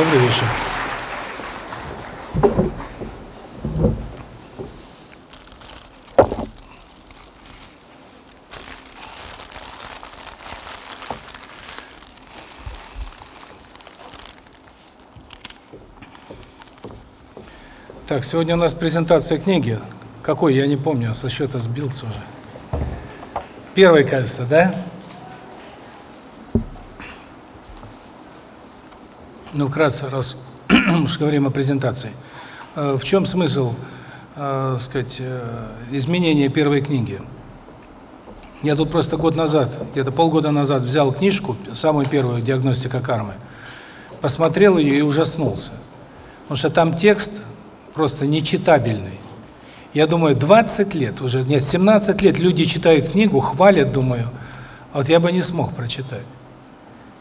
Добрый вечер. Так, сегодня у нас презентация книги. Какой, я не помню, со счета сбился уже. Первый, кажется, да? Ну, вкратце, раз уж говорим о презентации. Э, в чем смысл, э, сказать, э, изменения первой книги? Я тут просто год назад, где-то полгода назад взял книжку, самую первую «Диагностика кармы», посмотрел ее и ужаснулся. Потому что там текст просто нечитабельный. Я думаю, 20 лет уже, нет, 17 лет люди читают книгу, хвалят, думаю, а вот я бы не смог прочитать.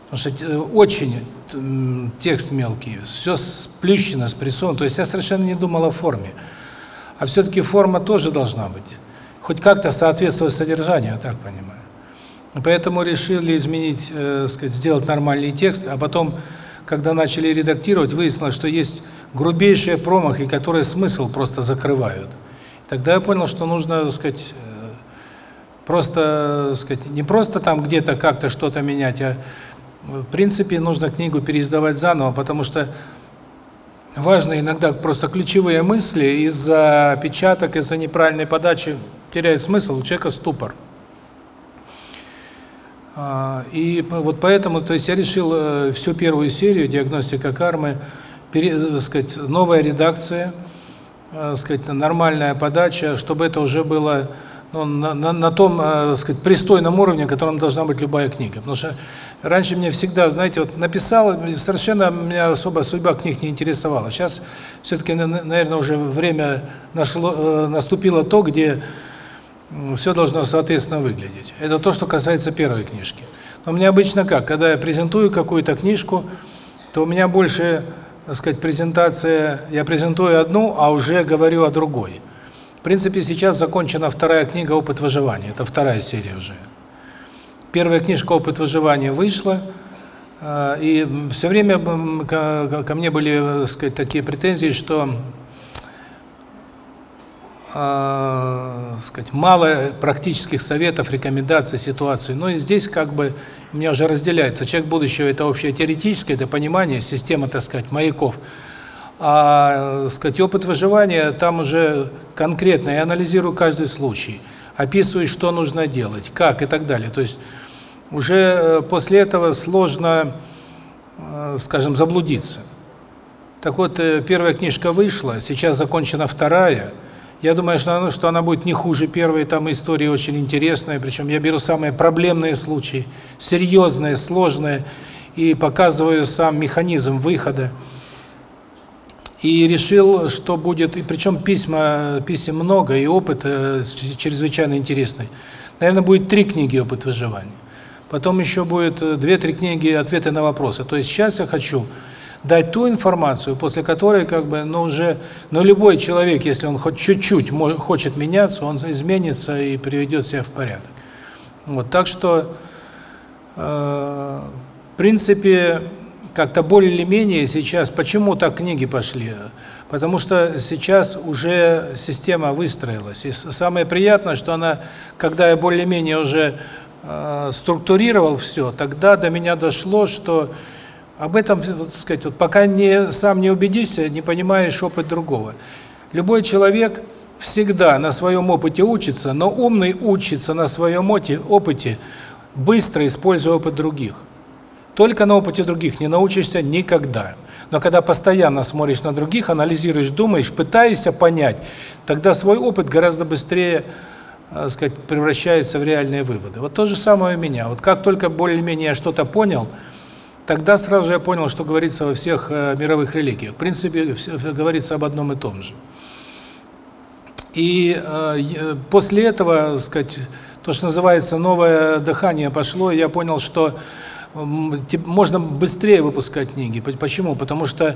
Потому что очень текст мелкий, все сплющено, спрессовано, то есть я совершенно не думал о форме. А все-таки форма тоже должна быть, хоть как-то соответствовать содержанию, я так понимаю. Поэтому решили изменить, э, сказать, сделать нормальный текст, а потом, когда начали редактировать, выяснилось, что есть грубейшие промахи, которые смысл просто закрывают. Тогда я понял, что нужно, так сказать, э, просто, так сказать, не просто там где-то как-то что-то менять, а в принципе нужно книгу переиздавать заново, потому что важно иногда просто ключевые мысли из-за опечаток, из-за неправильной подачи теряют смысл, у человека ступор. А, и вот поэтому, то есть я решил э, всю первую серию «Диагностика кармы» пере, так сказать, новая редакция, так сказать, нормальная подача, чтобы это уже было ну, на, на, на том, так сказать, пристойном уровне, которым должна быть любая книга. Потому что раньше мне всегда, знаете, вот написал, совершенно меня особо судьба книг не интересовала. Сейчас все-таки, наверное, уже время нашло, наступило то, где все должно соответственно выглядеть. Это то, что касается первой книжки. Но мне обычно как, когда я презентую какую-то книжку, то у меня больше так сказать, презентация, я презентую одну, а уже говорю о другой. В принципе, сейчас закончена вторая книга «Опыт выживания», это вторая серия уже. Первая книжка «Опыт выживания» вышла, э, и все время ко мне были, так сказать, такие претензии, что э, сказать, мало практических советов, рекомендаций, ситуаций. Но и здесь как бы у меня уже разделяется. Человек будущего – это общее теоретическое, это понимание, система, так сказать, маяков. А, сказать, опыт выживания, там уже конкретно, я анализирую каждый случай, описываю, что нужно делать, как и так далее. То есть уже э, после этого сложно, э, скажем, заблудиться. Так вот, э, первая книжка вышла, сейчас закончена вторая – я думаю, что она, что она будет не хуже первой, там истории очень интересные, причем я беру самые проблемные случаи, серьезные, сложные, и показываю сам механизм выхода. И решил, что будет, и причем письма, писем много, и опыт э, чрезвычайно интересный. Наверное, будет три книги «Опыт выживания». Потом еще будет э, две-три книги «Ответы на вопросы». То есть сейчас я хочу дать ту информацию, после которой как бы, ну уже, ну любой человек, если он хоть чуть-чуть хочет меняться, он изменится и приведет себя в порядок. Вот, так что, э, в принципе, как-то более или менее сейчас, почему так книги пошли? Потому что сейчас уже система выстроилась. И самое приятное, что она, когда я более-менее уже э, структурировал все, тогда до меня дошло, что об этом, вот, сказать, вот пока не сам не убедишься, не понимаешь опыт другого. Любой человек всегда на своем опыте учится, но умный учится на своем опыте, быстро используя опыт других. Только на опыте других не научишься никогда. Но когда постоянно смотришь на других, анализируешь, думаешь, пытаешься понять, тогда свой опыт гораздо быстрее, так сказать, превращается в реальные выводы. Вот то же самое у меня. Вот как только более-менее что-то понял – Тогда сразу же я понял, что говорится во всех э, мировых религиях. В принципе, все, говорится об одном и том же. И э, после этого, сказать, то, что называется новое дыхание пошло, я понял, что э, можно быстрее выпускать книги. Почему? Потому что,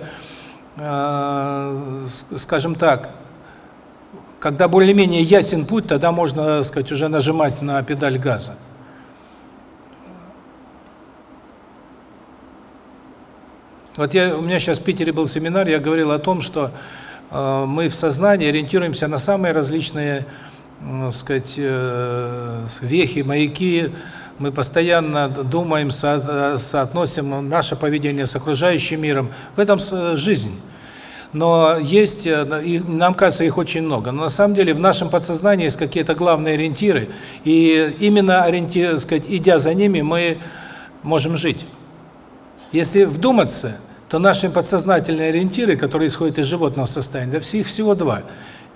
э, скажем так, когда более-менее ясен путь, тогда можно, сказать, уже нажимать на педаль газа. Вот я, у меня сейчас в Питере был семинар, я говорил о том, что э, мы в сознании ориентируемся на самые различные, э, сказать, э, вехи, маяки. Мы постоянно думаем, со, соотносим наше поведение с окружающим миром. В этом жизнь. Но есть, э, и нам кажется, их очень много. Но на самом деле в нашем подсознании есть какие-то главные ориентиры, и именно ориентир, сказать, идя за ними, мы можем жить. Если вдуматься, то наши подсознательные ориентиры, которые исходят из животного состояния, да их всего два.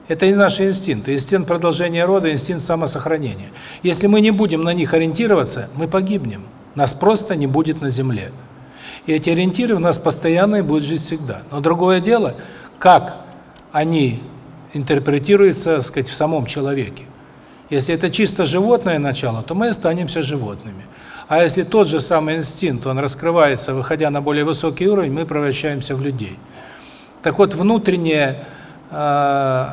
Это и наши инстинкты. Инстинкт продолжения рода, инстинкт самосохранения. Если мы не будем на них ориентироваться, мы погибнем. Нас просто не будет на земле. И эти ориентиры у нас постоянно и будут жить всегда. Но другое дело, как они интерпретируются, так сказать, в самом человеке. Если это чисто животное начало, то мы останемся животными. А если тот же самый инстинкт, он раскрывается, выходя на более высокий уровень, мы превращаемся в людей. Так вот, внутренняя э,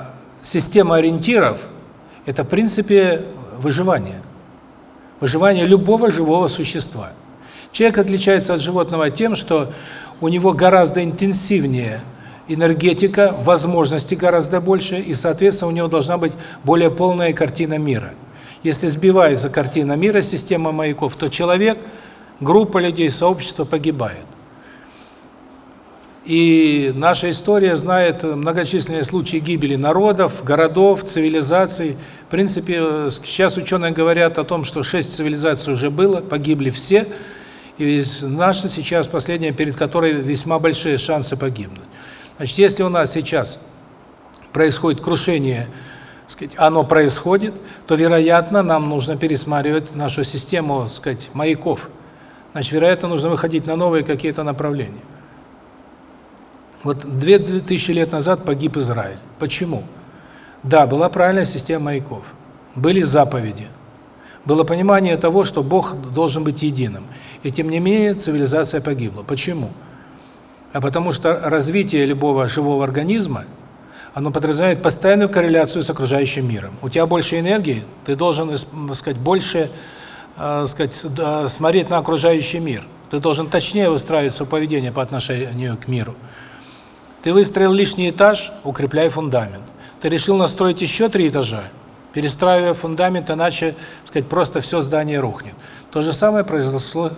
система ориентиров – это, в принципе, выживание. Выживание любого живого существа. Человек отличается от животного тем, что у него гораздо интенсивнее энергетика, возможности гораздо больше, и, соответственно, у него должна быть более полная картина мира – если сбивается картина мира, система маяков, то человек, группа людей, сообщество погибает. И наша история знает многочисленные случаи гибели народов, городов, цивилизаций. В принципе, сейчас ученые говорят о том, что шесть цивилизаций уже было, погибли все. И наша сейчас последняя, перед которой весьма большие шансы погибнуть. Значит, если у нас сейчас происходит крушение сказать, оно происходит, то, вероятно, нам нужно пересматривать нашу систему, сказать, маяков. Значит, вероятно, нужно выходить на новые какие-то направления. Вот две тысячи лет назад погиб Израиль. Почему? Да, была правильная система маяков. Были заповеди. Было понимание того, что Бог должен быть единым. И тем не менее цивилизация погибла. Почему? А потому что развитие любого живого организма – оно подразумевает постоянную корреляцию с окружающим миром. У тебя больше энергии, ты должен, так сказать, больше, э, сказать, смотреть на окружающий мир. Ты должен точнее выстраивать свое поведение по отношению к миру. Ты выстроил лишний этаж, укрепляй фундамент. Ты решил настроить еще три этажа, перестраивая фундамент, иначе, сказать, просто все здание рухнет. То же самое произошло,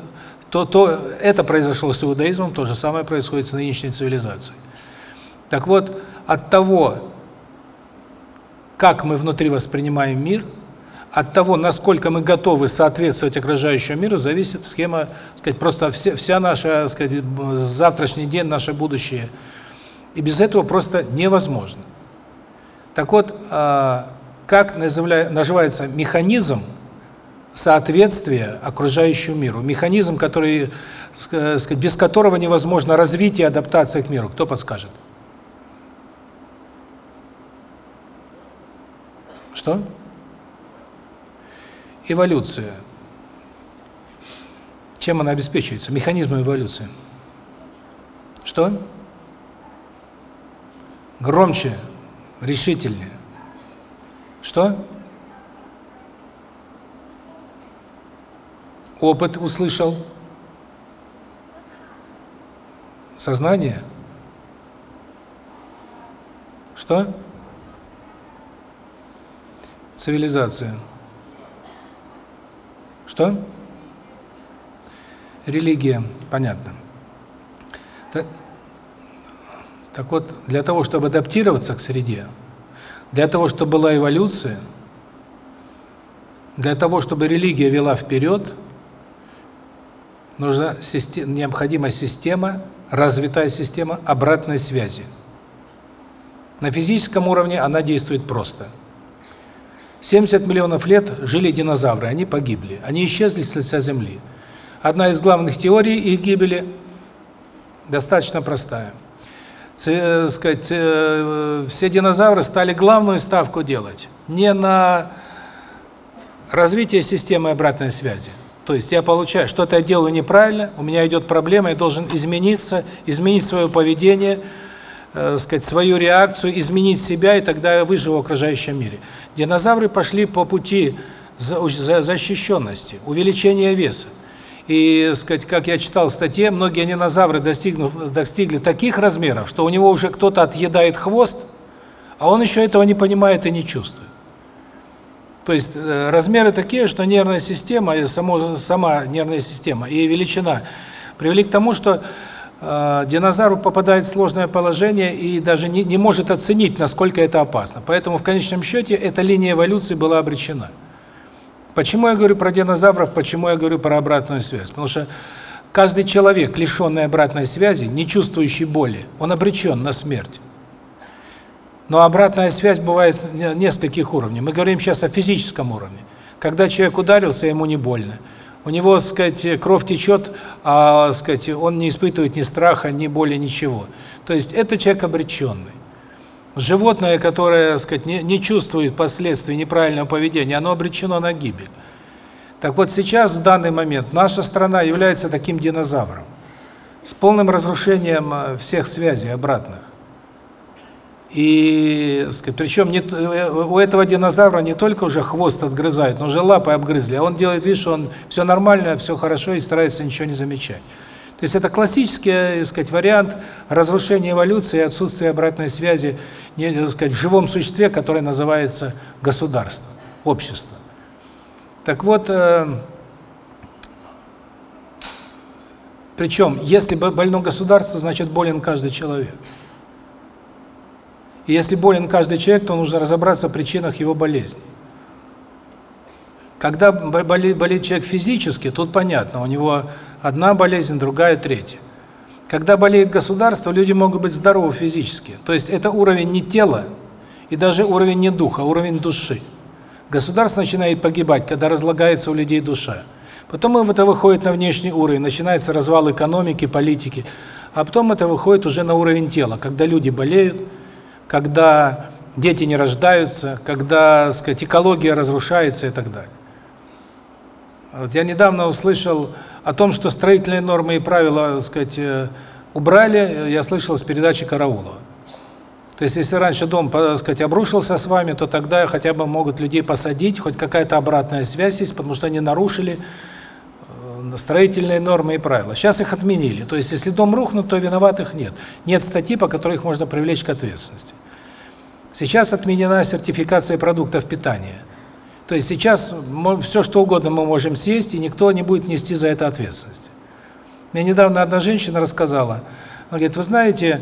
то, то, это произошло с иудаизмом, то же самое происходит с нынешней цивилизацией. Так вот, от того, как мы внутри воспринимаем мир, от того, насколько мы готовы соответствовать окружающему миру, зависит схема, сказать, просто вся, вся наша, сказать, завтрашний день, наше будущее. И без этого просто невозможно. Так вот, а, как называется механизм соответствия окружающему миру? Механизм, который, без которого невозможно развитие, адаптация к миру. Кто подскажет? Что? Эволюция. Чем она обеспечивается? Механизмом эволюции. Что? Громче, решительнее. Что? Опыт услышал. Сознание. Что? Цивилизация. Что? Религия, понятно. Так, так вот, для того, чтобы адаптироваться к среде, для того, чтобы была эволюция, для того, чтобы религия вела вперед, нужна система, необходима система, развитая система обратной связи. На физическом уровне она действует просто – 70 миллионов лет жили динозавры, они погибли. Они исчезли с лица Земли. Одна из главных теорий их гибели достаточно простая. Ц, сказать, все динозавры стали главную ставку делать не на развитие системы обратной связи. То есть я получаю, что-то я делаю неправильно, у меня идет проблема, я должен измениться, изменить свое поведение, э, сказать, свою реакцию, изменить себя, и тогда я выживу в окружающем мире. Динозавры пошли по пути защищенности, увеличения веса. И, сказать, как я читал в статье, многие динозавры достигнув, достигли таких размеров, что у него уже кто-то отъедает хвост, а он еще этого не понимает и не чувствует. То есть э, размеры такие, что нервная система, и само, сама нервная система и величина привели к тому, что э, динозавр попадает в сложное положение и даже не, не может оценить, насколько это опасно. Поэтому в конечном счете эта линия эволюции была обречена. Почему я говорю про динозавров, почему я говорю про обратную связь? Потому что каждый человек, лишенный обратной связи, не чувствующий боли, он обречен на смерть. Но обратная связь бывает нескольких уровней. Мы говорим сейчас о физическом уровне. Когда человек ударился, ему не больно. У него, сказать, кровь течет, а, сказать, он не испытывает ни страха, ни боли, ничего. То есть это человек обреченный. Животное, которое, сказать, не, не чувствует последствий неправильного поведения, оно обречено на гибель. Так вот сейчас, в данный момент, наша страна является таким динозавром, с полным разрушением э, всех связей обратных. И, сказать, причем не, э, у этого динозавра не только уже хвост отгрызают, но уже лапы обгрызли, а он делает вид, что он все нормально, все хорошо и старается ничего не замечать. То есть это классический, так сказать, вариант разрушения эволюции и отсутствия обратной связи, не, так сказать, в живом существе, которое называется государство, общество. Так вот, э, причем, если больно государство, значит болен каждый человек. И если болен каждый человек, то нужно разобраться в причинах его болезни. Когда болит, болит человек физически, тут понятно, у него одна болезнь, другая, третья. Когда болеет государство, люди могут быть здоровы физически. То есть это уровень не тела и даже уровень не духа, а уровень души. Государство начинает погибать, когда разлагается у людей душа. Потом это выходит на внешний уровень, начинается развал экономики, политики. А потом это выходит уже на уровень тела, когда люди болеют, когда дети не рождаются, когда, сказать, экология разрушается и так далее. Вот я недавно услышал о том, что строительные нормы и правила, сказать, э, убрали, я слышал с передачи Караулова. То есть, если раньше дом, так сказать, обрушился с вами, то тогда хотя бы могут людей посадить, хоть какая-то обратная связь есть, потому что они нарушили э, строительные нормы и правила. Сейчас их отменили. То есть, если дом рухнут, то виноватых нет. Нет статьи, по которой их можно привлечь к ответственности. Сейчас отменена сертификация продуктов питания. То есть сейчас все что угодно мы можем съесть, и никто не будет нести за это ответственность. Мне недавно одна женщина рассказала, она говорит, вы знаете,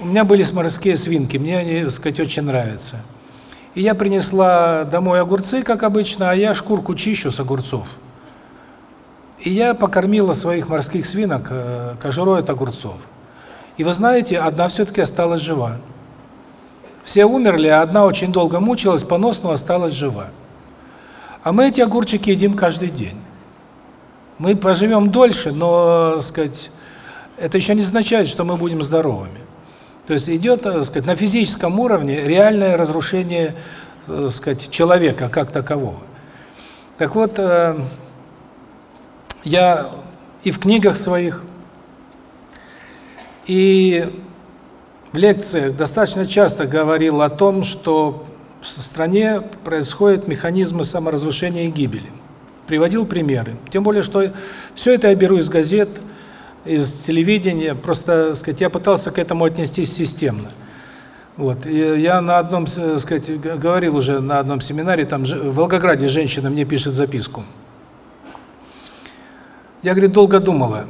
у меня были морские свинки, мне они, так сказать, очень нравятся. И я принесла домой огурцы, как обычно, а я шкурку чищу с огурцов. И я покормила своих морских свинок э, кожурой от огурцов. И вы знаете, одна все-таки осталась жива. Все умерли, а одна очень долго мучилась, понос, но осталась жива. А мы эти огурчики едим каждый день. Мы поживем дольше, но, сказать, это еще не означает, что мы будем здоровыми. То есть идет, так сказать, на физическом уровне реальное разрушение, так сказать, человека как такового. Так вот, э, я и в книгах своих, и в лекциях достаточно часто говорил о том, что в стране происходят механизмы саморазрушения и гибели. Приводил примеры. Тем более, что все это я беру из газет, из телевидения, просто, сказать, я пытался к этому отнестись системно. Вот. И я на одном, сказать, говорил уже на одном семинаре, там в Волгограде женщина мне пишет записку. Я, говорит, долго думала,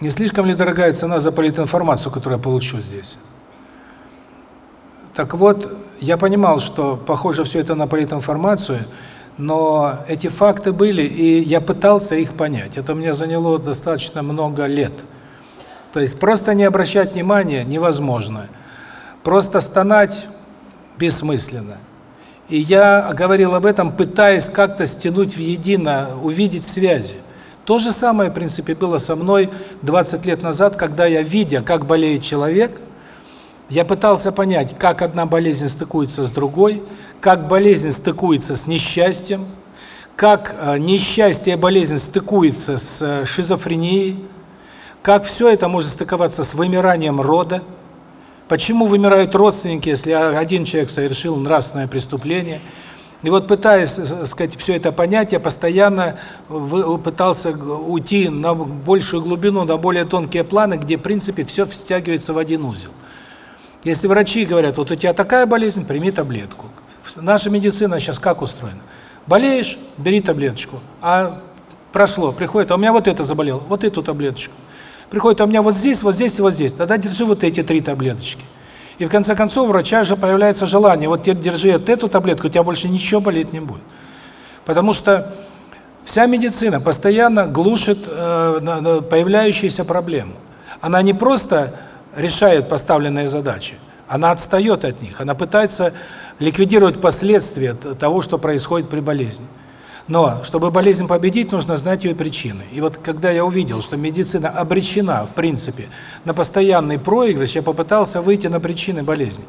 не слишком ли дорогая цена за политинформацию, которую я получу здесь? Так вот, я понимал, что похоже все это на политинформацию, но эти факты были, и я пытался их понять. Это мне заняло достаточно много лет. То есть просто не обращать внимания невозможно. Просто стонать бессмысленно. И я говорил об этом, пытаясь как-то стянуть в едино, увидеть связи. То же самое, в принципе, было со мной 20 лет назад, когда я, видя, как болеет человек, я пытался понять, как одна болезнь стыкуется с другой, как болезнь стыкуется с несчастьем, как э, несчастье и болезнь стыкуется с э, шизофренией, как все это может стыковаться с вымиранием рода, почему вымирают родственники, если один человек совершил нравственное преступление, И вот пытаясь, сказать, все это понять, я постоянно пытался уйти на большую глубину, на более тонкие планы, где, в принципе, все стягивается в один узел. Если врачи говорят, вот у тебя такая болезнь, прими таблетку. Наша медицина сейчас как устроена? Болеешь, бери таблеточку. А прошло, приходит, а у меня вот это заболело, вот эту таблеточку. Приходит, а у меня вот здесь, вот здесь и вот здесь. Тогда держи вот эти три таблеточки. И в конце концов у врача же появляется желание, вот держи вот эту таблетку, у тебя больше ничего болеть не будет. Потому что вся медицина постоянно глушит э, появляющиеся проблемы. Она не просто решает поставленные задачи, она отстает от них, она пытается ликвидировать последствия того, что происходит при болезни. Но чтобы болезнь победить, нужно знать ее причины. И вот когда я увидел, что медицина обречена, в принципе, на постоянный проигрыш, я попытался выйти на причины болезни.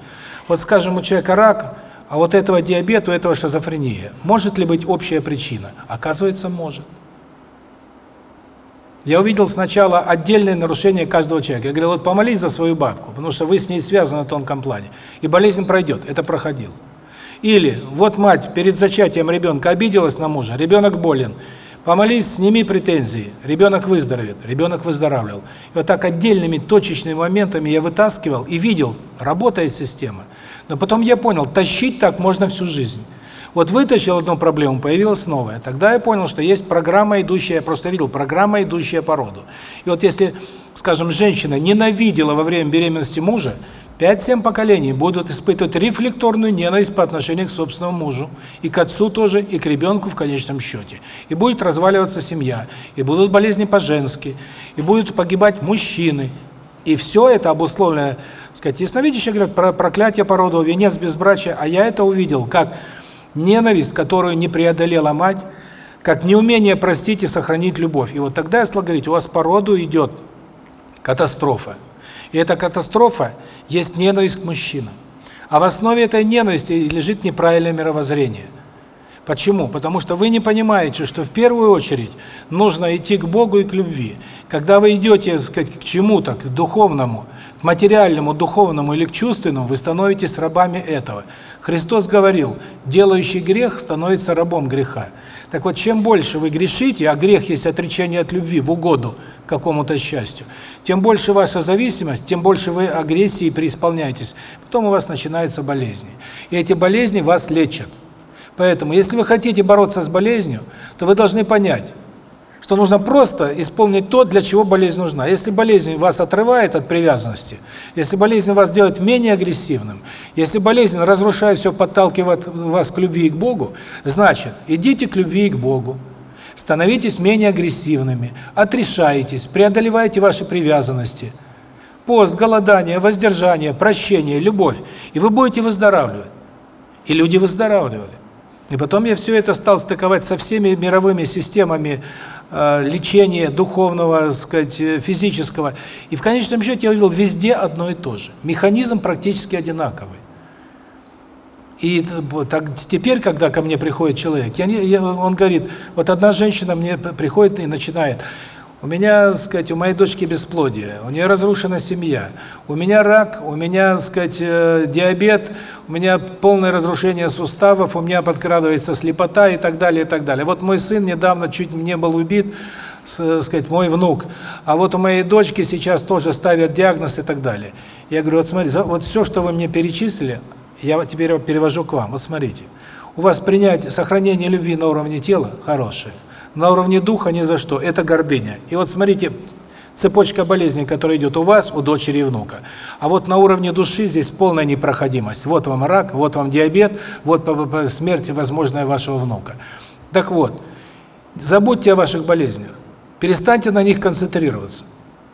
Вот, скажем, у человека рак, а вот этого диабета, у этого шизофрения. Может ли быть общая причина? Оказывается, может. Я увидел сначала отдельные нарушения каждого человека. Я говорил, вот помолись за свою бабку, потому что вы с ней связаны на тонком плане. И болезнь пройдет. Это проходило. Или вот мать перед зачатием ребенка обиделась на мужа, ребенок болен. Помолись, сними претензии, ребенок выздоровеет, ребенок выздоравливал. И вот так отдельными точечными моментами я вытаскивал и видел, работает система. Но потом я понял, тащить так можно всю жизнь. Вот вытащил одну проблему, появилась новая. Тогда я понял, что есть программа, идущая, я просто видел, программа, идущая по роду. И вот если, скажем, женщина ненавидела во время беременности мужа, 5-7 поколений будут испытывать рефлекторную ненависть по отношению к собственному мужу, и к отцу тоже, и к ребенку в конечном счете. И будет разваливаться семья, и будут болезни по-женски, и будут погибать мужчины. И все это обусловлено, сказать, ясновидящие говорят про проклятие по роду, венец безбрачия, а я это увидел, как ненависть, которую не преодолела мать, как неумение простить и сохранить любовь. И вот тогда стал говорить, у вас по роду идет катастрофа. И эта катастрофа есть ненависть к мужчинам. А в основе этой ненависти лежит неправильное мировоззрение. Почему? Потому что вы не понимаете, что в первую очередь нужно идти к Богу и к любви. Когда вы идете сказать, к чему-то, к духовному, материальному, духовному или к чувственному, вы становитесь рабами этого. Христос говорил, делающий грех становится рабом греха. Так вот, чем больше вы грешите, а грех есть отречение от любви в угоду какому-то счастью, тем больше ваша зависимость, тем больше вы агрессии преисполняетесь. Потом у вас начинаются болезни. И эти болезни вас лечат. Поэтому, если вы хотите бороться с болезнью, то вы должны понять, что нужно просто исполнить то, для чего болезнь нужна. Если болезнь вас отрывает от привязанности, если болезнь вас делает менее агрессивным, если болезнь, разрушая все, подталкивает вас к любви и к Богу, значит, идите к любви и к Богу, становитесь менее агрессивными, отрешайтесь, преодолевайте ваши привязанности. Пост, голодание, воздержание, прощение, любовь. И вы будете выздоравливать. И люди выздоравливали. И потом я все это стал стыковать со всеми мировыми системами лечения духовного, сказать, э, физического. И в конечном счете я увидел везде одно и то же. Механизм практически одинаковый. И так, теперь, когда ко мне приходит человек, я я, он говорит, вот одна женщина мне приходит и начинает, у меня, сказать, у моей дочки бесплодие, у нее разрушена семья, у меня рак, у меня, сказать, э, диабет, у меня полное разрушение суставов, у меня подкрадывается слепота и так далее, и так далее. Вот мой сын недавно чуть не был убит, сказать, мой внук, а вот у моей дочки сейчас тоже ставят диагноз и так далее. Я говорю, вот смотри, вот все, что вы мне перечислили, я теперь перевожу к вам. Вот смотрите, у вас принятие, сохранение любви на уровне тела хорошее, на уровне духа ни за что. Это гордыня. И вот смотрите, цепочка болезней, которая идет у вас, у дочери и внука. А вот на уровне души здесь полная непроходимость. Вот вам рак, вот вам диабет, вот смерть возможная вашего внука. Так вот, забудьте о ваших болезнях. Перестаньте на них концентрироваться.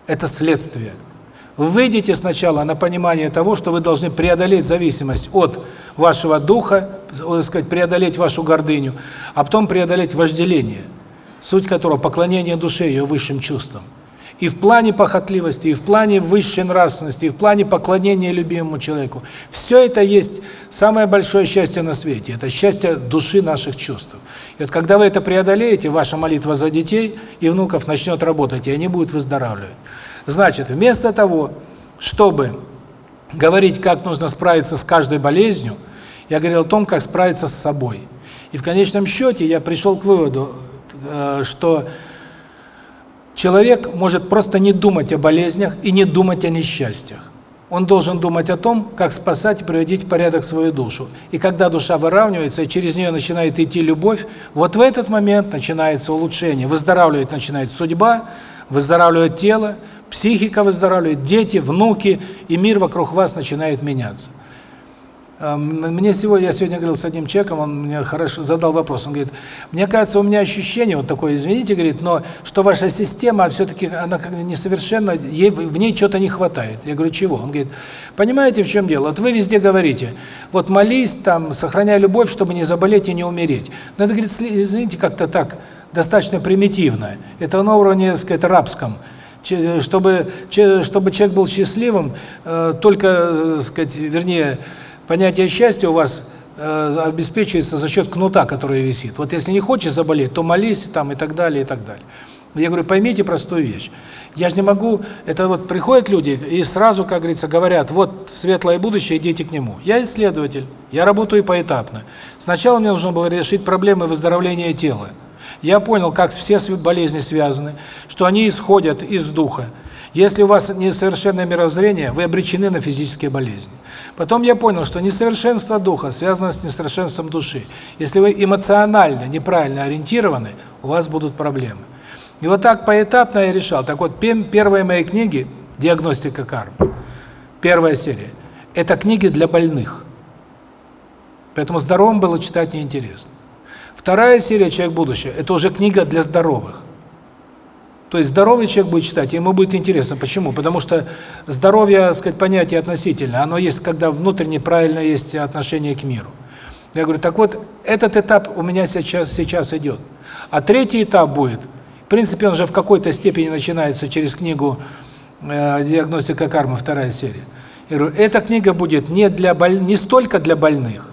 Это следствие. Выйдите сначала на понимание того, что вы должны преодолеть зависимость от вашего духа, так сказать, преодолеть вашу гордыню, а потом преодолеть вожделение – суть которого поклонение душе ее высшим чувствам. И в плане похотливости, и в плане высшей нравственности, и в плане поклонения любимому человеку. Все это есть самое большое счастье на свете. Это счастье души наших чувств. И вот когда вы это преодолеете, ваша молитва за детей и внуков начнет работать, и они будут выздоравливать. Значит, вместо того, чтобы говорить, как нужно справиться с каждой болезнью, я говорил о том, как справиться с собой. И в конечном счете я пришел к выводу, что человек может просто не думать о болезнях и не думать о несчастьях. Он должен думать о том, как спасать и приводить в порядок свою душу. И когда душа выравнивается, и через нее начинает идти любовь, вот в этот момент начинается улучшение. Выздоравливать начинает судьба, выздоравливает тело, психика выздоравливает, дети, внуки, и мир вокруг вас начинает меняться. Мне сегодня, я сегодня говорил с одним человеком, он мне хорошо задал вопрос, он говорит, мне кажется, у меня ощущение вот такое, извините, говорит, но что ваша система все-таки, она несовершенна, ей, в ней что-то не хватает. Я говорю, чего? Он говорит, понимаете, в чем дело? Вот вы везде говорите, вот молись, там, сохраняй любовь, чтобы не заболеть и не умереть. Но это, говорит, извините, как-то так, достаточно примитивно. Это на уровне, так сказать, рабском чтобы чтобы человек был счастливым, э, только, э, сказать, вернее, понятие счастья у вас э, обеспечивается за счет кнута, который висит. Вот если не хочешь заболеть, то молись там и так далее, и так далее. Я говорю, поймите простую вещь. Я же не могу, это вот приходят люди и сразу, как говорится, говорят, вот светлое будущее, идите к нему. Я исследователь, я работаю поэтапно. Сначала мне нужно было решить проблемы выздоровления тела. Я понял, как все болезни связаны, что они исходят из духа. Если у вас несовершенное мировоззрение, вы обречены на физические болезни. Потом я понял, что несовершенство духа связано с несовершенством души. Если вы эмоционально неправильно ориентированы, у вас будут проблемы. И вот так поэтапно я решал. Так вот, первые мои книги «Диагностика карм», первая серия, это книги для больных. Поэтому здоровым было читать неинтересно. Вторая серия «Человек будущего» – это уже книга для здоровых. То есть здоровый человек будет читать, ему будет интересно. Почему? Потому что здоровье, сказать, понятие относительное. Оно есть, когда внутренне правильно есть отношение к миру. Я говорю, так вот, этот этап у меня сейчас сейчас идет. А третий этап будет, в принципе, он уже в какой-то степени начинается через книгу э, «Диагностика кармы», вторая серия. Я говорю, эта книга будет не, для боль... не столько для больных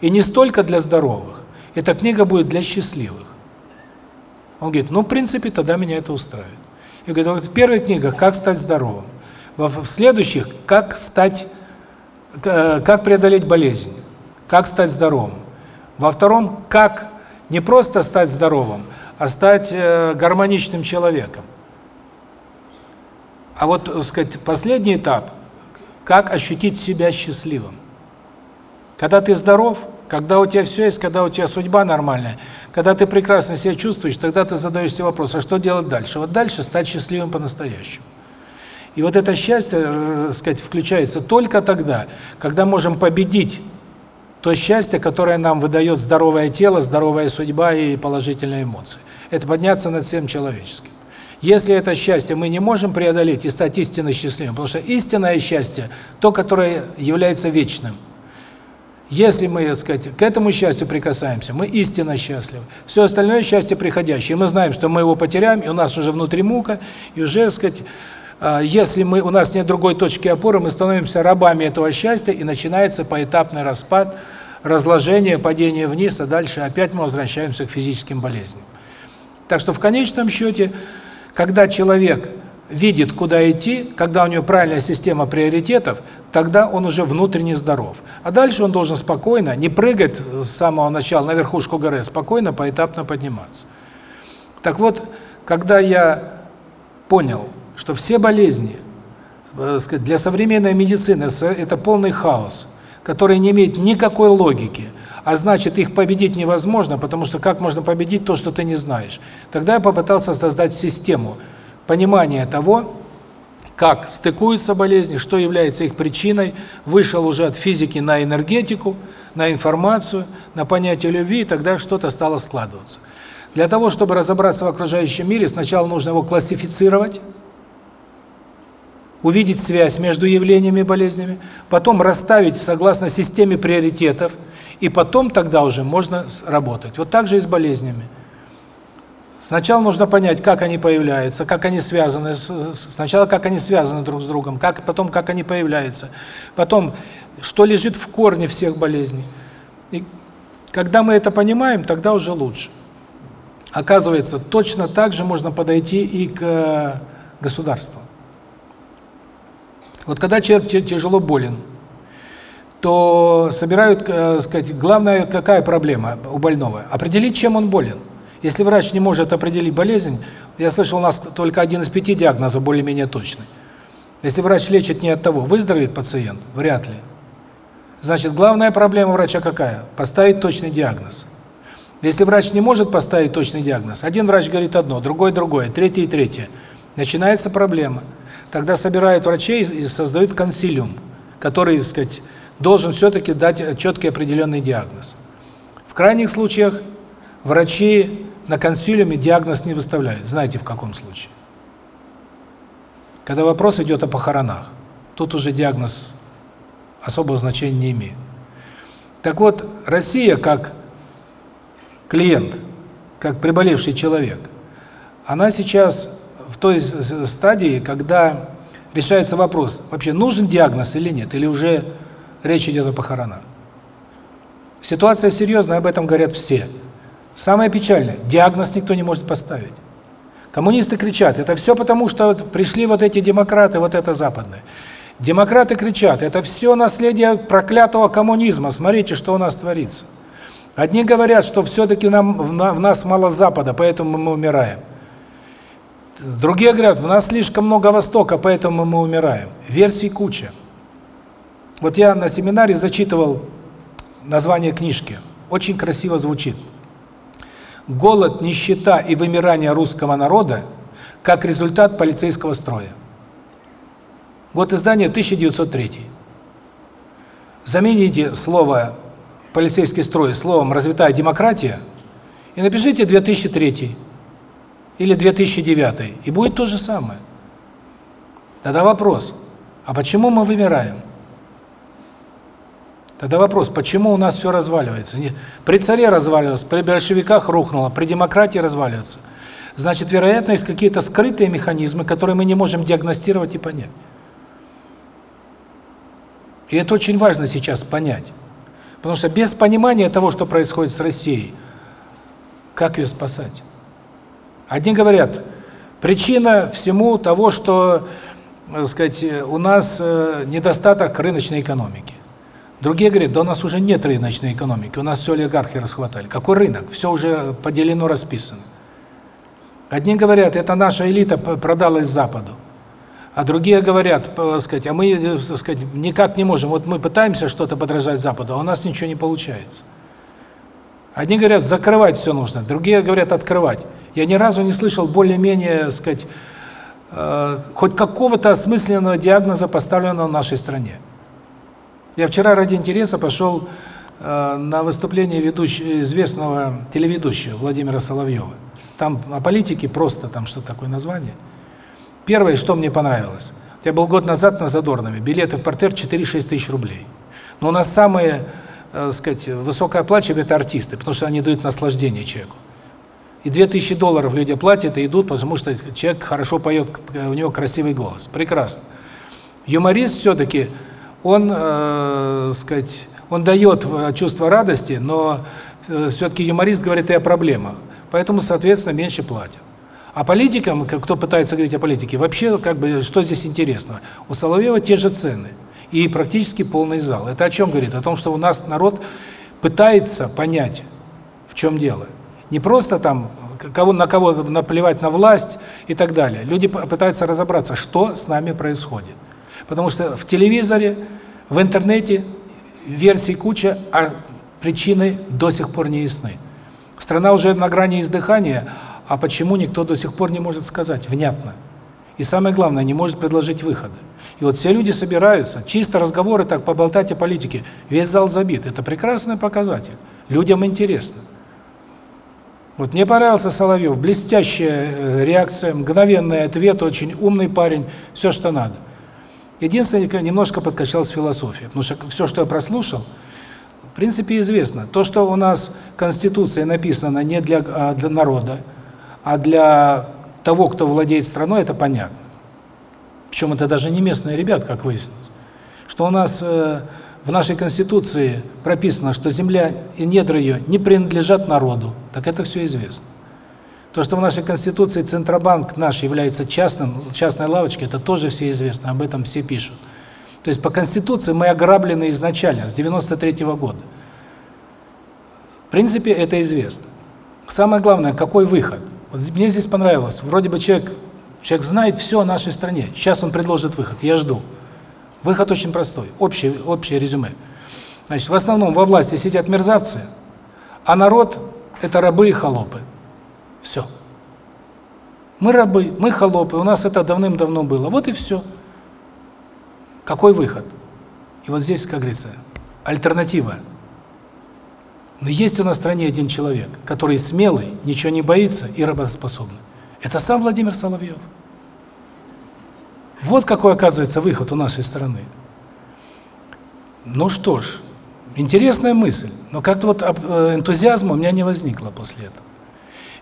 и не столько для здоровых. Эта книга будет для счастливых. Он говорит, ну, в принципе, тогда меня это устраивает. И говорит, вот в первых книгах «Как стать здоровым», в следующих «Как стать, э, как преодолеть болезнь», «Как стать здоровым». Во втором «Как не просто стать здоровым, а стать э, гармоничным человеком». А вот, так сказать, последний этап «Как ощутить себя счастливым». Когда ты здоров – когда у тебя все есть, когда у тебя судьба нормальная, когда ты прекрасно себя чувствуешь, тогда ты задаешь себе вопрос, а что делать дальше? Вот дальше стать счастливым по-настоящему. И вот это счастье, э, так сказать, включается только тогда, когда можем победить то счастье, которое нам выдает здоровое тело, здоровая судьба и положительные эмоции. Это подняться над всем человеческим. Если это счастье мы не можем преодолеть и стать истинно счастливым, потому что истинное счастье, то, которое является вечным – если мы, так сказать, к этому счастью прикасаемся, мы истинно счастливы. Все остальное счастье приходящее. Мы знаем, что мы его потеряем, и у нас уже внутри мука, и уже, так сказать, а, если мы у нас нет другой точки опоры, мы становимся рабами этого счастья, и начинается поэтапный распад, разложение, падение вниз, а дальше опять мы возвращаемся к физическим болезням. Так что в конечном счете, когда человек видит, куда идти, когда у него правильная система приоритетов, тогда он уже внутренне здоров. А дальше он должен спокойно, не прыгать с самого начала на верхушку горы, а спокойно, поэтапно подниматься. Так вот, когда я понял, что все болезни э, для современной медицины это полный хаос, который не имеет никакой логики, а значит, их победить невозможно, потому что как можно победить то, что ты не знаешь? Тогда я попытался создать систему понимания того, как стыкуются болезни, что является их причиной, вышел уже от физики на энергетику, на информацию, на понятие любви, и тогда что-то стало складываться. Для того, чтобы разобраться в окружающем мире, сначала нужно его классифицировать, увидеть связь между явлениями и болезнями, потом расставить согласно системе приоритетов, и потом тогда уже можно работать. Вот так же и с болезнями. Сначала нужно понять, как они появляются, как они связаны, сначала как они связаны друг с другом, как потом как они появляются. Потом, что лежит в корне всех болезней. И когда мы это понимаем, тогда уже лучше. Оказывается, точно так же можно подойти и к государству. Вот когда человек тяжело болен, то собирают, э, сказать, главная какая проблема у больного? Определить, чем он болен. Если врач не может определить болезнь, я слышал, у нас только один из пяти диагнозов более-менее точный. Если врач лечит не от того, выздоровеет пациент? Вряд ли. Значит, главная проблема врача какая? Поставить точный диагноз. Если врач не может поставить точный диагноз, один врач говорит одно, другой другое, третий и третье, начинается проблема. Тогда собирают врачей и создают консилиум, который, так сказать, должен все-таки дать четкий определенный диагноз. В крайних случаях врачи на консилиуме диагноз не выставляют. Знаете, в каком случае? Когда вопрос идет о похоронах. Тут уже диагноз особого значения не имеет. Так вот, Россия как клиент, как приболевший человек, она сейчас в той стадии, когда решается вопрос, вообще нужен диагноз или нет, или уже речь идет о похоронах. Ситуация серьезная, об этом говорят все. Самое печальное, диагноз никто не может поставить. Коммунисты кричат, это все потому, что пришли вот эти демократы, вот это западное. Демократы кричат, это все наследие проклятого коммунизма, смотрите, что у нас творится. Одни говорят, что все-таки нам в нас мало Запада, поэтому мы умираем. Другие говорят, в нас слишком много Востока, поэтому мы умираем. Версий куча. Вот я на семинаре зачитывал название книжки. Очень красиво звучит. «Голод, нищета и вымирание русского народа как результат полицейского строя». Год издания 1903. Замените слово «полицейский строй» словом «развитая демократия» и напишите 2003 или 2009, и будет то же самое. Тогда вопрос, а почему мы вымираем? Тогда вопрос, почему у нас все разваливается? При царе разваливалось, при большевиках рухнуло, при демократии разваливается. Значит, вероятно, есть какие-то скрытые механизмы, которые мы не можем диагностировать и понять. И это очень важно сейчас понять. Потому что без понимания того, что происходит с Россией, как ее спасать? Одни говорят, причина всему того, что, так сказать, у нас э, недостаток рыночной экономики. Другие говорят, да у нас уже нет рыночной экономики, у нас все олигархи расхватали. Какой рынок? Все уже поделено, расписано. Одни говорят, это наша элита продалась Западу. А другие говорят, сказать, а мы, э, сказать, никак не можем. Вот мы пытаемся что-то подражать Западу, а у нас ничего не получается. Одни говорят, закрывать все нужно, другие говорят, открывать. Я ни разу не слышал более-менее, сказать, э, хоть какого-то осмысленного диагноза, поставленного в нашей стране. Я вчера ради интереса пошел э, на выступление ведущего, известного телеведущего Владимира Соловьева. Там о политике просто, там что такое название. Первое, что мне понравилось. Я был год назад на Задорнове, билеты в портер 4-6 тысяч рублей. Но у нас самые, э, сказать, высокооплачиваемые – это артисты, потому что они дают наслаждение человеку. И 2000 долларов люди платят и идут, потому что человек хорошо поет, у него красивый голос. Прекрасно. Юморист все-таки он, э, сказать, он дает чувство радости, но э, все-таки юморист говорит и о проблемах. Поэтому, соответственно, меньше платят. А политикам, кто пытается говорить о политике, вообще, как бы, что здесь интересно? У Соловьева те же цены и практически полный зал. Это о чем говорит? О том, что у нас народ пытается понять, в чем дело. Не просто там кого на кого наплевать на власть и так далее. Люди пытаются разобраться, что с нами происходит. Потому что в телевизоре, в интернете версий куча, а причины до сих пор не ясны. Страна уже на грани издыхания, а почему никто до сих пор не может сказать внятно? И самое главное, не может предложить выхода. И вот все люди собираются, чисто разговоры так, поболтать о политике, весь зал забит. Это прекрасный показатель. Людям интересно. Вот мне понравился Соловьев, блестящая э, реакция, мгновенный ответ, очень умный парень, все, что надо. Единственное, немножко подкачалась философия, потому что все, что я прослушал, в принципе, известно. То, что у нас Конституция написана не для, а для народа, а для того, кто владеет страной, это понятно. Причем это даже не местные ребят, как выяснилось. Что у нас э, в нашей Конституции прописано, что земля и недра ее не принадлежат народу, так это все известно. То, что в нашей Конституции Центробанк наш является частным, частной лавочкой, это тоже все известно, об этом все пишут. То есть по Конституции мы ограблены изначально, с 93 -го года. В принципе, это известно. Самое главное, какой выход? Вот мне здесь понравилось. Вроде бы человек, человек знает все о нашей стране. Сейчас он предложит выход. Я жду. Выход очень простой. Общее, общее резюме. Значит, в основном во власти сидят мерзавцы, а народ – это рабы и холопы. Все. Мы рабы, мы холопы, у нас это давным-давно было. Вот и все. Какой выход? И вот здесь, как говорится, альтернатива. Но есть у нас в стране один человек, который смелый, ничего не боится и работоспособный. Это сам Владимир Соловьев. Вот какой оказывается выход у нашей страны. Ну что ж, интересная мысль, но как-то вот э, энтузиазма у меня не возникло после этого.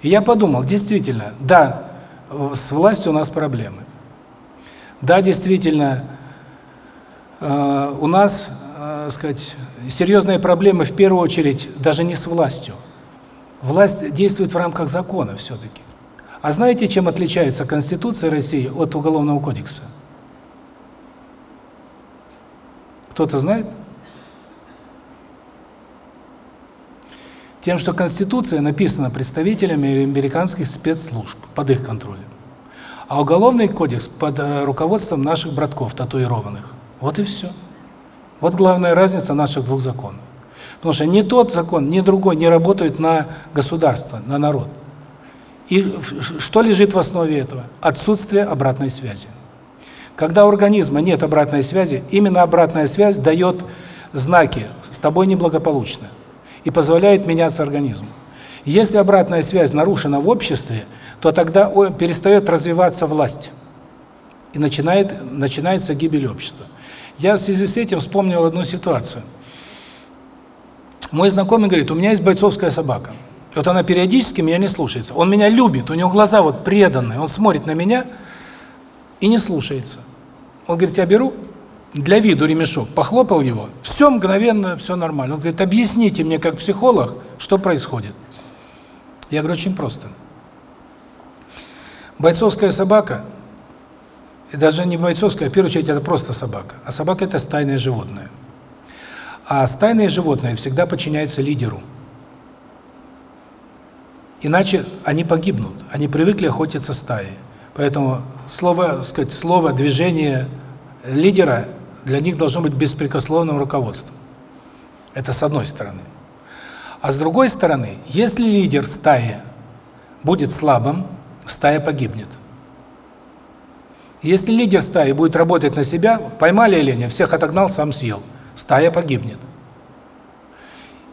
И я подумал, действительно, да, с властью у нас проблемы. Да, действительно, э, у нас, э, сказать, серьезные проблемы в первую очередь даже не с властью. Власть действует в рамках закона все-таки. А знаете, чем отличается Конституция России от Уголовного кодекса? Кто-то знает? Тем, что Конституция написана представителями американских спецслужб под их контролем. А Уголовный кодекс под э, руководством наших братков татуированных. Вот и все. Вот главная разница наших двух законов. Потому что ни тот закон, ни другой не работают на государство, на народ. И что лежит в основе этого? Отсутствие обратной связи. Когда у организма нет обратной связи, именно обратная связь дает знаки «с тобой неблагополучно» и позволяет меняться организму. Если обратная связь нарушена в обществе, то тогда перестает развиваться власть. И начинает начинается гибель общества. Я в связи с этим вспомнил одну ситуацию. Мой знакомый говорит, у меня есть бойцовская собака. Вот она периодически меня не слушается. Он меня любит, у него глаза вот преданные, он смотрит на меня и не слушается. Он говорит, я беру для виду ремешок, похлопал его, все мгновенно, все нормально. Он говорит, объясните мне как психолог, что происходит. Я говорю, очень просто. Бойцовская собака и даже не бойцовская, в первую очередь, это просто собака. А собака – это стайное животное. А стайные животные всегда подчиняются лидеру. Иначе они погибнут. Они привыкли охотиться стаей. Поэтому слово, сказать, слово, движение лидера для них должно быть беспрекословным руководством. Это с одной стороны. А с другой стороны, если лидер стаи будет слабым, стая погибнет. Если лидер стаи будет работать на себя, поймали оленя, всех отогнал, сам съел, стая погибнет.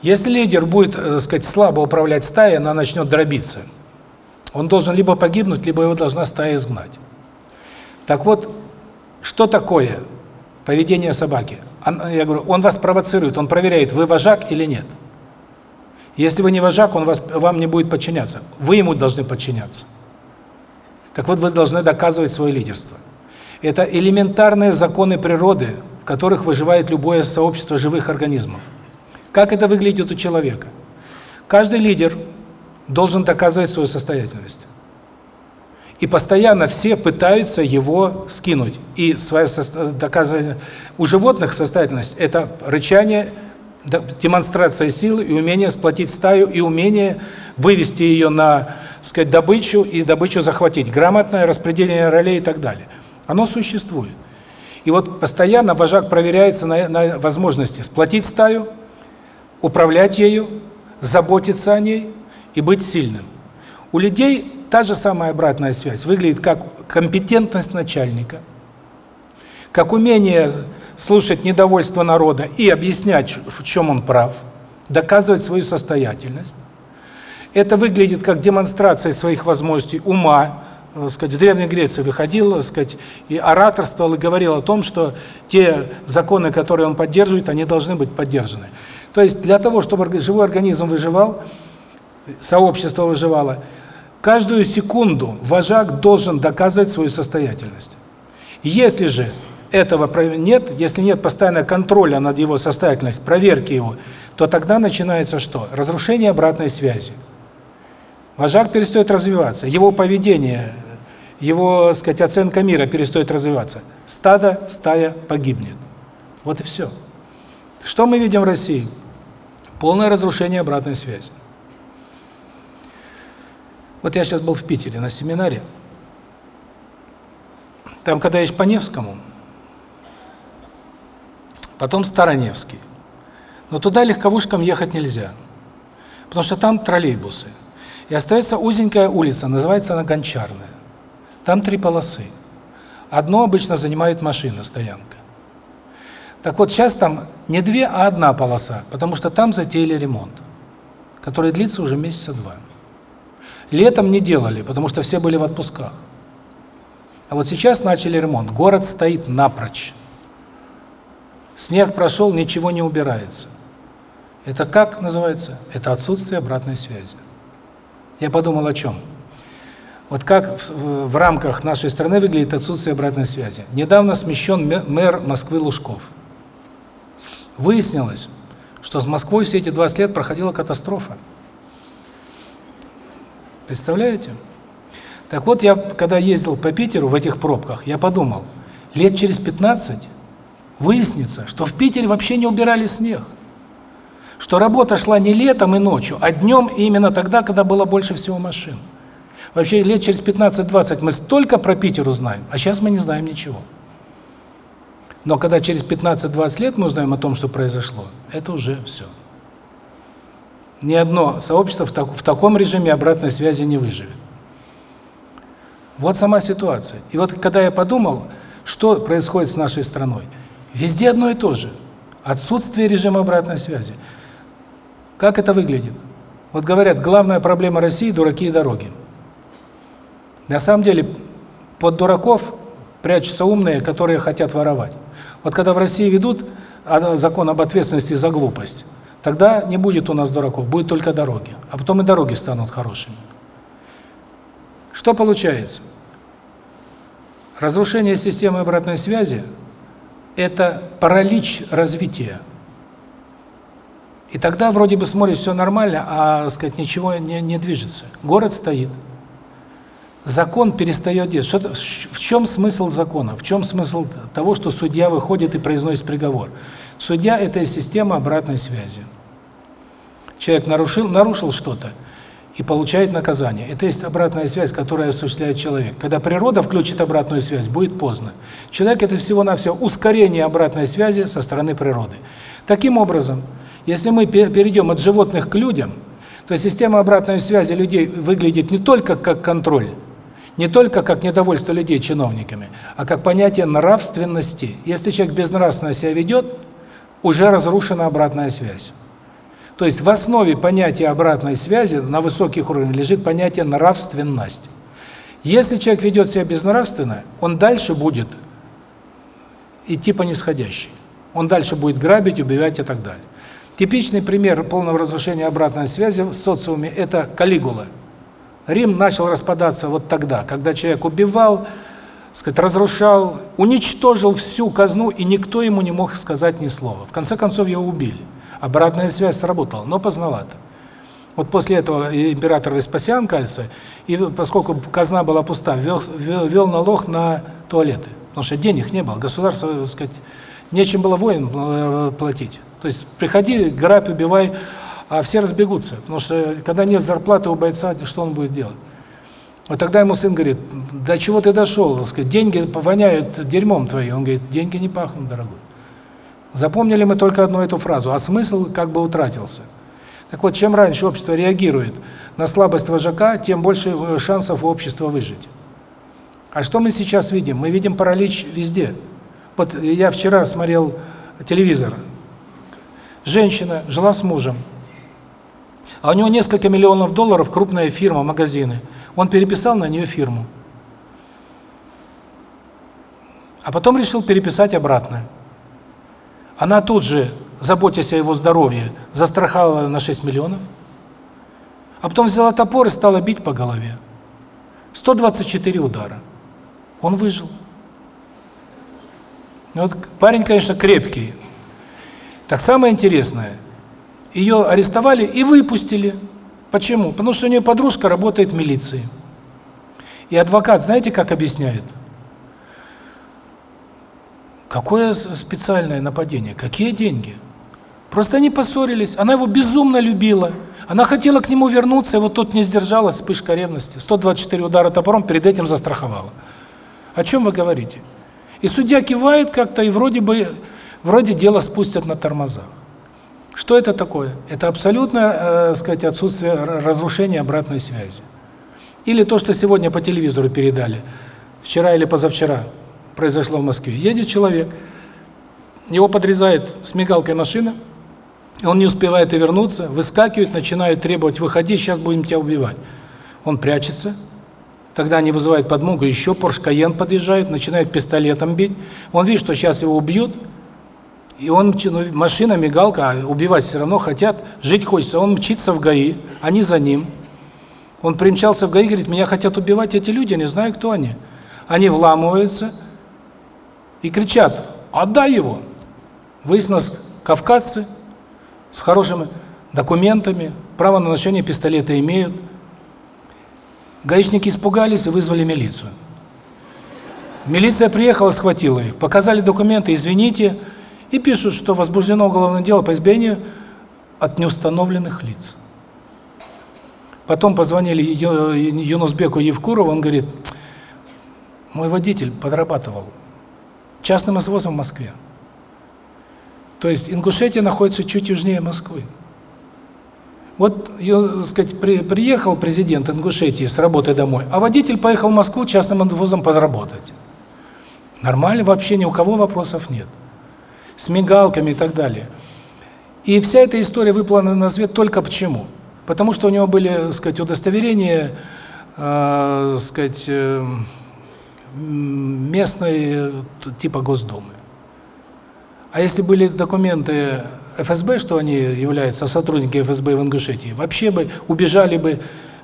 Если лидер будет, так э, сказать, слабо управлять стаей, она начнет дробиться. Он должен либо погибнуть, либо его должна стая изгнать. Так вот, что такое поведение собаки? Я говорю, он вас провоцирует, он проверяет, вы вожак или нет. Если вы не вожак, он вас, вам не будет подчиняться. Вы ему должны подчиняться. Так вот, вы должны доказывать свое лидерство. Это элементарные законы природы, в которых выживает любое сообщество живых организмов. Как это выглядит у человека? Каждый лидер должен доказывать свою состоятельность. И постоянно все пытаются его скинуть. И свое доказывание у животных состоятельность это рычание, демонстрация силы и умение сплотить стаю и умение вывести ее на сказать, добычу и добычу захватить, грамотное распределение ролей и так далее. Оно существует. И вот постоянно вожак проверяется на, на возможности сплотить стаю, управлять ею, заботиться о ней и быть сильным. У людей та же самая обратная связь выглядит как компетентность начальника, как умение слушать недовольство народа и объяснять, в чем он прав, доказывать свою состоятельность, это выглядит как демонстрация своих возможностей ума. Так сказать, в Древней Греции выходил, так сказать, и ораторствовал и говорил о том, что те законы, которые он поддерживает, они должны быть поддержаны. То есть для того, чтобы живой организм выживал, сообщество выживало, каждую секунду вожак должен доказывать свою состоятельность. Если же этого нет, если нет постоянного контроля над его состоятельностью, проверки его, то тогда начинается что? Разрушение обратной связи. Вожак перестает развиваться, его поведение, его, сказать, оценка мира перестает развиваться. Стадо, стая погибнет. Вот и все. Что мы видим в России? Полное разрушение обратной связи. Вот я сейчас был в Питере на семинаре. Там, когда едешь по Невскому, потом Староневский. Но туда легковушкам ехать нельзя, потому что там троллейбусы. И остается узенькая улица, называется она Гончарная. Там три полосы. Одно обычно занимает машина, стоянка. Так вот, сейчас там не две, а одна полоса, потому что там затеяли ремонт, который длится уже месяца два. Летом не делали, потому что все были в отпусках. А вот сейчас начали ремонт. Город стоит напрочь. Снег прошел, ничего не убирается. Это как называется? Это отсутствие обратной связи. Я подумал о чем? Вот как в, в рамках нашей страны выглядит отсутствие обратной связи. Недавно смещен мэр Москвы Лужков. Выяснилось, что с Москвой все эти 20 лет проходила катастрофа. Представляете? Так вот, я когда ездил по Питеру в этих пробках, я подумал, лет через 15 выяснится, что в Питере вообще не убирали снег. Что работа шла не летом и ночью, а днем и именно тогда, когда было больше всего машин. Вообще лет через 15-20 мы столько про Питер узнаем, а сейчас мы не знаем ничего. Но когда через 15-20 лет мы узнаем о том, что произошло, это уже все. Ни одно сообщество в, так, в таком режиме обратной связи не выживет. Вот сама ситуация. И вот когда я подумал, что происходит с нашей страной, везде одно и то же. Отсутствие режима обратной связи. Как это выглядит? Вот говорят, главная проблема России – дураки и дороги. На самом деле, под дураков прячутся умные, которые хотят воровать. Вот когда в России ведут а, закон об ответственности за глупость, тогда не будет у нас дураков, будет только дороги. А потом и дороги станут хорошими. Что получается? Разрушение системы обратной связи – это паралич развития. И тогда вроде бы смотришь, все нормально, а, сказать, ничего не, не движется. Город стоит закон перестает действовать. В чем смысл закона? В чем смысл того, что судья выходит и произносит приговор? Судья – это система обратной связи. Человек нарушил, нарушил что-то и получает наказание. Это есть обратная связь, которую осуществляет человек. Когда природа включит обратную связь, будет поздно. Человек – это всего-навсего ускорение обратной связи со стороны природы. Таким образом, если мы перейдем от животных к людям, то система обратной связи людей выглядит не только как контроль, не только как недовольство людей чиновниками, а как понятие нравственности. Если человек безнравственно себя ведет, уже разрушена обратная связь. То есть в основе понятия обратной связи на высоких уровнях лежит понятие нравственность. Если человек ведет себя безнравственно, он дальше будет идти по нисходящей. Он дальше будет грабить, убивать и так далее. Типичный пример полного разрушения обратной связи в социуме – это Калигула. Рим начал распадаться вот тогда, когда человек убивал, сказать, разрушал, уничтожил всю казну, и никто ему не мог сказать ни слова. В конце концов его убили. Обратная связь сработала, но поздновато. Вот после этого император Веспасиан, кажется, и поскольку казна была пуста, вел, вел, вел налог на туалеты, потому что денег не было, государство, так сказать, нечем было воин э, платить. То есть приходи, грабь, убивай, а все разбегутся, потому что когда нет зарплаты у бойца, что он будет делать? Вот тогда ему сын говорит, до чего ты дошел, так сказать, деньги воняют дерьмом твоим. Он говорит, деньги не пахнут, дорогой. Запомнили мы только одну эту фразу, а смысл как бы утратился. Так вот, чем раньше общество реагирует на слабость вожака, тем больше э, шансов у общества выжить. А что мы сейчас видим? Мы видим паралич везде. Вот я вчера смотрел телевизор. Женщина жила с мужем, а у него несколько миллионов долларов, крупная фирма, магазины. Он переписал на нее фирму. А потом решил переписать обратно. Она тут же, заботясь о его здоровье, застраховала на 6 миллионов. А потом взяла топор и стала бить по голове. 124 удара. Он выжил. Ну вот парень, конечно, крепкий. Так самое интересное, ее арестовали и выпустили. Почему? Потому что у нее подружка работает в милиции. И адвокат, знаете, как объясняет? Какое специальное нападение? Какие деньги? Просто они поссорились. Она его безумно любила. Она хотела к нему вернуться, и вот тут не сдержалась, вспышка ревности. 124 удара топором перед этим застраховала. О чем вы говорите? И судья кивает как-то, и вроде бы, вроде дело спустят на тормозах. Что это такое? Это абсолютное, э, сказать, отсутствие разрушения обратной связи. Или то, что сегодня по телевизору передали, вчера или позавчера произошло в Москве. Едет человек, его подрезает с мигалкой машина, он не успевает и вернуться, выскакивает, начинают требовать, выходи, сейчас будем тебя убивать. Он прячется, тогда они вызывают подмогу, еще Porsche Cayenne подъезжает, начинает пистолетом бить. Он видит, что сейчас его убьют, и он, ну, машина, мигалка, а убивать все равно хотят, жить хочется. Он мчится в ГАИ, они за ним. Он примчался в ГАИ, говорит, меня хотят убивать эти люди, не знаю, кто они. Они вламываются и кричат, отдай его. Выяснилось, кавказцы, с хорошими документами, право на ношение пистолета имеют. Гаишники испугались и вызвали милицию. Милиция приехала, схватила их, показали документы, извините, и пишут, что возбуждено уголовное дело по избиению от неустановленных лиц. Потом позвонили Юнусбеку Евкурову, он говорит, мой водитель подрабатывал частным извозом в Москве. То есть Ингушетия находится чуть южнее Москвы. Вот, так сказать, при, приехал президент Ингушетии с работы домой, а водитель поехал в Москву частным вузом подработать. Нормально, вообще ни у кого вопросов нет. С мигалками и так далее. И вся эта история выплана на свет только почему? Потому что у него были, так сказать, удостоверения, э, сказать, э, местной типа Госдумы. А если были документы ФСБ, что они являются сотрудники ФСБ в Ингушетии, вообще бы убежали бы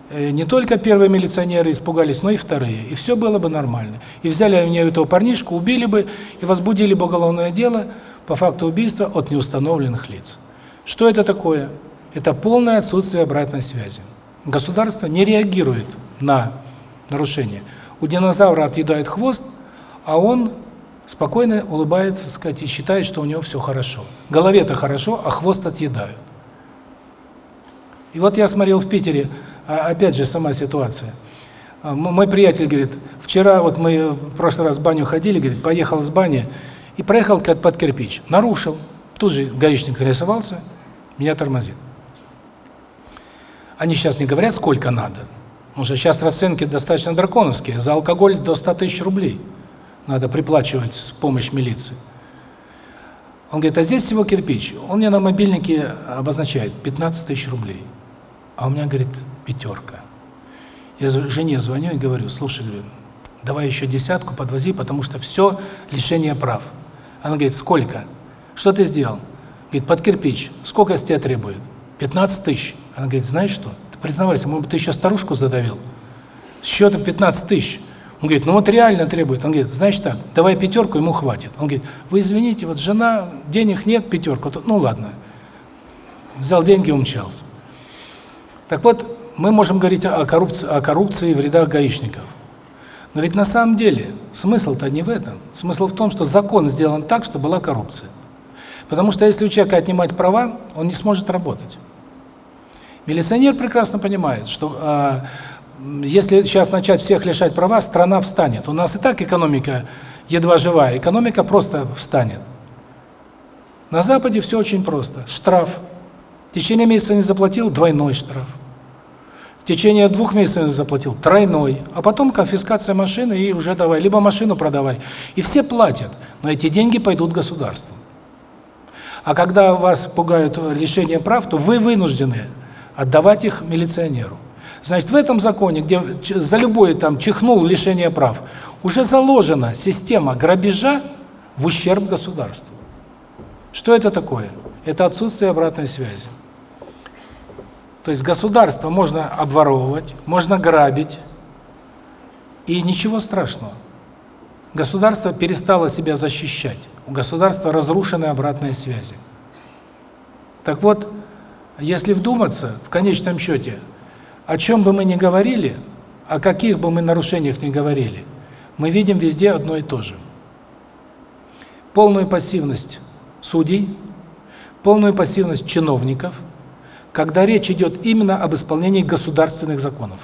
э, не только первые милиционеры испугались, но и вторые. И все было бы нормально. И взяли они этого парнишку, убили бы и возбудили бы уголовное дело по факту убийства от неустановленных лиц. Что это такое? Это полное отсутствие обратной связи. Государство не реагирует на нарушение. У динозавра отъедает хвост, а он спокойно улыбается, сказать, и считает, что у него все хорошо. Голове-то хорошо, а хвост отъедают. И вот я смотрел в Питере, а, опять же, сама ситуация. А, мой приятель говорит, вчера вот мы в прошлый раз в баню ходили, говорит, поехал с бани и проехал под кирпич. Нарушил. Тут же гаишник нарисовался, меня тормозит. Они сейчас не говорят, сколько надо. Потому что сейчас расценки достаточно драконовские. За алкоголь до 100 тысяч рублей надо приплачивать с помощь милиции. Он говорит, а здесь всего кирпич. Он мне на мобильнике обозначает 15 тысяч рублей. А у меня, говорит, пятерка. Я жене звоню и говорю, слушай, говорю, давай еще десятку подвози, потому что все лишение прав. Она говорит, сколько? Что ты сделал? Говорит, под кирпич. Сколько с тебя требует? 15 тысяч. Она говорит, знаешь что? Ты признавайся, может быть, ты еще старушку задавил? Счета 15 тысяч. Он говорит, ну вот реально требует. Он говорит, значит так, давай пятерку, ему хватит. Он говорит, вы извините, вот жена, денег нет, пятерку. Ну ладно. Взял деньги умчался. Так вот, мы можем говорить о коррупции, о коррупции и вредах гаишников. Но ведь на самом деле смысл-то не в этом. Смысл в том, что закон сделан так, что была коррупция. Потому что если у человека отнимать права, он не сможет работать. Милиционер прекрасно понимает, что э, если сейчас начать всех лишать права, страна встанет. У нас и так экономика едва живая, экономика просто встанет. На Западе все очень просто. Штраф. В течение месяца не заплатил – двойной штраф. Течение двух месяцев заплатил – тройной. А потом конфискация машины и уже давай. Либо машину продавай. И все платят, но эти деньги пойдут государству. А когда вас пугают лишением прав, то вы вынуждены отдавать их милиционеру. Значит, в этом законе, где за любое там чихнул лишение прав, уже заложена система грабежа в ущерб государству. Что это такое? Это отсутствие обратной связи. То есть государство можно обворовывать, можно грабить, и ничего страшного. Государство перестало себя защищать. У государства разрушены обратные связи. Так вот, если вдуматься, в конечном счете, о чем бы мы ни говорили, о каких бы мы нарушениях ни говорили, мы видим везде одно и то же. полную пассивность судей, полную пассивность чиновников, когда речь идет именно об исполнении государственных законов.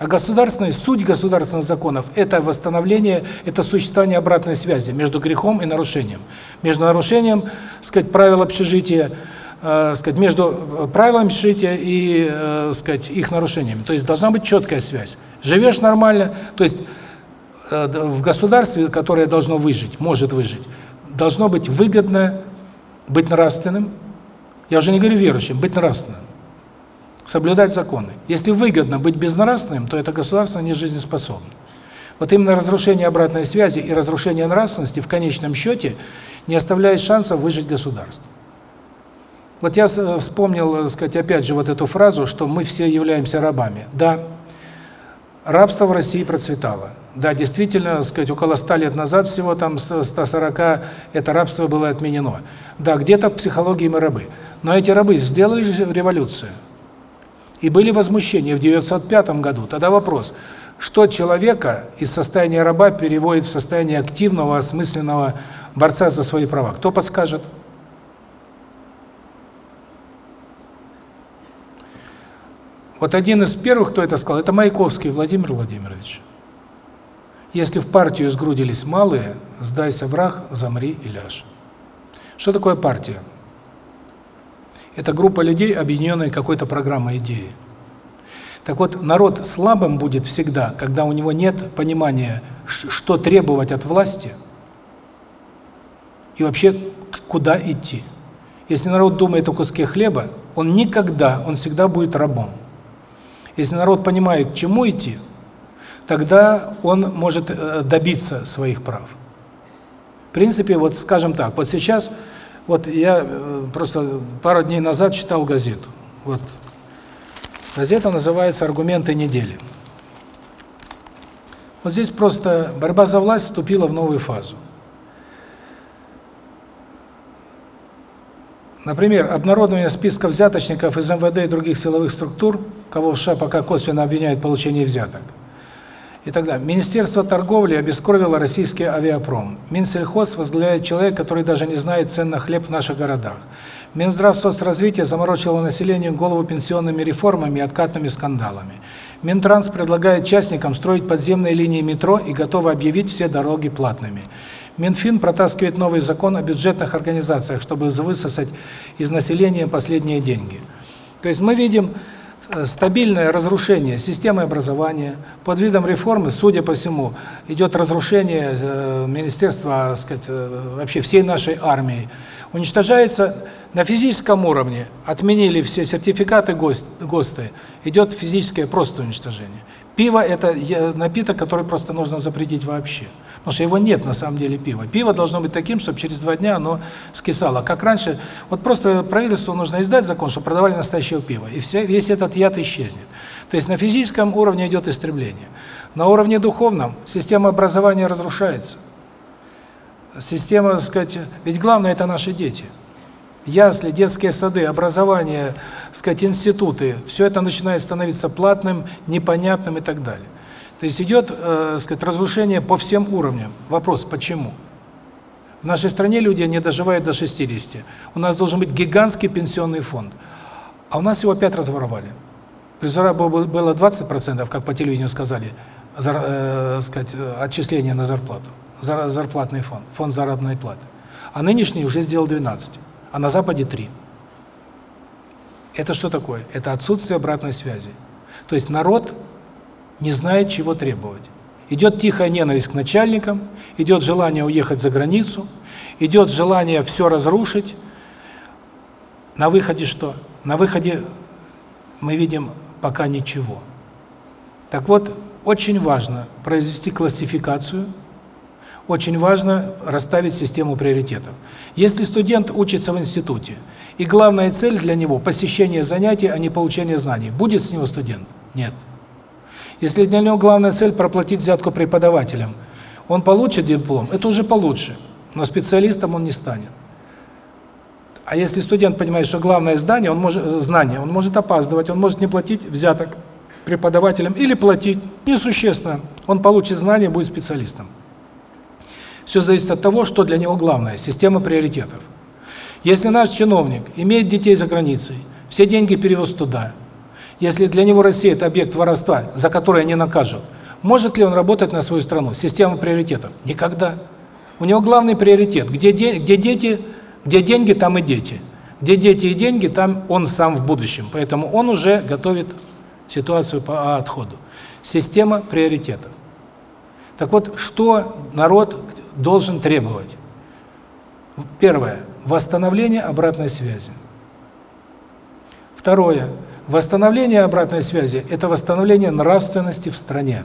А государственная суть государственных законов это восстановление, это существование обратной связи между грехом и нарушением. Между нарушением, сказать, правил общежития, э, сказать, между правилами общежития и, э, сказать, их нарушениями. То есть должна быть четкая связь. Живешь нормально, то есть э, в государстве, которое должно выжить, может выжить, должно быть выгодно быть нравственным. Я уже не говорю верующим, быть нравственным соблюдать законы. Если выгодно быть безнравственным, то это государство не жизнеспособно. Вот именно разрушение обратной связи и разрушение нравственности в конечном счете не оставляет шансов выжить государству. Вот я э, вспомнил, так сказать, опять же вот эту фразу, что мы все являемся рабами. Да, рабство в России процветало. Да, действительно, так сказать, около 100 лет назад, всего там 140, это рабство было отменено. Да, где-то в психологии мы рабы. Но эти рабы сделали революцию. И были возмущения в 905 году. Тогда вопрос, что человека из состояния раба переводит в состояние активного, осмысленного борца за свои права? Кто подскажет? Вот один из первых, кто это сказал, это Маяковский Владимир Владимирович. Если в партию сгрудились малые, сдайся враг, замри и ляжь. Что такое партия? Это группа людей, объединенная какой-то программой идеи. Так вот, народ слабым будет всегда, когда у него нет понимания, что требовать от власти и вообще куда идти. Если народ думает о куске хлеба, он никогда, он всегда будет рабом. Если народ понимает, к чему идти, тогда он может э, добиться своих прав. В принципе, вот скажем так, вот сейчас вот я э, просто пару дней назад читал газету. Вот. Газета называется «Аргументы недели». Вот здесь просто борьба за власть вступила в новую фазу. Например, обнародование списка взяточников из МВД и других силовых структур, кого в США пока косвенно обвиняют в получении взяток – и далее. Министерство торговли обескровило российский авиапром. Минсельхоз возглавляет человек, который даже не знает цен на хлеб в наших городах. Минздрав соцразвития заморочило населению голову пенсионными реформами и откатными скандалами. Минтранс предлагает частникам строить подземные линии метро и готовы объявить все дороги платными. Минфин протаскивает новый закон о бюджетных организациях, чтобы высосать из населения последние деньги. То есть мы видим стабильное разрушение системы образования, под видом реформы, судя по всему, идет разрушение э, министерства, сказать, э, вообще всей нашей армии. Уничтожается на физическом уровне, отменили все сертификаты ГОСТы, идет физическое просто уничтожение. Пиво – это напиток, который просто нужно запретить вообще. Потому что его нет на самом деле пива. Пиво должно быть таким, чтобы через два дня оно скисало. Как раньше, вот просто правительству нужно издать закон, чтобы продавали настоящее пиво. И все, весь этот яд исчезнет. То есть на физическом уровне идет истребление. На уровне духовном система образования разрушается. Система, так сказать, ведь главное это наши дети. Ясли, детские сады, образование, сказать, институты, все это начинает становиться платным, непонятным и так далее. То есть идет, э, сказать, разрушение по всем уровням. Вопрос, почему? В нашей стране люди не доживают до 60. У нас должен быть гигантский пенсионный фонд. А у нас его опять разворовали. Призора было 20%, как по телевидению сказали, за, э, сказать, отчисления на зарплату. За, зарплатный фонд, фонд заработной платы. А нынешний уже сделал 12, а на Западе 3. Это что такое? Это отсутствие обратной связи. То есть народ не знает, чего требовать. Идет тихая ненависть к начальникам, идет желание уехать за границу, идет желание все разрушить. На выходе что? На выходе мы видим пока ничего. Так вот, очень важно произвести классификацию, очень важно расставить систему приоритетов. Если студент учится в институте, и главная цель для него – посещение занятий, а не получение знаний, будет с него студент? Нет. Если для него главная цель проплатить взятку преподавателям, он получит диплом, это уже получше, но специалистом он не станет. А если студент понимает, что главное здание, он может знание, он может опаздывать, он может не платить взяток преподавателям или платить несущественно. Он получит знания, будет специалистом. Все зависит от того, что для него главное – система приоритетов. Если наш чиновник имеет детей за границей, все деньги перевез туда, если для него Россия – это объект воровства, за которое не накажут, может ли он работать на свою страну? Система приоритетов? Никогда. У него главный приоритет – где, де где дети, где деньги, там и дети. Где дети и деньги, там он сам в будущем. Поэтому он уже готовит ситуацию по отходу. Система приоритетов. Так вот, что народ должен требовать? Первое восстановление обратной связи. Второе восстановление обратной связи это восстановление нравственности в стране.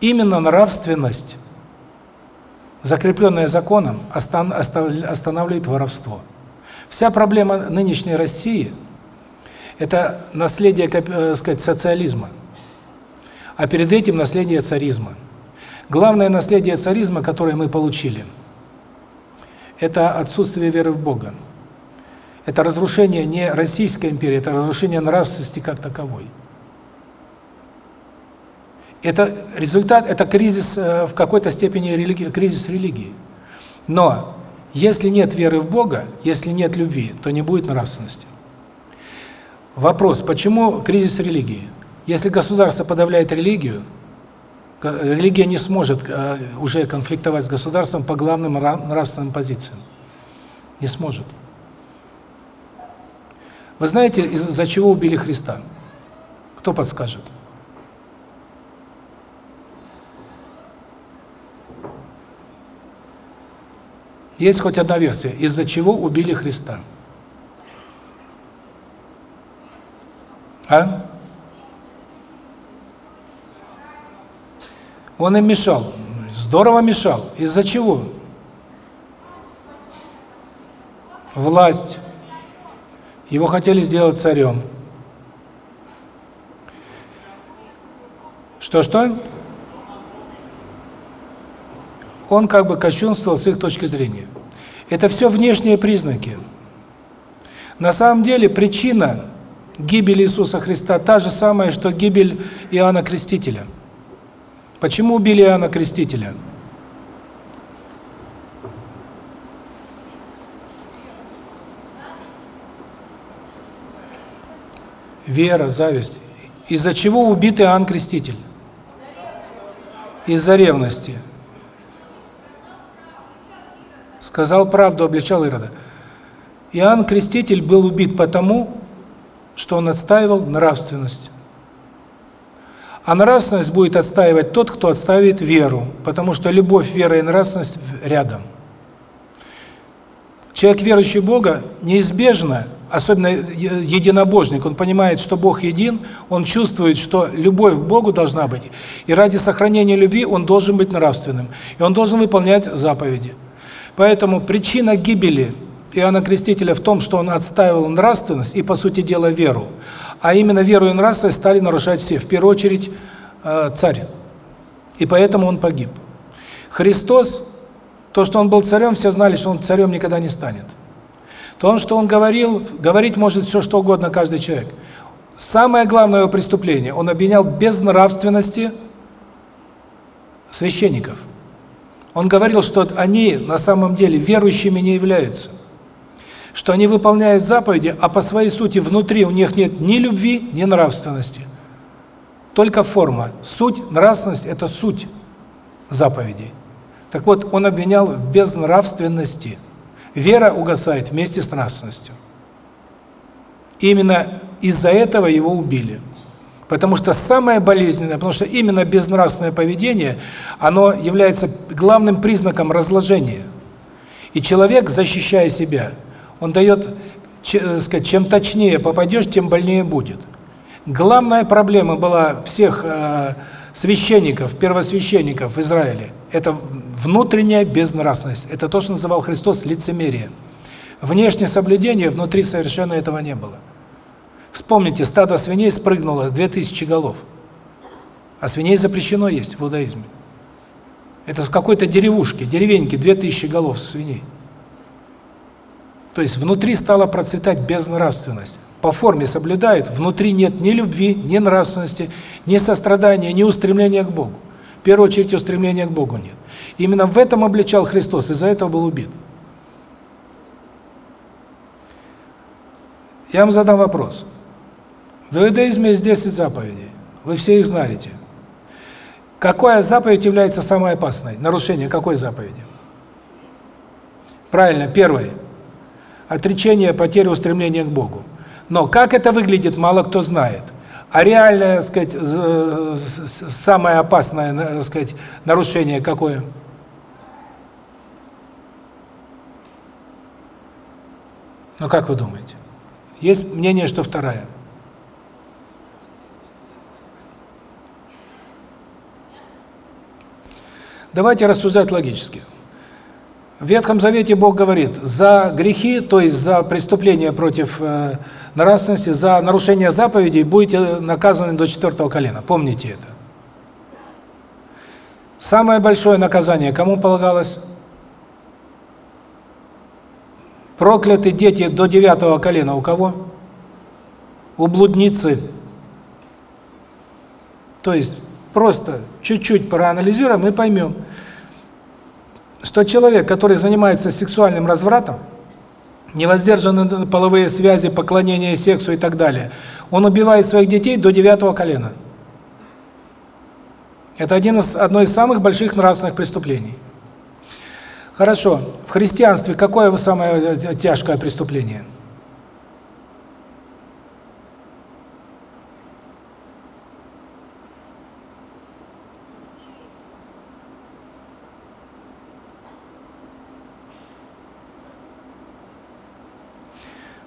Именно нравственность, закрепленная законом, останавливает воровство. Вся проблема нынешней России это наследие, э, сказать, социализма. А перед этим наследие царизма. Главное наследие царизма, которое мы получили это отсутствие веры в Бога. Это разрушение не Российской империи, это разрушение нравственности как таковой. Это результат, это кризис э, в какой-то степени религии, кризис религии. Но если нет веры в Бога, если нет любви, то не будет нравственности. Вопрос, почему кризис религии? Если государство подавляет религию, религия не сможет э, уже конфликтовать с государством по главным нравственным позициям. Не сможет. Вы знаете, из-за чего убили Христа? Кто подскажет? Есть хоть одна версия, из-за чего убили Христа? А? Он им мешал. Здорово мешал. Из-за чего? Власть. Его хотели сделать царем. Что-что? Он как бы кощунствовал с их точки зрения. Это все внешние признаки. На самом деле причина гибели Иисуса Христа та же самая, что гибель Иоанна Крестителя – Почему убили Иоанна Крестителя? Вера, зависть. Из-за чего убит Иоанн Креститель? Из-за ревности. Сказал правду, обличал Ирода. Иоанн Креститель был убит потому, что он отстаивал нравственность. А нравственность будет отстаивать тот, кто отставит веру, потому что любовь, вера и нравственность рядом. Человек, верующий в Бога, неизбежно, особенно единобожник, он понимает, что Бог един, он чувствует, что любовь к Богу должна быть, и ради сохранения любви он должен быть нравственным, и он должен выполнять заповеди. Поэтому причина гибели Иоанна Крестителя в том, что он отстаивал нравственность и, по сути дела, веру. А именно веру и нравственность стали нарушать все, в первую очередь э, царь. И поэтому он погиб. Христос, то, что он был царем, все знали, что он царем никогда не станет. То, что он говорил, говорить может все, что угодно каждый человек. Самое главное его преступление, он обвинял безнравственности священников. Он говорил, что они на самом деле верующими не являются что они выполняют заповеди, а по своей сути внутри у них нет ни любви, ни нравственности. Только форма. Суть, нравственность – это суть заповедей. Так вот, он обвинял в безнравственности. Вера угасает вместе с нравственностью. именно из-за этого его убили. Потому что самое болезненное, потому что именно безнравственное поведение, оно является главным признаком разложения. И человек, защищая себя – он дает, э, сказать, чем точнее попадешь, тем больнее будет. Главная проблема была всех э, священников, первосвященников в Израиле это внутренняя безнравственность. Это то, что называл Христос лицемерие. Внешнее соблюдение, внутри совершенно этого не было. Вспомните, стадо свиней спрыгнуло 2000 голов. А свиней запрещено есть в иудаизме. Это в какой-то деревушке, деревеньке 2000 голов свиней. То есть внутри стала процветать безнравственность. По форме соблюдают, внутри нет ни любви, ни нравственности, ни сострадания, ни устремления к Богу. первую очередь устремления к Богу нет. Именно в этом обличал Христос, из-за этого был убит. Я вам задам вопрос. В иудаизме есть 10 заповедей. Вы все их знаете. Какая заповедь является самой опасной? Нарушение какой заповеди? Правильно, первое. Отречение, потеря устремления к Богу. Но как это выглядит, мало кто знает. А реальное, так сказать, самое опасное, так сказать, нарушение какое? Ну как вы думаете? Есть мнение, что вторая. Давайте рассуждать логически. В Ветхом Завете Бог говорит, за грехи, то есть за преступления против э, нравственности, за нарушение заповедей будете наказаны до четвертого колена. Помните это. Самое большое наказание кому полагалось? Прокляты дети до девятого колена у кого? У блудницы. То есть просто чуть-чуть проанализируем и поймем, что человек, который занимается сексуальным развратом, невоздержанные половые связи, поклонение сексу и так далее, он убивает своих детей до девятого колена. Это один из, одно из самых больших нравственных преступлений. Хорошо, в христианстве какое самое тяжкое преступление?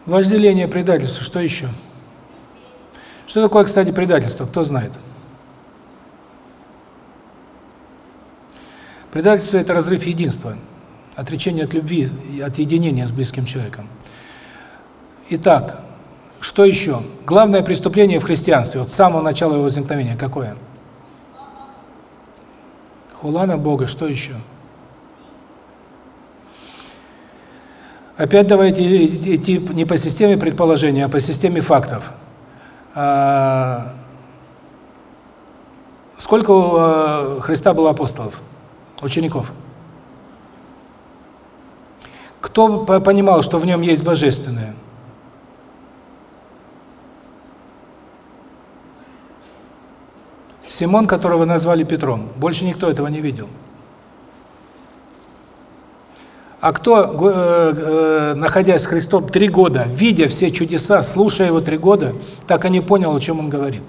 Вожделение, предательство, что еще? Что такое, кстати, предательство, кто знает? Предательство – это разрыв единства, отречение от любви, от единения с близким человеком. Итак, что еще? Главное преступление в христианстве, вот с самого начала его возникновения, какое? Хулана Бога, что еще? Опять давайте идти не по системе предположения, а по системе фактов. А, сколько у а, Христа было апостолов, учеников? Кто понимал, что в нем есть божественное? Симон, которого назвали Петром. Больше никто этого не видел. А кто, э, э, находясь с Христом три года, видя все чудеса, слушая его три года, так и не понял, о чем он говорит?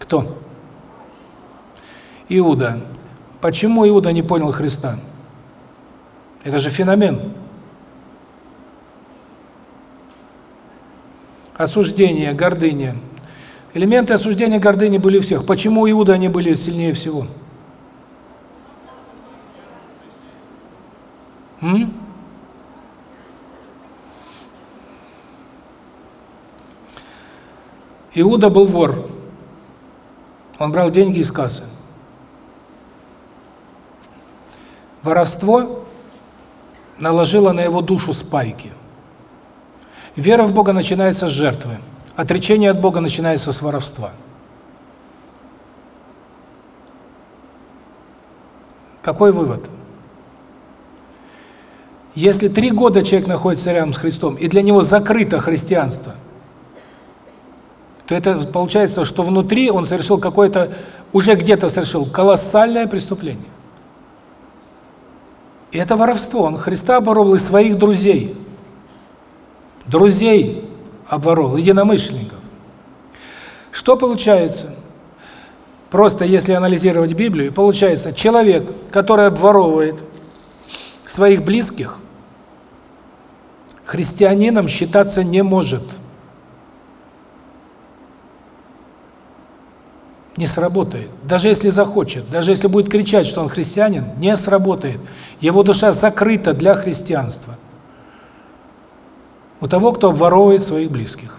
Кто? Иуда. Почему Иуда не понял Христа? Это же феномен. Осуждение, гордыня. Элементы осуждения гордыни были у всех. Почему Иуда они были сильнее всего? М? Иуда был вор. Он брал деньги из кассы. Воровство наложило на его душу спайки. Вера в Бога начинается с жертвы. Отречение от Бога начинается с воровства. Какой вывод? Если три года человек находится рядом с Христом, и для него закрыто христианство, то это получается, что внутри он совершил какое-то, уже где-то совершил колоссальное преступление. И это воровство. Он Христа обворовал из своих друзей. Друзей обворовал, единомышленников. Что получается? Просто если анализировать Библию, получается, человек, который обворовывает своих близких, христианином считаться не может. Не сработает. Даже если захочет, даже если будет кричать, что он христианин, не сработает. Его душа закрыта для христианства. У того, кто обворовывает своих близких.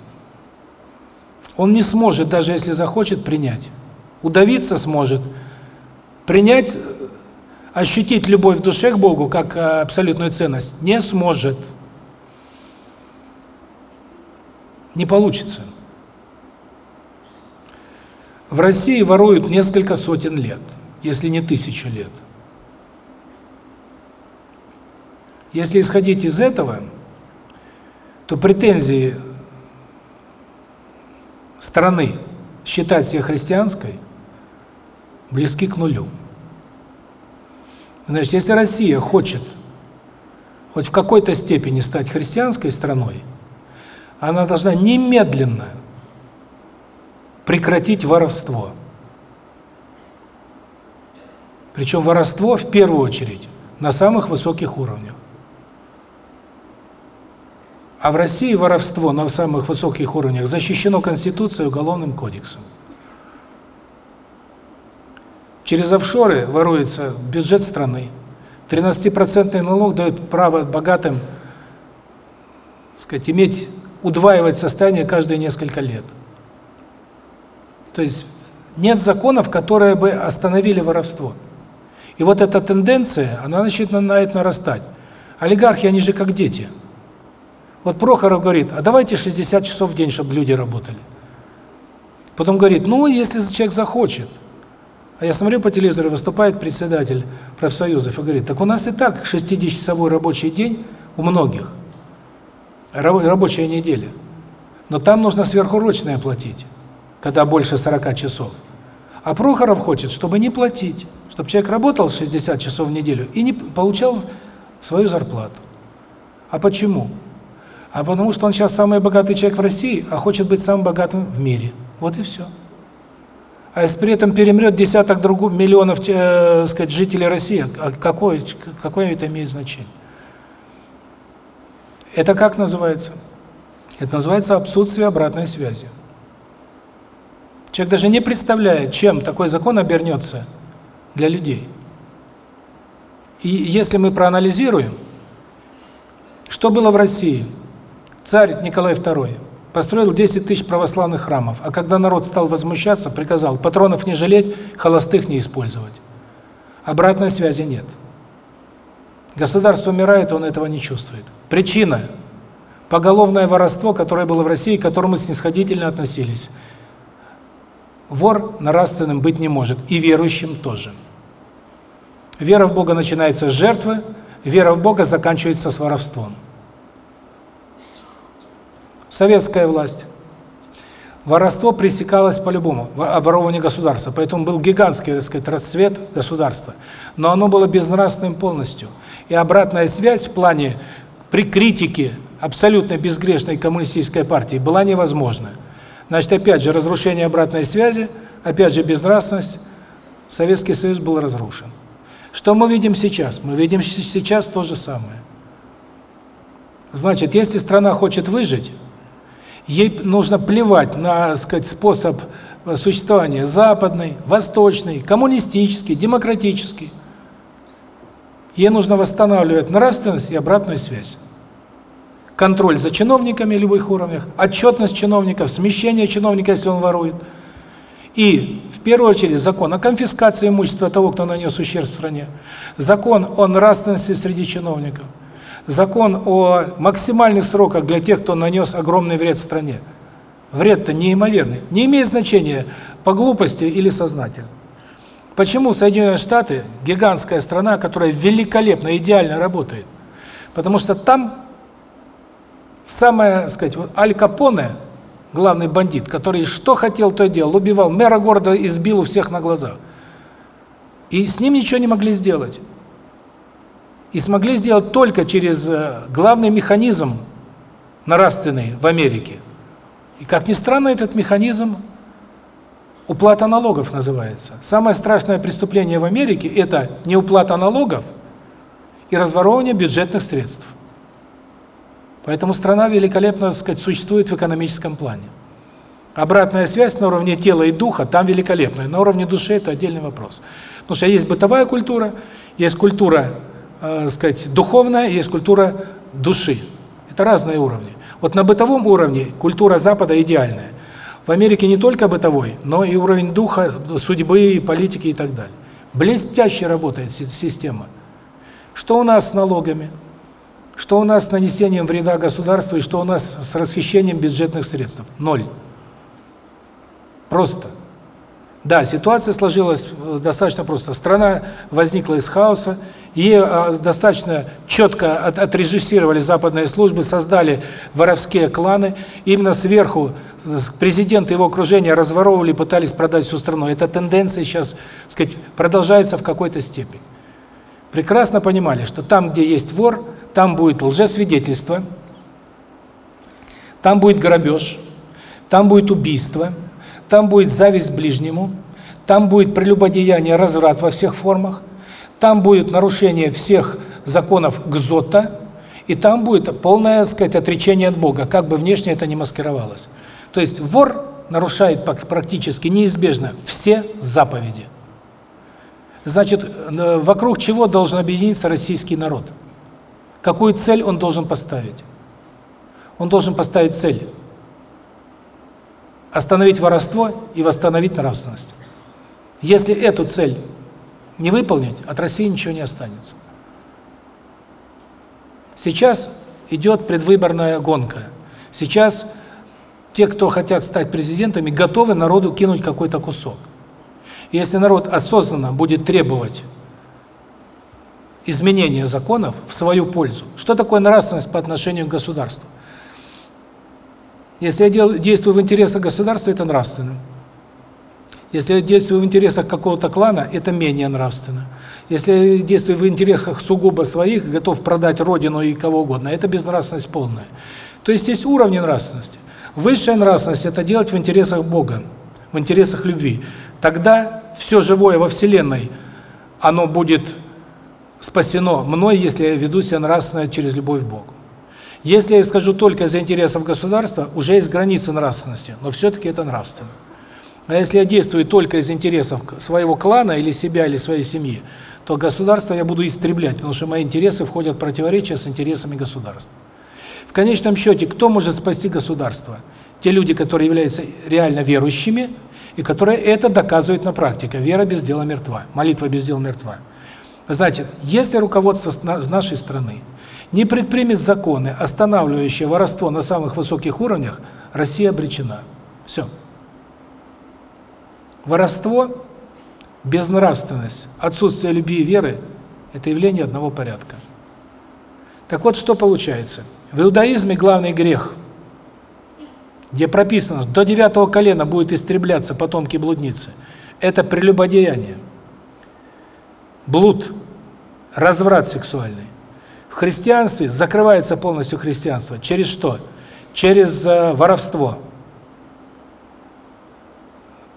Он не сможет, даже если захочет, принять. Удавиться сможет. Принять, ощутить любовь в душе к Богу, как э, абсолютную ценность, не сможет. Не получится. В России воруют несколько сотен лет, если не тысячу лет. Если исходить из этого, то претензии страны считать себя христианской близки к нулю. Значит, если Россия хочет хоть в какой-то степени стать христианской страной, она должна немедленно прекратить воровство. Причем воровство в первую очередь на самых высоких уровнях. А в России воровство на самых высоких уровнях защищено Конституцией и Уголовным кодексом. Через офшоры воруется бюджет страны. 13% налог дает право богатым, сказать, иметь удваивать состояние каждые несколько лет. То есть нет законов, которые бы остановили воровство. И вот эта тенденция, она начинает нарастать. Олигархи, они же как дети. Вот Прохоров говорит, а давайте 60 часов в день, чтобы люди работали. Потом говорит, ну, если человек захочет. А я смотрю по телевизору, выступает председатель профсоюзов и говорит, так у нас и так 60-часовой рабочий день у многих, рабочая неделя. Но там нужно сверхурочное платить, когда больше 40 часов. А Прохоров хочет, чтобы не платить, чтобы человек работал 60 часов в неделю и не получал свою зарплату. А почему? А потому что он сейчас самый богатый человек в России, а хочет быть самым богатым в мире. Вот и все. А если при этом перемрет десяток другу, миллионов, э, сказать, жителей России, а какое, какое это имеет значение? Это как называется? Это называется отсутствие обратной связи. Человек даже не представляет, чем такой закон обернется для людей. И если мы проанализируем, что было в России – Царь Николай II построил 10 тысяч православных храмов, а когда народ стал возмущаться, приказал патронов не жалеть, холостых не использовать. Обратной связи нет. Государство умирает, он этого не чувствует. Причина – поголовное воровство, которое было в России, к которому снисходительно относились. Вор нравственным быть не может, и верующим тоже. Вера в Бога начинается с жертвы, вера в Бога заканчивается с воровством советская власть. Воровство пресекалось по-любому, оборование государства, поэтому был гигантский, так сказать, расцвет государства. Но оно было безнравственным полностью. И обратная связь в плане при критике абсолютно безгрешной коммунистической партии была невозможна. Значит, опять же, разрушение обратной связи, опять же, безнравственность, Советский Союз был разрушен. Что мы видим сейчас? Мы видим сейчас то же самое. Значит, если страна хочет выжить, Ей нужно плевать на, сказать, способ существования западный, восточный, коммунистический, демократический. Ей нужно восстанавливать нравственность и обратную связь. Контроль за чиновниками любых уровнях, отчетность чиновников, смещение чиновника, если он ворует. И, в первую очередь, закон о конфискации имущества того, кто нанес ущерб стране. Закон о нравственности среди чиновников закон о максимальных сроках для тех, кто нанес огромный вред стране. Вред-то неимоверный. Не имеет значения по глупости или сознательно. Почему Соединенные Штаты, гигантская страна, которая великолепно, идеально работает? Потому что там самое, сказать, вот Аль Капоне, главный бандит, который что хотел, то делал, убивал мэра города, избил у всех на глазах. И с ним ничего не могли сделать и смогли сделать только через э, главный механизм нравственный в Америке. И как ни странно, этот механизм уплата налогов называется. Самое страшное преступление в Америке – это неуплата налогов и разворовывание бюджетных средств. Поэтому страна великолепно, так сказать, существует в экономическом плане. Обратная связь на уровне тела и духа там великолепная, на уровне души это отдельный вопрос. Потому что есть бытовая культура, есть культура э, сказать, духовная, есть культура души. Это разные уровни. Вот на бытовом уровне культура Запада идеальная. В Америке не только бытовой, но и уровень духа, судьбы, политики и так далее. Блестяще работает система. Что у нас с налогами? Что у нас с нанесением вреда государству и что у нас с расхищением бюджетных средств? Ноль. Просто. Да, ситуация сложилась э, достаточно просто. Страна возникла из хаоса, и э, достаточно четко от, отрежиссировали западные службы, создали воровские кланы. Именно сверху президент и его окружение разворовывали, пытались продать всю страну. Эта тенденция сейчас, сказать, продолжается в какой-то степени. Прекрасно понимали, что там, где есть вор, там будет лжесвидетельство, там будет грабеж, там будет убийство, там будет зависть ближнему, там будет прелюбодеяние, разврат во всех формах, там будет нарушение всех законов гзота, и там будет полное, сказать, отречение от Бога, как бы внешне это не маскировалось. То есть вор нарушает практически неизбежно все заповеди. Значит, э, вокруг чего должен объединиться российский народ? Какую цель он должен поставить? Он должен поставить цель остановить воровство и восстановить нравственность. Если эту цель не выполнить, от России ничего не останется. Сейчас идет предвыборная гонка. Сейчас те, кто хотят стать президентами, готовы народу кинуть какой-то кусок. И если народ осознанно будет требовать изменения законов в свою пользу, что такое нравственность по отношению к государству? Если я действую в интересах государства, это нравственно. Если я действую в интересах какого-то клана, это менее нравственно. Если я действую в интересах сугубо своих, готов продать родину и кого угодно, это безнравственность полная. То есть есть уровни нравственности. Высшая нравственность – это делать в интересах Бога, в интересах любви. Тогда все живое во Вселенной, оно будет спасено мной, если я веду себя нравственно через любовь к Богу. Если я скажу только из интересов государства, уже есть границы нравственности, но все-таки это нравственно. А если я действую только из интересов своего клана или себя, или своей семьи, то государство я буду истреблять, потому что мои интересы входят в противоречие с интересами государства. Конечном счете, кто может спасти государство? Те люди, которые являются реально верующими, и которые это доказывают на практике. Вера без дела мертва, молитва без дела мертва. Значит, если руководство нашей страны не предпримет законы, останавливающие воровство на самых высоких уровнях, Россия обречена. Все. Воровство, безнравственность, отсутствие любви и веры – это явление одного порядка. Так вот, что получается? В иудаизме главный грех, где прописано, до девятого колена будет истребляться потомки блудницы, это прелюбодеяние, блуд, разврат сексуальный. В христианстве закрывается полностью христианство. Через что? Через э, воровство.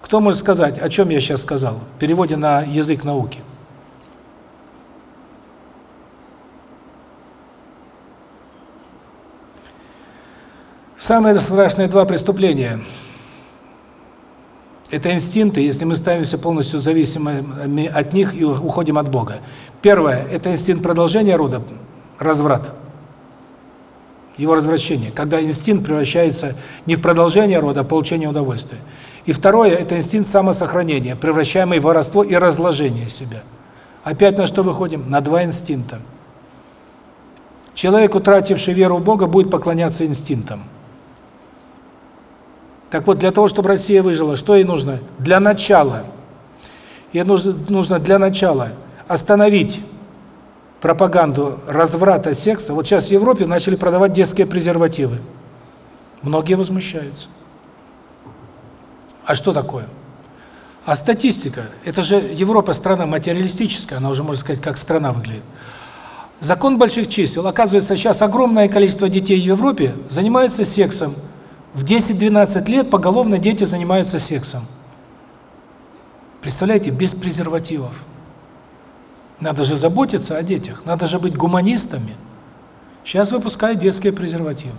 Кто может сказать, о чем я сейчас сказал? В переводе на язык науки. Самые страшные два преступления – это инстинкты, если мы ставимся полностью зависимыми от них и уходим от Бога. Первое – это инстинкт продолжения рода, разврат, его развращение, когда инстинкт превращается не в продолжение рода, а получение удовольствия. И второе – это инстинкт самосохранения, превращаемый в воровство и разложение себя. Опять на что выходим? На два инстинкта. Человек, утративший веру в Бога, будет поклоняться инстинктам. Так вот, для того, чтобы Россия выжила, что ей нужно? Для начала. Ей нужно, нужно для начала остановить пропаганду разврата секса. Вот сейчас в Европе начали продавать детские презервативы. Многие возмущаются. А что такое? А статистика, это же Европа страна материалистическая, она уже, можно сказать, как страна выглядит. Закон больших чисел. Оказывается, сейчас огромное количество детей в Европе занимаются сексом. В 10-12 лет поголовно дети занимаются сексом. Представляете, без презервативов. Надо же заботиться о детях, надо же быть гуманистами. Сейчас выпускают детские презервативы.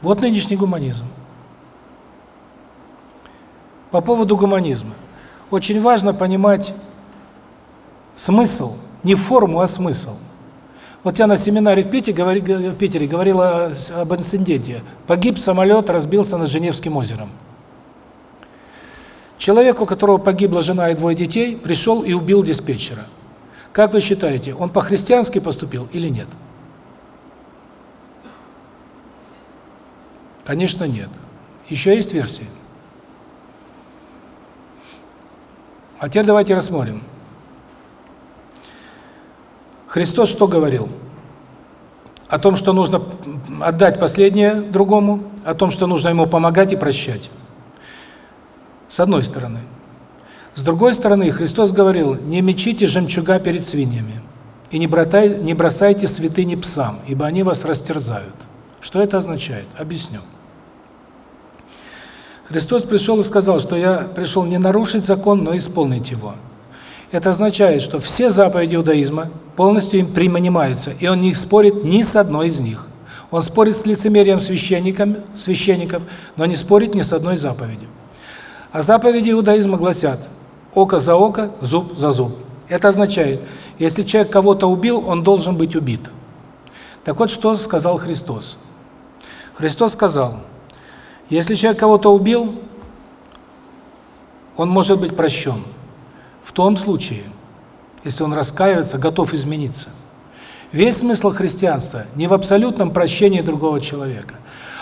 Вот нынешний гуманизм. По поводу гуманизма. Очень важно понимать смысл, не форму, а смысл. Вот я на семинаре в Питере, говори, в Питере говорила об инциденте. Погиб самолет, разбился над Женевским озером. Человек, у которого погибла жена и двое детей, пришел и убил диспетчера. Как вы считаете, он по-христиански поступил или нет? Конечно, нет. Еще есть версии. А теперь давайте рассмотрим. Христос что говорил? О том, что нужно отдать последнее другому, о том, что нужно ему помогать и прощать. С одной стороны. С другой стороны, Христос говорил, не мечите жемчуга перед свиньями и не бросайте, не бросайте святыни псам, ибо они вас растерзают. Что это означает? Объясню. Христос пришел и сказал, что я пришел не нарушить закон, но исполнить его. Это означает, что все заповеди иудаизма полностью им принимаются, и он не спорит ни с одной из них. Он спорит с лицемерием священников, священников, но не спорит ни с одной заповедью. А заповеди иудаизма гласят «око за око, зуб за зуб». Это означает, если человек кого-то убил, он должен быть убит. Так вот, что сказал Христос? Христос сказал, если человек кого-то убил, он может быть прощен. Том случае, если он раскаивается, готов измениться. Весь смысл христианства не в абсолютном прощении другого человека,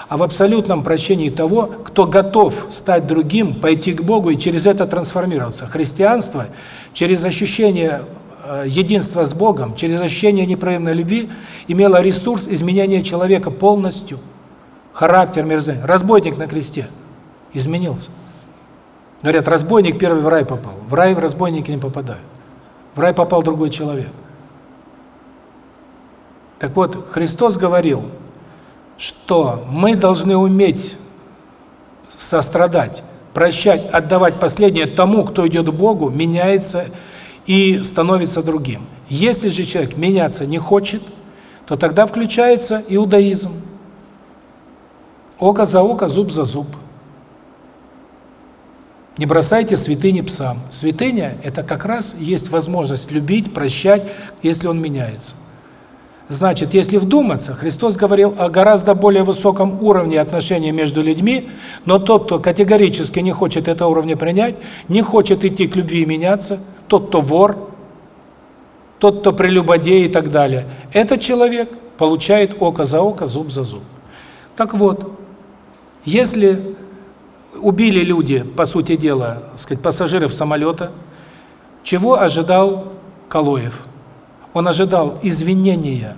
а в абсолютном прощении того, кто готов стать другим, пойти к Богу и через это трансформироваться. Христианство через ощущение э, единства с Богом, через ощущение непрерывной любви имело ресурс изменения человека полностью – характер мерзавец. Разбойник на кресте изменился. Говорят, разбойник первый в рай попал. В рай разбойники не попадают. В рай попал другой человек. Так вот, Христос говорил, что мы должны уметь сострадать, прощать, отдавать последнее тому, кто идет к Богу, меняется и становится другим. Если же человек меняться не хочет, то тогда включается иудаизм. Око за око, зуб за зуб. Не бросайте святыни псам. Святыня – это как раз есть возможность любить, прощать, если он меняется. Значит, если вдуматься, Христос говорил о гораздо более высоком уровне отношений между людьми, но тот, кто категорически не хочет этого уровня принять, не хочет идти к любви и меняться, тот, кто вор, тот, кто прелюбодей и так далее, этот человек получает око за око, зуб за зуб. Так вот, если убили люди, по сути дела, сказать, пассажиров самолета, чего ожидал Калоев? Он ожидал извинения,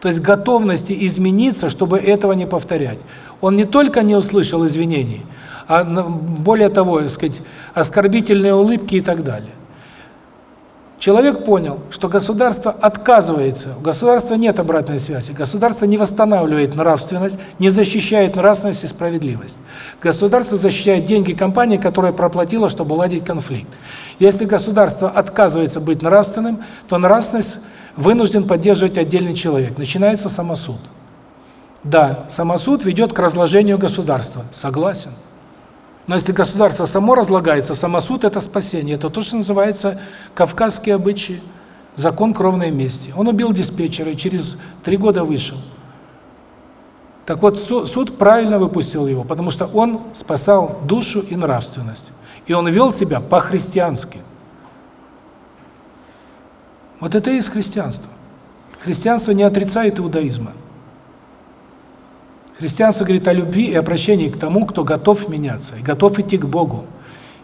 то есть готовности измениться, чтобы этого не повторять. Он не только не услышал извинений, а более того, сказать, оскорбительные улыбки и так далее. Человек понял, что государство отказывается, у государства нет обратной связи, государство не восстанавливает нравственность, не защищает нравственность и справедливость. Государство защищает деньги компании, которая проплатила, чтобы уладить конфликт. Если государство отказывается быть нравственным, то нравственность вынужден поддерживать отдельный человек. Начинается самосуд. Да, самосуд ведет к разложению государства. Согласен. Но если государство само разлагается, самосуд – это спасение. Это то, что называется кавказские обычаи, закон кровной мести. Он убил диспетчера и через три года вышел. Так вот, суд правильно выпустил его, потому что он спасал душу и нравственность. И он вел себя по-христиански. Вот это и есть христианство. Христианство не отрицает иудаизма. Христианство говорит о любви и о прощении к тому, кто готов меняться и готов идти к Богу.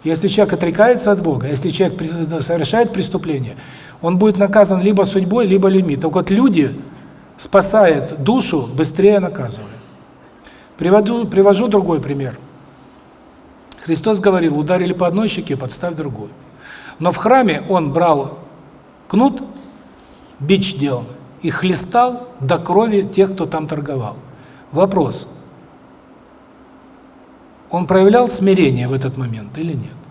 Если человек отрекается от Бога, если человек совершает преступление, он будет наказан либо судьбой, либо людьми. Так вот люди спасают душу, быстрее наказывая. Привожу, привожу другой пример. Христос говорил, ударили по одной щеке, подставь другую. Но в храме он брал кнут, бич делал, и хлестал до крови тех, кто там торговал. Вопрос. Он проявлял смирение в этот момент или нет?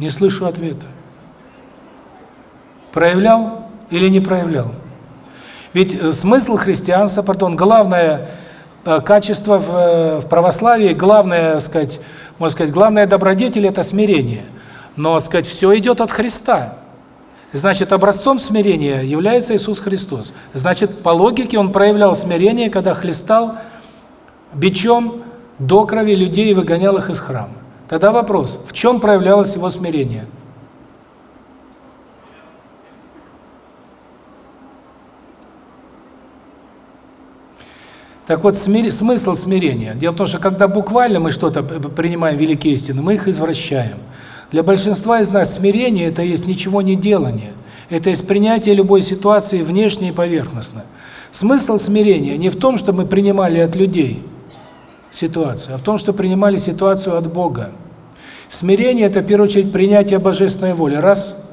Не слышу ответа. Проявлял или не проявлял? Ведь э, смысл христианства, пардон, главное э, качество в, э, в православии, главное, сказать, можно сказать, главное добродетель это смирение. Но, сказать, все идет от Христа. Значит, образцом смирения является Иисус Христос. Значит, по логике он проявлял смирение, когда хлестал бичом до крови людей и выгонял их из храма. Тогда вопрос, в чем проявлялось его смирение? Так вот, смир... смысл смирения. Дело в том, что когда буквально мы что-то принимаем великие истины, мы их извращаем. Для большинства из нас смирение – это есть ничего не делание. Это есть принятие любой ситуации внешне и поверхностно. Смысл смирения не в том, что мы принимали от людей ситуацию, а в том, что принимали ситуацию от Бога. Смирение – это, в первую очередь, принятие божественной воли. Раз.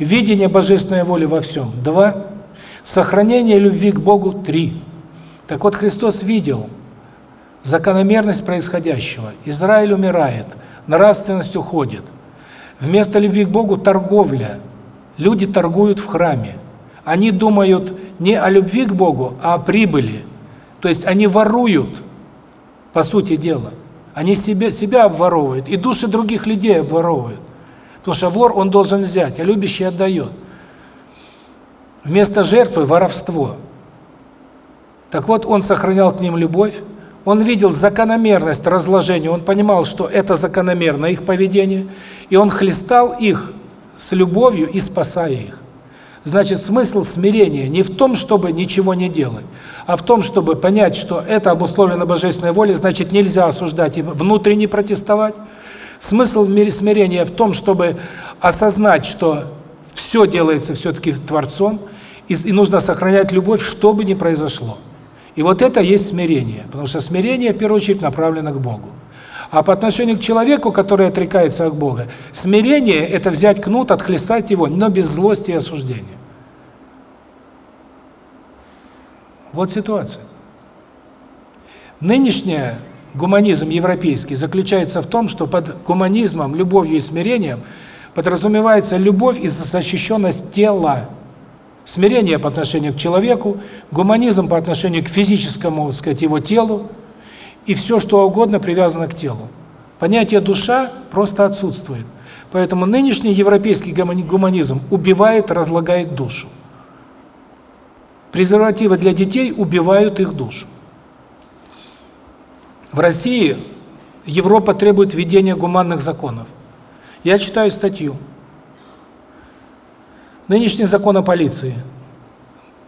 Видение божественной воли во всем. Два. Сохранение любви к Богу. Три. Так вот, Христос видел закономерность происходящего. Израиль умирает, нравственность уходит. Вместо любви к Богу – торговля. Люди торгуют в храме. Они думают не о любви к Богу, а о прибыли. То есть они воруют, по сути дела. Они себя, себя обворовывают, и души других людей обворовывают. Потому что вор, он должен взять, а любящий отдает. Вместо жертвы – воровство. Так вот, он сохранял к ним любовь, он видел закономерность разложения, он понимал, что это закономерно их поведение, и он хлестал их с любовью и спасая их. Значит, смысл смирения не в том, чтобы ничего не делать, а в том, чтобы понять, что это обусловлено божественной волей, значит, нельзя осуждать и внутренне протестовать. Смысл смирения в том, чтобы осознать, что все делается все-таки Творцом, и, нужно сохранять любовь, что бы ни произошло. И вот это есть смирение, потому что смирение, в первую очередь, направлено к Богу. А по отношению к человеку, который отрекается от Бога, смирение – это взять кнут, отхлестать его, но без злости и осуждения. Вот ситуация. Нынешний гуманизм европейский заключается в том, что под гуманизмом, любовью и смирением подразумевается любовь и защищенность тела. Смирение по отношению к человеку, гуманизм по отношению к физическому, так сказать, его телу, и все, что угодно привязано к телу. Понятие душа просто отсутствует. Поэтому нынешний европейский гуманизм убивает, разлагает душу. Презервативы для детей убивают их душу. В России Европа требует введения гуманных законов. Я читаю статью. Нынешний закон о полиции.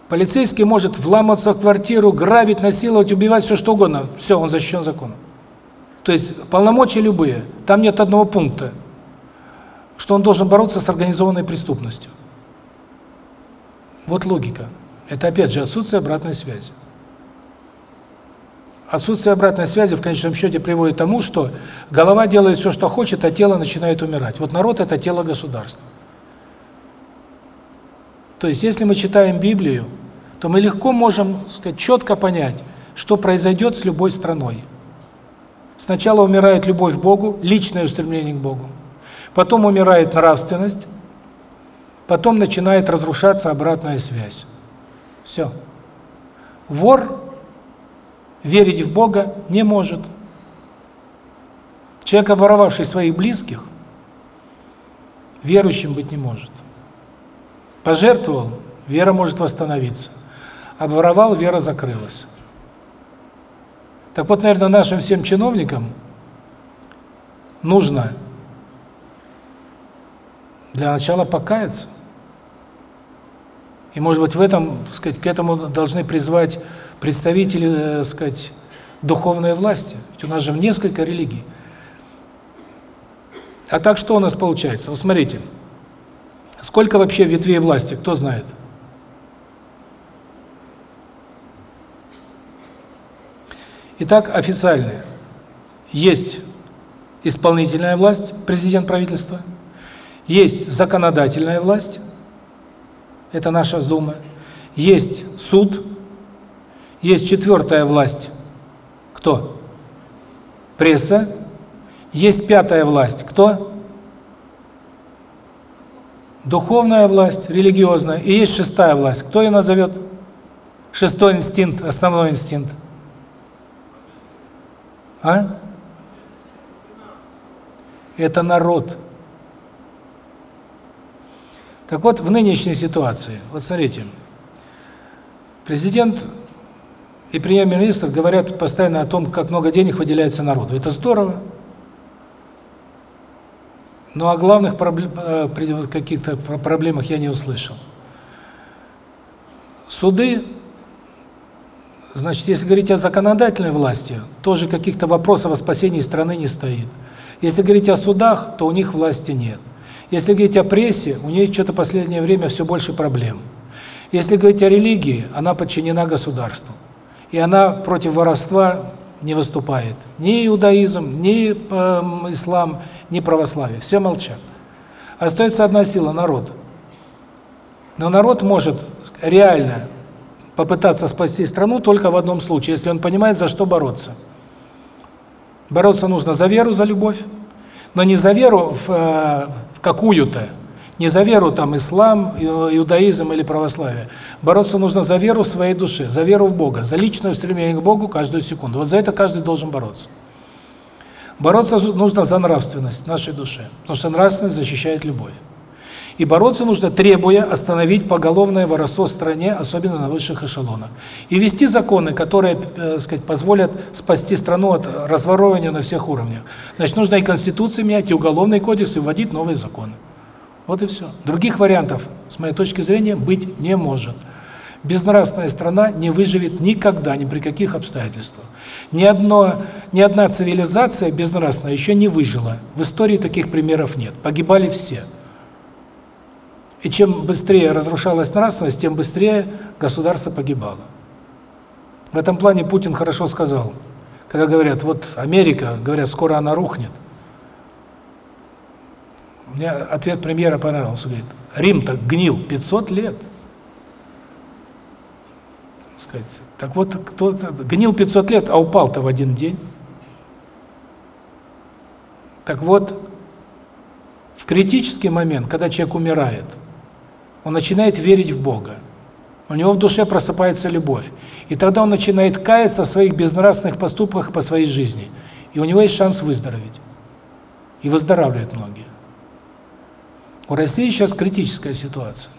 Полицейский может вламываться в квартиру, грабить, насиловать, убивать, все что угодно. Все, он защищен законом. То есть полномочия любые. Там нет одного пункта, что он должен бороться с организованной преступностью. Вот логика. Это опять же отсутствие обратной связи. Отсутствие обратной связи в конечном счете приводит к тому, что голова делает все, что хочет, а тело начинает умирать. Вот народ – это тело государства. То есть, если мы читаем Библию, то мы легко можем сказать, четко понять, что произойдет с любой страной. Сначала умирает любовь к Богу, личное устремление к Богу. Потом умирает нравственность, потом начинает разрушаться обратная связь. Все. Вор верить в Бога не может. Человек, обворовавший своих близких, верующим быть не может. Пожертвовал, вера может восстановиться. Обворовал, вера закрылась. Так вот, наверное, нашим всем чиновникам нужно для начала покаяться. И, может быть, в этом, сказать, к этому должны призвать представители, э, сказать, духовной власти. Ведь у нас же несколько религий. А так что у нас получается? Вот смотрите, сколько вообще ветвей власти, кто знает? Итак, официальные. Есть исполнительная власть, президент правительства. Есть законодательная власть, это наша Дума. Есть суд, есть четвертая власть. Кто? Пресса. Есть пятая власть. Кто? Духовная власть, религиозная. И есть шестая власть. Кто ее назовет? Шестой инстинкт, основной инстинкт. А? Это народ. Так вот, в нынешней ситуации, вот смотрите, президент и премьер-министр говорят постоянно о том, как много денег выделяется народу. Это здорово. Но о главных э, каких-то проблемах я не услышал. Суды Значит, если говорить о законодательной власти, тоже каких-то вопросов о спасении страны не стоит. Если говорить о судах, то у них власти нет. Если говорить о прессе, у нее что-то последнее время все больше проблем. Если говорить о религии, она подчинена государству. И она против воровства не выступает. Ни иудаизм, ни э, ислам, ни православие. Все молчат. Остается одна сила – народ. Но народ может реально попытаться спасти страну только в одном случае, если он понимает, за что бороться. Бороться нужно за веру, за любовь, но не за веру в, э, в какую-то, не за веру там ислам, иудаизм или православие. Бороться нужно за веру в своей душе, за веру в Бога, за личное стремление к Богу каждую секунду. Вот за это каждый должен бороться. Бороться нужно за нравственность нашей душе, потому что нравственность защищает любовь. И бороться нужно, требуя остановить поголовное воровство в стране, особенно на высших эшелонах. И ввести законы, которые, э, сказать, позволят спасти страну от разворовывания на всех уровнях. Значит, нужно и Конституцию менять, и Уголовный кодекс, и вводить новые законы. Вот и все. Других вариантов, с моей точки зрения, быть не может. Безнравственная страна не выживет никогда, ни при каких обстоятельствах. Ни, одно, ни одна цивилизация безнравственная еще не выжила. В истории таких примеров нет. Погибали все. И чем быстрее разрушалась нравственность, тем быстрее государство погибало. В этом плане Путин хорошо сказал, когда говорят, вот Америка, говорят, скоро она рухнет. Мне ответ премьера понравился, говорит, Рим так гнил 500 лет. Сказать. Так вот, кто гнил 500 лет, а упал-то в один день. Так вот, в критический момент, когда человек умирает – он начинает верить в Бога. У него в душе просыпается любовь. И тогда он начинает каяться в своих безнравственных поступках по своей жизни. И у него есть шанс выздороветь. И выздоравливают многие. У России сейчас критическая ситуация.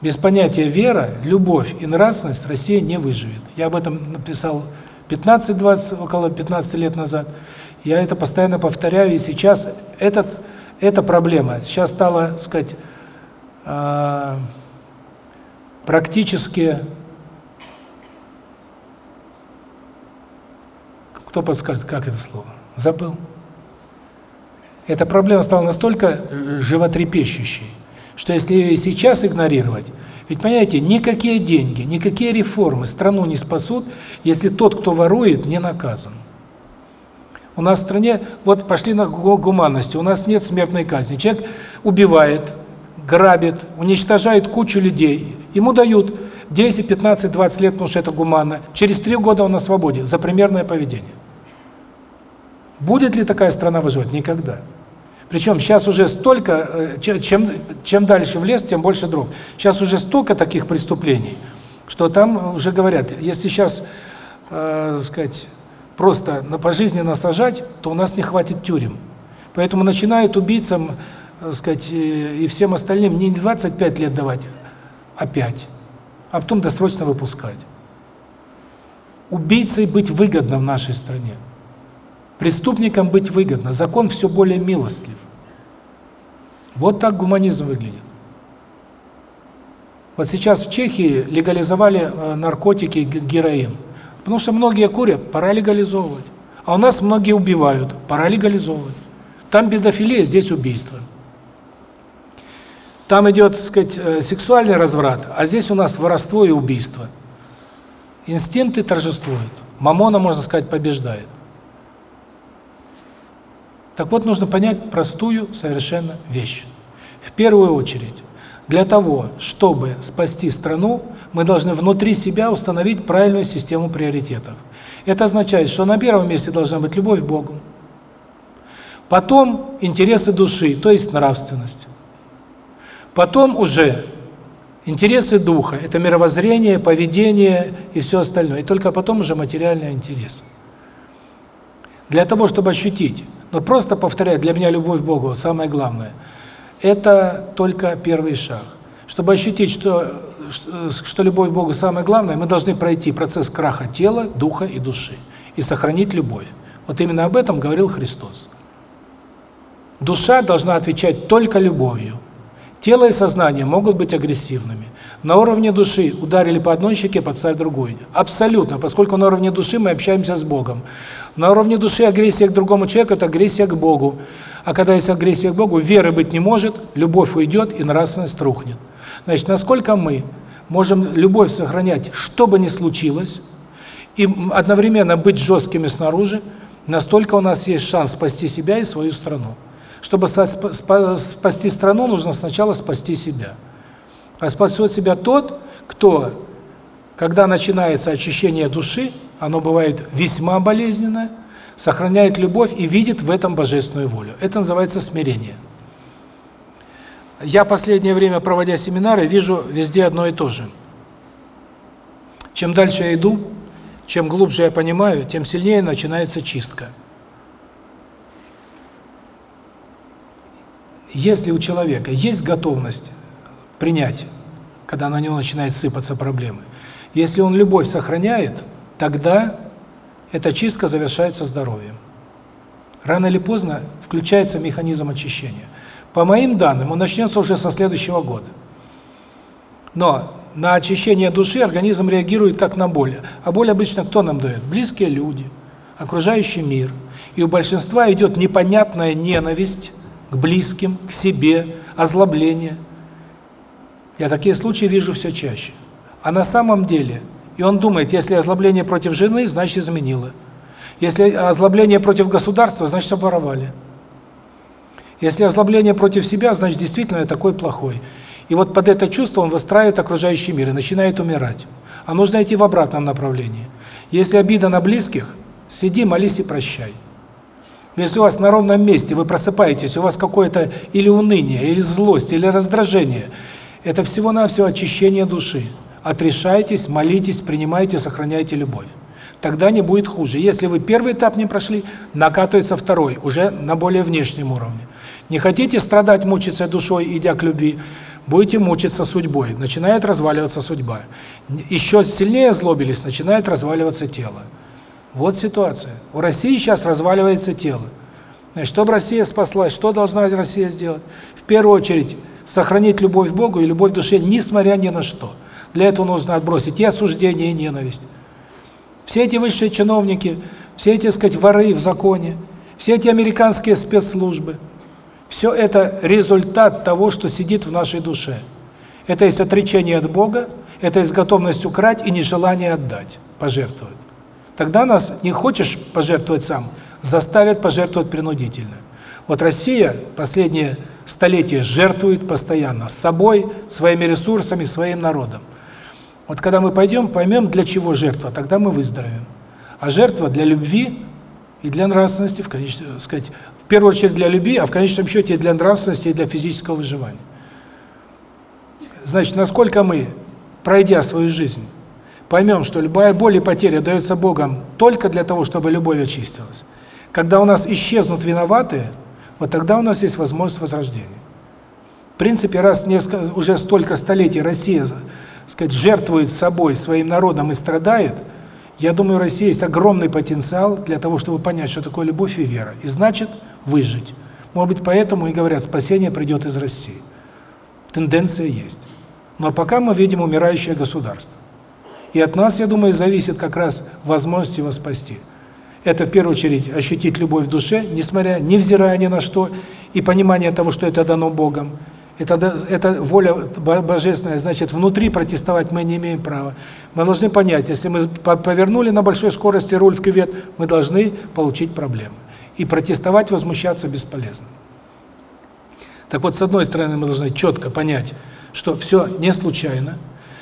Без понятия вера, любовь и нравственность Россия не выживет. Я об этом написал 15-20, около 15 лет назад. Я это постоянно повторяю, и сейчас этот, эта проблема сейчас стала, сказать, а, практически кто подскажет, как это слово? Забыл. Эта проблема стала настолько э, животрепещущей, что если ее сейчас игнорировать, ведь понимаете, никакие деньги, никакие реформы страну не спасут, если тот, кто ворует, не наказан. У нас в стране, вот пошли на гуманность, у нас нет смертной казни. Человек убивает, грабит, уничтожает кучу людей. Ему дают 10, 15, 20 лет, потому что это гуманно. Через три года он на свободе за примерное поведение. Будет ли такая страна выживать? Никогда. Причем сейчас уже столько, э, чем, чем дальше в лес, тем больше дров. Сейчас уже столько таких преступлений, что там уже говорят, если сейчас, э, сказать, просто на пожизненно сажать, то у нас не хватит тюрем. Поэтому начинают убийцам так сказать, и всем остальным не 25 лет давать, а 5. А потом досрочно выпускать. Убийцей быть выгодно в нашей стране. Преступникам быть выгодно. Закон все более милостлив. Вот так гуманизм выглядит. Вот сейчас в Чехии легализовали э, наркотики, героин. Потому что многие курят, пора легализовывать. А у нас многие убивают, пора легализовывать. Там педофилия, здесь убийство. Там идет, так сказать, э, сексуальный разврат, а здесь у нас воровство и убийство. Инстинкты торжествуют. Мамона, можно сказать, побеждает. Так вот, нужно понять простую совершенно вещь. В первую очередь, для того, чтобы спасти страну, мы должны внутри себя установить правильную систему приоритетов. Это означает, что на первом месте должна быть любовь к Богу. Потом интересы души, то есть нравственность. Потом уже интересы духа – это мировоззрение, поведение и все остальное. И только потом уже материальный интерес. Для того, чтобы ощутить, но просто повторять, для меня любовь к Богу – самое главное, это только первый шаг. Чтобы ощутить, что, что любовь к Богу – самое главное, мы должны пройти процесс краха тела, духа и души и сохранить любовь. Вот именно об этом говорил Христос. Душа должна отвечать только любовью. Тело и сознание могут быть агрессивными, На уровне души ударили по одной щеке, подставь другую. Абсолютно, поскольку на уровне души мы общаемся с Богом. На уровне души агрессия к другому человеку – это агрессия к Богу. А когда есть агрессия к Богу, веры быть не может, любовь уйдет и нравственность рухнет. Значит, насколько мы можем любовь сохранять, что бы ни случилось, и одновременно быть жесткими снаружи, настолько у нас есть шанс спасти себя и свою страну. Чтобы спасти страну, нужно сначала спасти себя. А спасет себя тот, кто, когда начинается очищение души, оно бывает весьма болезненное, сохраняет любовь и видит в этом божественную волю. Это называется смирение. Я последнее время, проводя семинары, вижу везде одно и то же. Чем дальше я иду, чем глубже я понимаю, тем сильнее начинается чистка. Если у человека есть готовность принять, когда на него начинает сыпаться проблемы, если он любовь сохраняет, тогда эта чистка завершается здоровьем. Рано или поздно включается механизм очищения. По моим данным, он начнется уже со следующего года. Но на очищение души организм реагирует как на боль. А боль обычно кто нам дает? Близкие люди, окружающий мир. И у большинства идет непонятная ненависть к близким, к себе, озлобление. Я такие случаи вижу все чаще. А на самом деле, и он думает, если озлобление против жены, значит изменила. Если озлобление против государства, значит обворовали. Если озлобление против себя, значит действительно я такой плохой. И вот под это чувство он выстраивает окружающий мир и начинает умирать. А нужно идти в обратном направлении. Если обида на близких, сиди, молись и прощай. Если у вас на ровном месте, вы просыпаетесь, у вас какое-то или уныние, или злость, или раздражение, это всего-навсего очищение души. Отрешайтесь, молитесь, принимайте, сохраняйте любовь. Тогда не будет хуже. Если вы первый этап не прошли, накатывается второй, уже на более внешнем уровне. Не хотите страдать, мучиться душой, идя к любви, будете мучиться судьбой, начинает разваливаться судьба. Еще сильнее злобились, начинает разваливаться тело. Вот ситуация. У России сейчас разваливается тело. Значит, чтобы Россия спаслась, что должна Россия сделать? В первую очередь, сохранить любовь к Богу и любовь к душе, несмотря ни на что. Для этого нужно отбросить и осуждение, и ненависть. Все эти высшие чиновники, все эти, так сказать, воры в законе, все эти американские спецслужбы, все это результат того, что сидит в нашей душе. Это есть отречение от Бога, это есть готовность украть и нежелание отдать, пожертвовать. Тогда нас не хочешь пожертвовать сам, заставят пожертвовать принудительно. Вот Россия последние столетия жертвует постоянно собой, своими ресурсами, своим народом. Вот когда мы пойдем, поймем, для чего жертва, тогда мы выздоровеем. А жертва для любви и для нравственности, в конечном, сказать, в первую очередь для любви, а в конечном счете и для нравственности, и для физического выживания. Значит, насколько мы, пройдя свою жизнь, поймем, что любая боль и потеря дается Богом только для того, чтобы любовь очистилась. Когда у нас исчезнут виноватые, вот тогда у нас есть возможность возрождения. В принципе, раз несколько, уже столько столетий Россия, сказать, жертвует собой, своим народом и страдает, я думаю, у России есть огромный потенциал для того, чтобы понять, что такое любовь и вера. И значит, выжить. Может быть, поэтому и говорят, спасение придет из России. Тенденция есть. Но пока мы видим умирающее государство. И от нас, я думаю, зависит как раз возможность его спасти. Это в первую очередь ощутить любовь в душе, несмотря, невзирая ни на что, и понимание того, что это дано Богом. Это, это воля божественная, значит, внутри протестовать мы не имеем права. Мы должны понять, если мы повернули на большой скорости руль в кювет, мы должны получить проблемы. И протестовать, возмущаться бесполезно. Так вот, с одной стороны, мы должны четко понять, что все не случайно,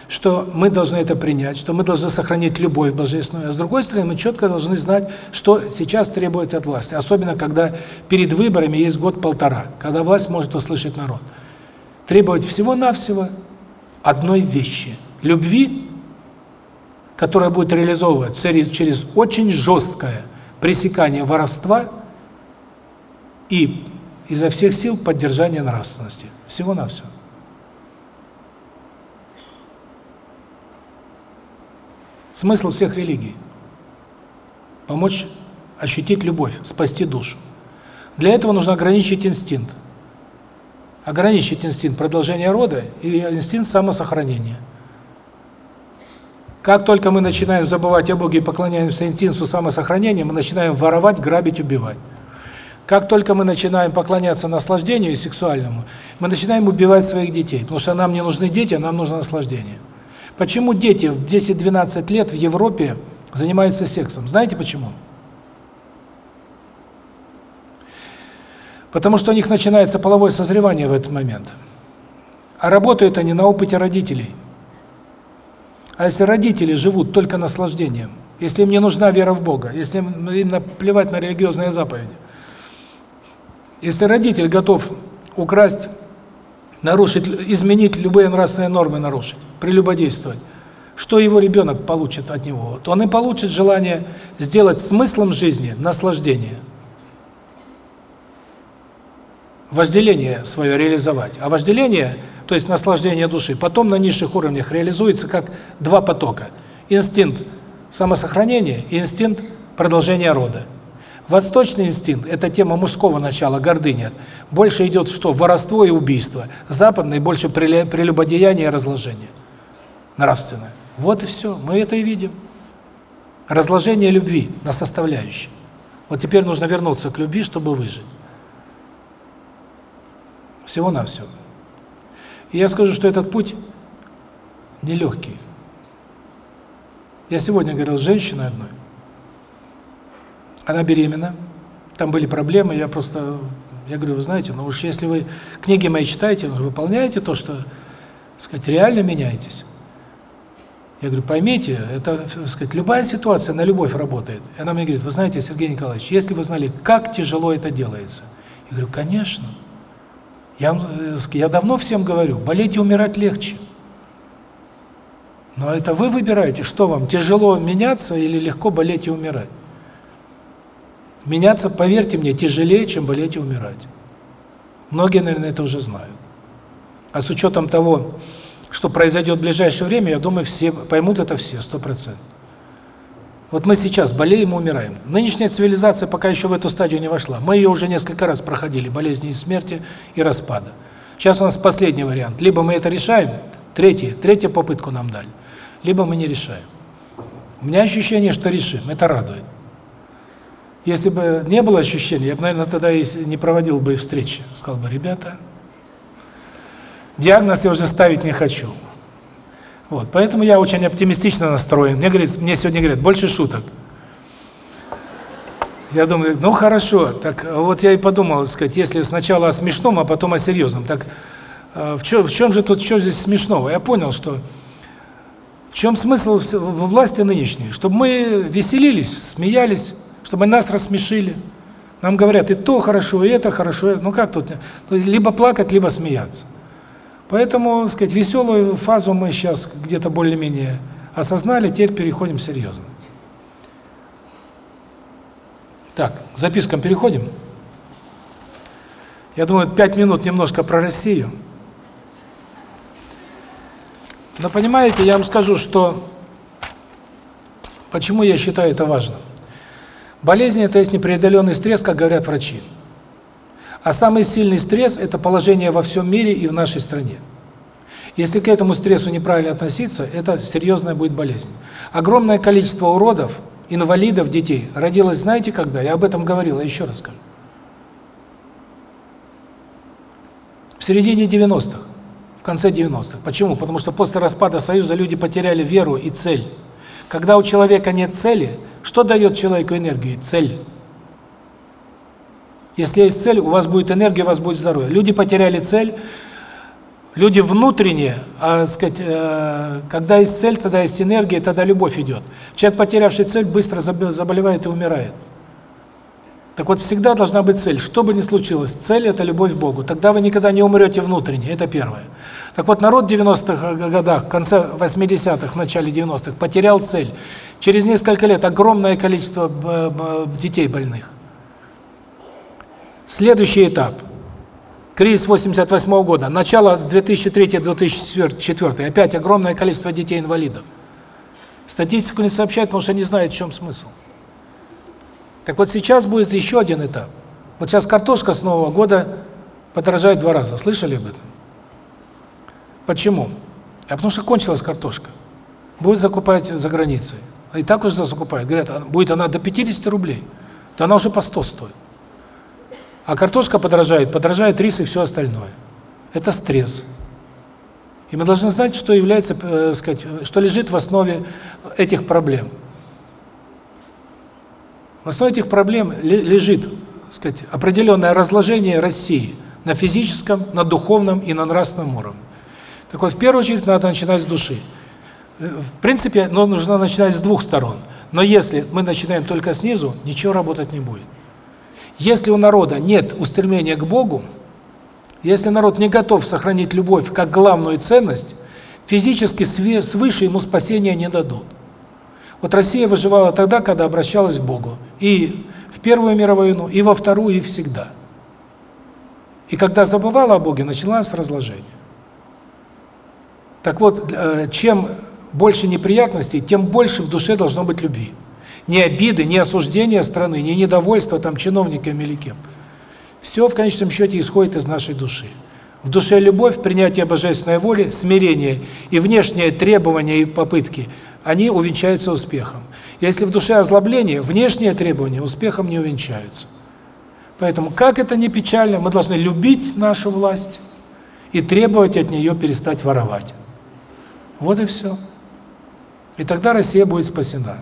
что мы должны это принять, что мы должны сохранить любовь божественную, а с другой стороны, мы четко должны знать, что сейчас требует от власти, особенно когда перед выборами есть год-полтора, когда власть может услышать народ. Требовать всего-навсего одной вещи – любви, которая будет реализовываться через очень жесткое пресекание воровства и изо всех сил поддержание нравственности. Всего-навсего. Смысл всех религий – помочь ощутить любовь, спасти душу. Для этого нужно ограничить инстинкт. ограничить инстинкт продолжения рода и инстинкт самосохранения. Как только мы начинаем забывать о Боге и поклоняемся инстинкту самосохранения, мы начинаем воровать, грабить, убивать. Как только мы начинаем поклоняться наслаждению сексуальному, мы начинаем убивать своих детей, потому что нам не нужны дети, а нам нужно наслаждение. Почему дети в 10-12 лет в Европе занимаются сексом? Знаете почему? Потому что у них начинается половое созревание в этот момент. А работают они на опыте родителей. А если родители живут только наслаждением, если им не нужна вера в Бога, если им наплевать на религиозные заповеди, если родитель готов украсть, нарушить, изменить любые нравственные нормы, нарушить, прелюбодействовать, что его ребенок получит от него? Вот он и получит желание сделать смыслом жизни наслаждение. Вожделение свое реализовать. А вожделение, то есть наслаждение души, потом на низших уровнях реализуется как два потока. Инстинкт самосохранения и инстинкт продолжения рода. Восточный инстинкт – это тема мужского начала, гордыня. Больше идет что? Воровство и убийство. Западный – больше прелюбодеяние и разложение. Нравственное. Вот и все. Мы это и видим. Разложение любви на составляющие. Вот теперь нужно вернуться к любви, чтобы выжить. Всего-навсего. И я скажу, что этот путь нелегкий. Я сегодня говорил с женщиной одной, она беременна, там были проблемы, я просто, я говорю, вы знаете, ну уж если вы книги мои читаете, ну, выполняете то, что, сказать, реально меняетесь. Я говорю, поймите, это, сказать, любая ситуация на любовь работает. И она мне говорит, вы знаете, Сергей Николаевич, если вы знали, как тяжело это делается. Я говорю, конечно. Я, э, я давно всем говорю, болеть и умирать легче. Но это вы выбираете, что вам, тяжело меняться или легко болеть и умирать. Меняться, поверьте мне, тяжелее, чем болеть и умирать. Многие, наверное, это уже знают. А с учетом того, что произойдет в ближайшее время, я думаю, все поймут это все, сто процентов. Вот мы сейчас болеем и умираем. Нынешняя цивилизация пока еще в эту стадию не вошла. Мы ее уже несколько раз проходили, болезни и смерти и распада. Сейчас у нас последний вариант. Либо мы это решаем, третий, третью попытку нам дали, либо мы не решаем. У меня ощущение, что решим, это радует. Если бы не было ощущения, я бы, наверное, тогда и не проводил бы и встречи. Сказал бы, ребята, диагноз я уже ставить не хочу. Вот, поэтому я очень оптимистично настроен. Мне говорит, мне сегодня говорят, больше шуток. Я думаю, ну хорошо, так вот я и подумал, сказать, если сначала о смешном, а потом о серьезном. Так э, в чем в чем же тут что здесь смешного? Я понял, что в чем смысл во власти нынешней, чтобы мы веселились, смеялись, чтобы нас рассмешили. Нам говорят, и то хорошо, и это хорошо. Ну как тут? Либо плакать, либо смеяться. Поэтому, так сказать, веселую фазу мы сейчас где-то более-менее осознали, теперь переходим серьезно. Так, к запискам переходим. Я думаю, пять минут немножко про Россию. Но понимаете, я вам скажу, что почему я считаю это важным. Болезнь – это есть непреодоленный стресс, как говорят врачи. А самый сильный стресс – это положение во всем мире и в нашей стране. Если к этому стрессу неправильно относиться, это серьезная будет болезнь. Огромное количество уродов, инвалидов, детей родилось, знаете когда? Я об этом говорил, я еще раз скажу. В середине 90-х, в конце 90-х. Почему? Потому что после распада Союза люди потеряли веру и цель. Когда у человека нет цели, что дает человеку энергию? Цель. Если есть цель, у вас будет энергия, у вас будет здоровье. Люди потеряли цель, люди внутренние, а, сказать, э, когда есть цель, тогда есть энергия, тогда любовь идет. Человек, потерявший цель, быстро заболевает и умирает. Так вот, всегда должна быть цель. Что бы ни случилось, цель – это любовь к Богу. Тогда вы никогда не умрете внутренне, это первое. Так вот, народ в 90-х годах, в конце 80-х, в начале 90-х потерял цель. Через несколько лет огромное количество детей больных. Следующий этап. Кризис 88 -го года, начало 2003-2004, опять огромное количество детей-инвалидов. Статистику не сообщают, потому что не знают, в чем смысл. Так вот сейчас будет еще один этап. Вот сейчас картошка с Нового года подорожает два раза. Слышали об этом? Почему? А потому что кончилась картошка. Будет закупать за границей. И так уже закупают. Говорят, «А будет она до 50 рублей. Да она уже по 100 стоит. А картошка подорожает, подорожает рис и все остальное. Это стресс. И мы должны знать, что является, э, сказать, что лежит в основе этих проблем. В основе этих проблем лежит, сказать, определенное разложение России на физическом, на духовном и на нравственном уровне. Так вот, в первую очередь надо начинать с души. В принципе, нужно начинать с двух сторон. Но если мы начинаем только снизу, ничего работать не будет. Если у народа нет устремления к Богу, если народ не готов сохранить любовь как главную ценность, физически свыше ему спасения не дадут. Вот Россия выживала тогда, когда обращалась к Богу. И в Первую мировую войну, и во Вторую, и всегда. И когда забывала о Боге, началось разложение. Так вот, э, чем больше неприятностей, тем больше в душе должно быть любви. Не обиды, не осуждения страны, не недовольства там чиновниками или кем. Все в конечном счете исходит из нашей души. В душе любовь, принятие божественной воли, смирение и внешние требования и попытки, они увенчаются успехом. Если в душе озлобление, внешние требования успехом не увенчаются. Поэтому, как это не печально, мы должны любить нашу власть и требовать от нее перестать воровать. Вот и все. И тогда Россия будет спасена.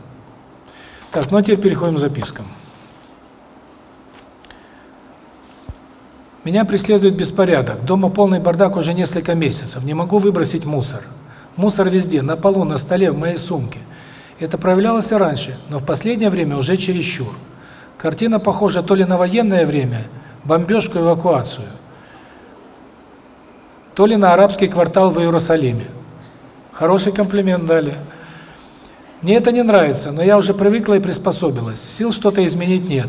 Так, ну а теперь переходим к запискам. Меня преследует беспорядок. Дома полный бардак уже несколько месяцев. Не могу выбросить мусор. Мусор везде, на полу, на столе, в моей сумке. Это проявлялось и раньше, но в последнее время уже чересчур. Картина похожа то ли на военное время, бомбежку, эвакуацию, то ли на арабский квартал в Иерусалиме. Хороший комплимент дали. Мне это не нравится, но я уже привыкла и приспособилась. Сил что-то изменить нет.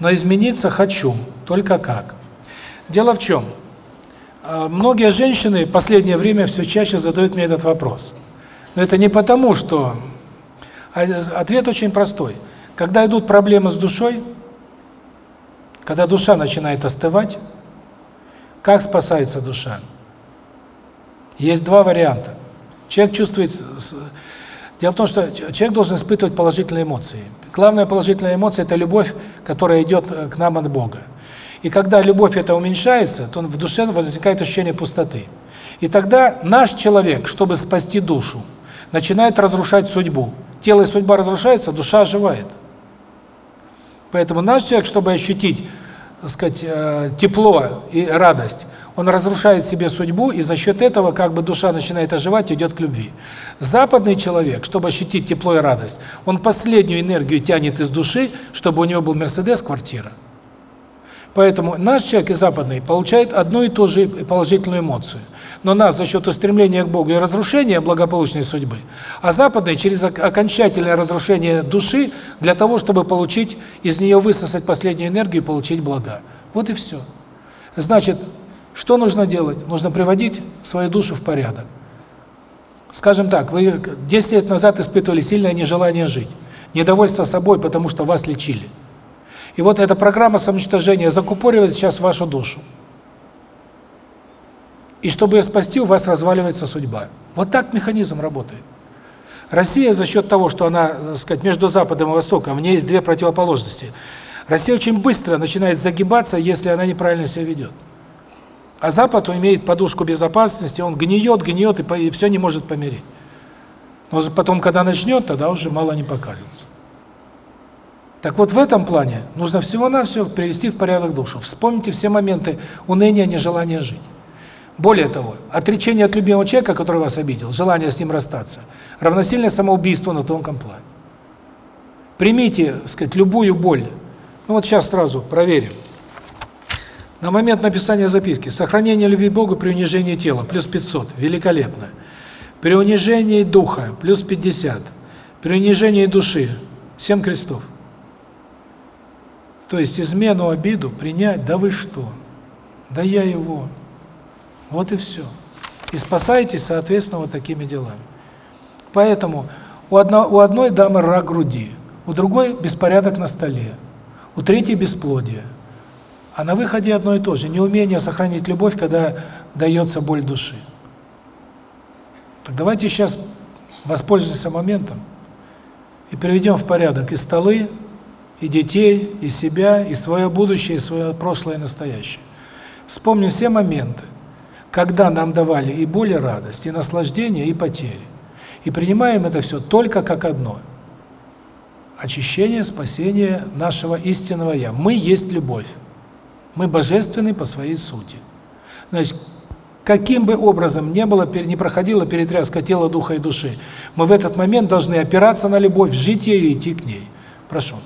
Но измениться хочу, только как? Дело в чем? А, многие женщины в последнее время все чаще задают мне этот вопрос. Но это не потому, что... А, ответ очень простой. Когда идут проблемы с душой, когда душа начинает остывать, как спасается душа? Есть два варианта. Человек чувствует... Дело в том, что человек должен испытывать положительные эмоции. Главная положительная эмоция – это любовь, которая идет э, к нам от Бога. И когда любовь эта уменьшается, то в душе возникает ощущение пустоты. И тогда наш человек, чтобы спасти душу, начинает разрушать судьбу. Тело и судьба разрушаются, душа оживает. Поэтому наш человек, чтобы ощутить, так сказать, э, тепло и радость, он разрушает себе судьбу, и за счет этого как бы душа начинает оживать, идет к любви. Западный человек, чтобы ощутить тепло и радость, он последнюю энергию тянет из души, чтобы у него был Мерседес, квартира. Поэтому наш человек и западный получает одну и ту же положительную эмоцию. Но нас за счет устремления к Богу и разрушения благополучной судьбы, а западный через окончательное разрушение души для того, чтобы получить из нее высосать последнюю энергию и получить блага. Вот и все. Значит, что нужно делать? Нужно приводить свою душу в порядок. Скажем так, вы 10 лет назад испытывали сильное нежелание жить, недовольство собой, потому что вас лечили. И вот эта программа самоуничтожения закупоривает сейчас вашу душу. И чтобы ее спасти, у вас разваливается судьба. Вот так механизм работает. Россия за счет того, что она, так сказать, между Западом и Востоком, в ней есть две противоположности. Россия очень быстро начинает загибаться, если она неправильно себя ведет. А Запад имеет подушку безопасности, он гниет, гниет и, и все не может помереть. Но потом, когда начнет, тогда уже мало не покажется. Так вот, в этом плане нужно всего-навсего привести в порядок душу. Вспомните все моменты уныния, нежелания жить. Более того, отречение от любимого человека, который вас обидел, желание с ним расстаться, равносильно самоубийству на тонком плане. Примите, так сказать, любую боль. Ну вот сейчас сразу проверим. На момент написания записки сохранение любви к Богу при унижении тела плюс 500, великолепно. При унижении духа плюс 50. При унижении души 7 крестов. То есть измену, обиду принять, да вы что? Да я его. Вот и все. И спасайтесь, соответственно, вот такими делами. Поэтому у, одно, у одной дамы рак груди, у другой беспорядок на столе, у третьей бесплодие, А на выходе одно и то же. Неумение сохранить любовь, когда дается боль души. Так давайте сейчас воспользуемся моментом и приведем в порядок и столы, и детей, и себя, и свое будущее, и свое прошлое и настоящее. Вспомним все моменты, когда нам давали и боль, и радость, и наслаждение, и потери. И принимаем это все только как одно. Очищение, спасение нашего истинного Я. Мы есть любовь. Мы божественны по своей сути. Значит, каким бы образом не было, не проходила перетряска тела, духа и души, мы в этот момент должны опираться на любовь, жить ею и идти к ней. Прошу.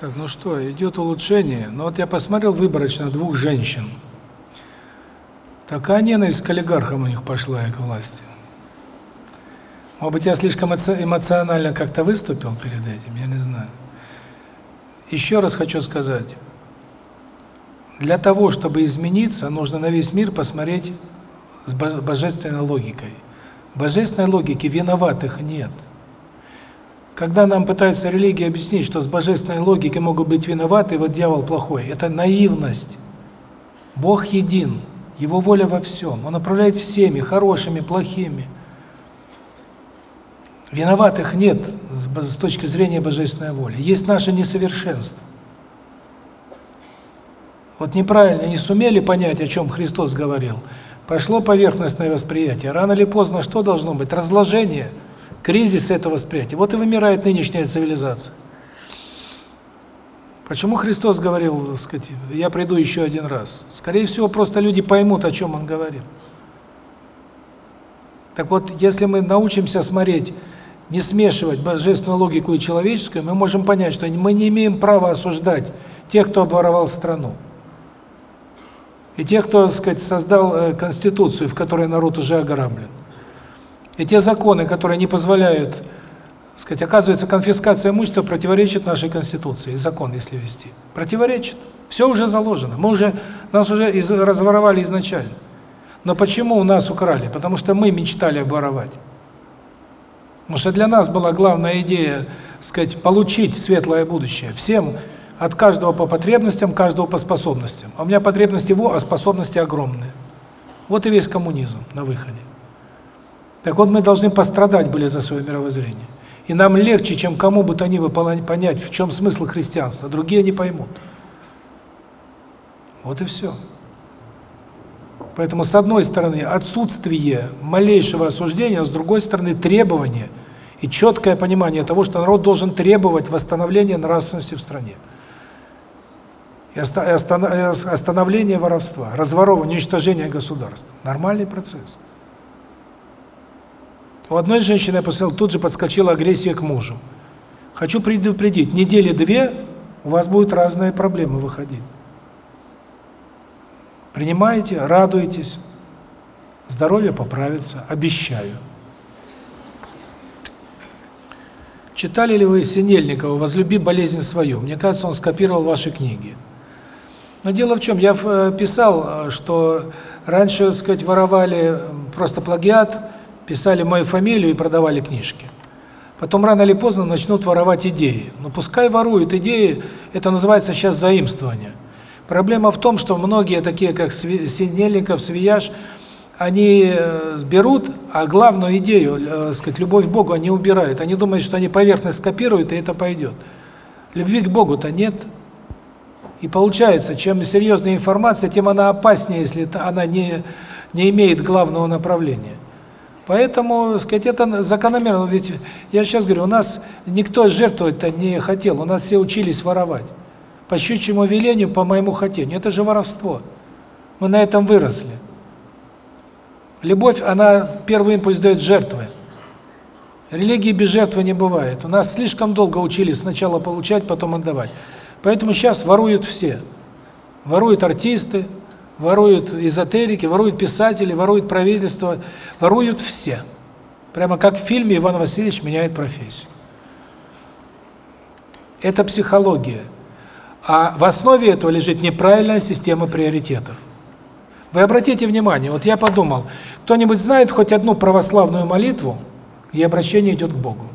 Так, ну что, идет улучшение. Но вот я посмотрел выборочно двух женщин. Такая ненависть к олигархам у них пошла и к власти. Может быть, я слишком эмоционально как-то выступил перед этим, я не знаю. Еще раз хочу сказать. Для того, чтобы измениться, нужно на весь мир посмотреть с божественной логикой. Божественной логики виноватых нет. Когда нам пытаются религии объяснить, что с божественной логикой могут быть виноваты, вот дьявол плохой, это наивность. Бог един, Его воля во всем. Он управляет всеми, хорошими, плохими. Виноватых нет с точки зрения божественной воли. Есть наше несовершенство. Вот неправильно не сумели понять, о чем Христос говорил. Пошло поверхностное восприятие. Рано или поздно что должно быть? Разложение – кризис этого восприятия. Вот и вымирает нынешняя цивилизация. Почему Христос говорил, сказать, я приду еще один раз? Скорее всего, просто люди поймут, о чем Он говорит. Так вот, если мы научимся смотреть, не смешивать божественную логику и человеческую, мы можем понять, что мы не имеем права осуждать тех, кто обворовал страну. И тех, кто, так сказать, создал э, конституцию, в которой народ уже ограблен. И те законы, которые не позволяют, сказать, оказывается, конфискация имущества противоречит нашей Конституции, закон, если вести. Противоречит. Все уже заложено. Мы уже, нас уже из, разворовали изначально. Но почему у нас украли? Потому что мы мечтали обворовать. Потому что для нас была главная идея, сказать, получить светлое будущее. Всем, от каждого по потребностям, каждого по способностям. А у меня потребности его, а способности огромные. Вот и весь коммунизм на выходе. Так вот, мы должны пострадать были за свое мировоззрение. И нам легче, чем кому бы то ни было понять, в чем смысл христианства. Другие не поймут. Вот и все. Поэтому, с одной стороны, отсутствие малейшего осуждения, а с другой стороны, требование и четкое понимание того, что народ должен требовать восстановления нравственности в стране. И остановление воровства, разворовывания, уничтожения государства. Нормальный процесс. У одной женщины я посмотрел, тут же подскочила агрессия к мужу. Хочу предупредить, недели две у вас будут разные проблемы выходить. Принимаете, радуетесь, здоровье поправится, обещаю. Читали ли вы Синельникова «Возлюби болезнь свою»? Мне кажется, он скопировал ваши книги. Но дело в чем, я э, писал, э, что раньше, так сказать, воровали просто плагиат, писали мою фамилию и продавали книжки. Потом рано или поздно начнут воровать идеи. Но пускай воруют идеи, это называется сейчас заимствование. Проблема в том, что многие такие, как Синельников, Свияж, они э, берут, а главную идею, э, сказать, любовь к Богу они убирают. Они думают, что они поверхность скопируют, и это пойдет. Любви к Богу-то нет. И получается, чем серьезнее информация, тем она опаснее, если она не, не имеет главного направления. Поэтому, сказать, это закономерно. Ведь я сейчас говорю, у нас никто жертвовать-то не хотел, у нас все учились воровать. По щучьему велению, по моему хотению. Это же воровство. Мы на этом выросли. Любовь, она первый импульс дает жертвы. Религии без жертвы не бывает. У нас слишком долго учились сначала получать, потом отдавать. Поэтому сейчас воруют все. Воруют артисты, Воруют эзотерики, воруют писатели, воруют правительство, воруют все. Прямо как в фильме Иван Васильевич меняет профессию. Это психология. А в основе этого лежит неправильная система приоритетов. Вы обратите внимание, вот я подумал, кто-нибудь знает хоть одну православную молитву, где обращение идет к Богу?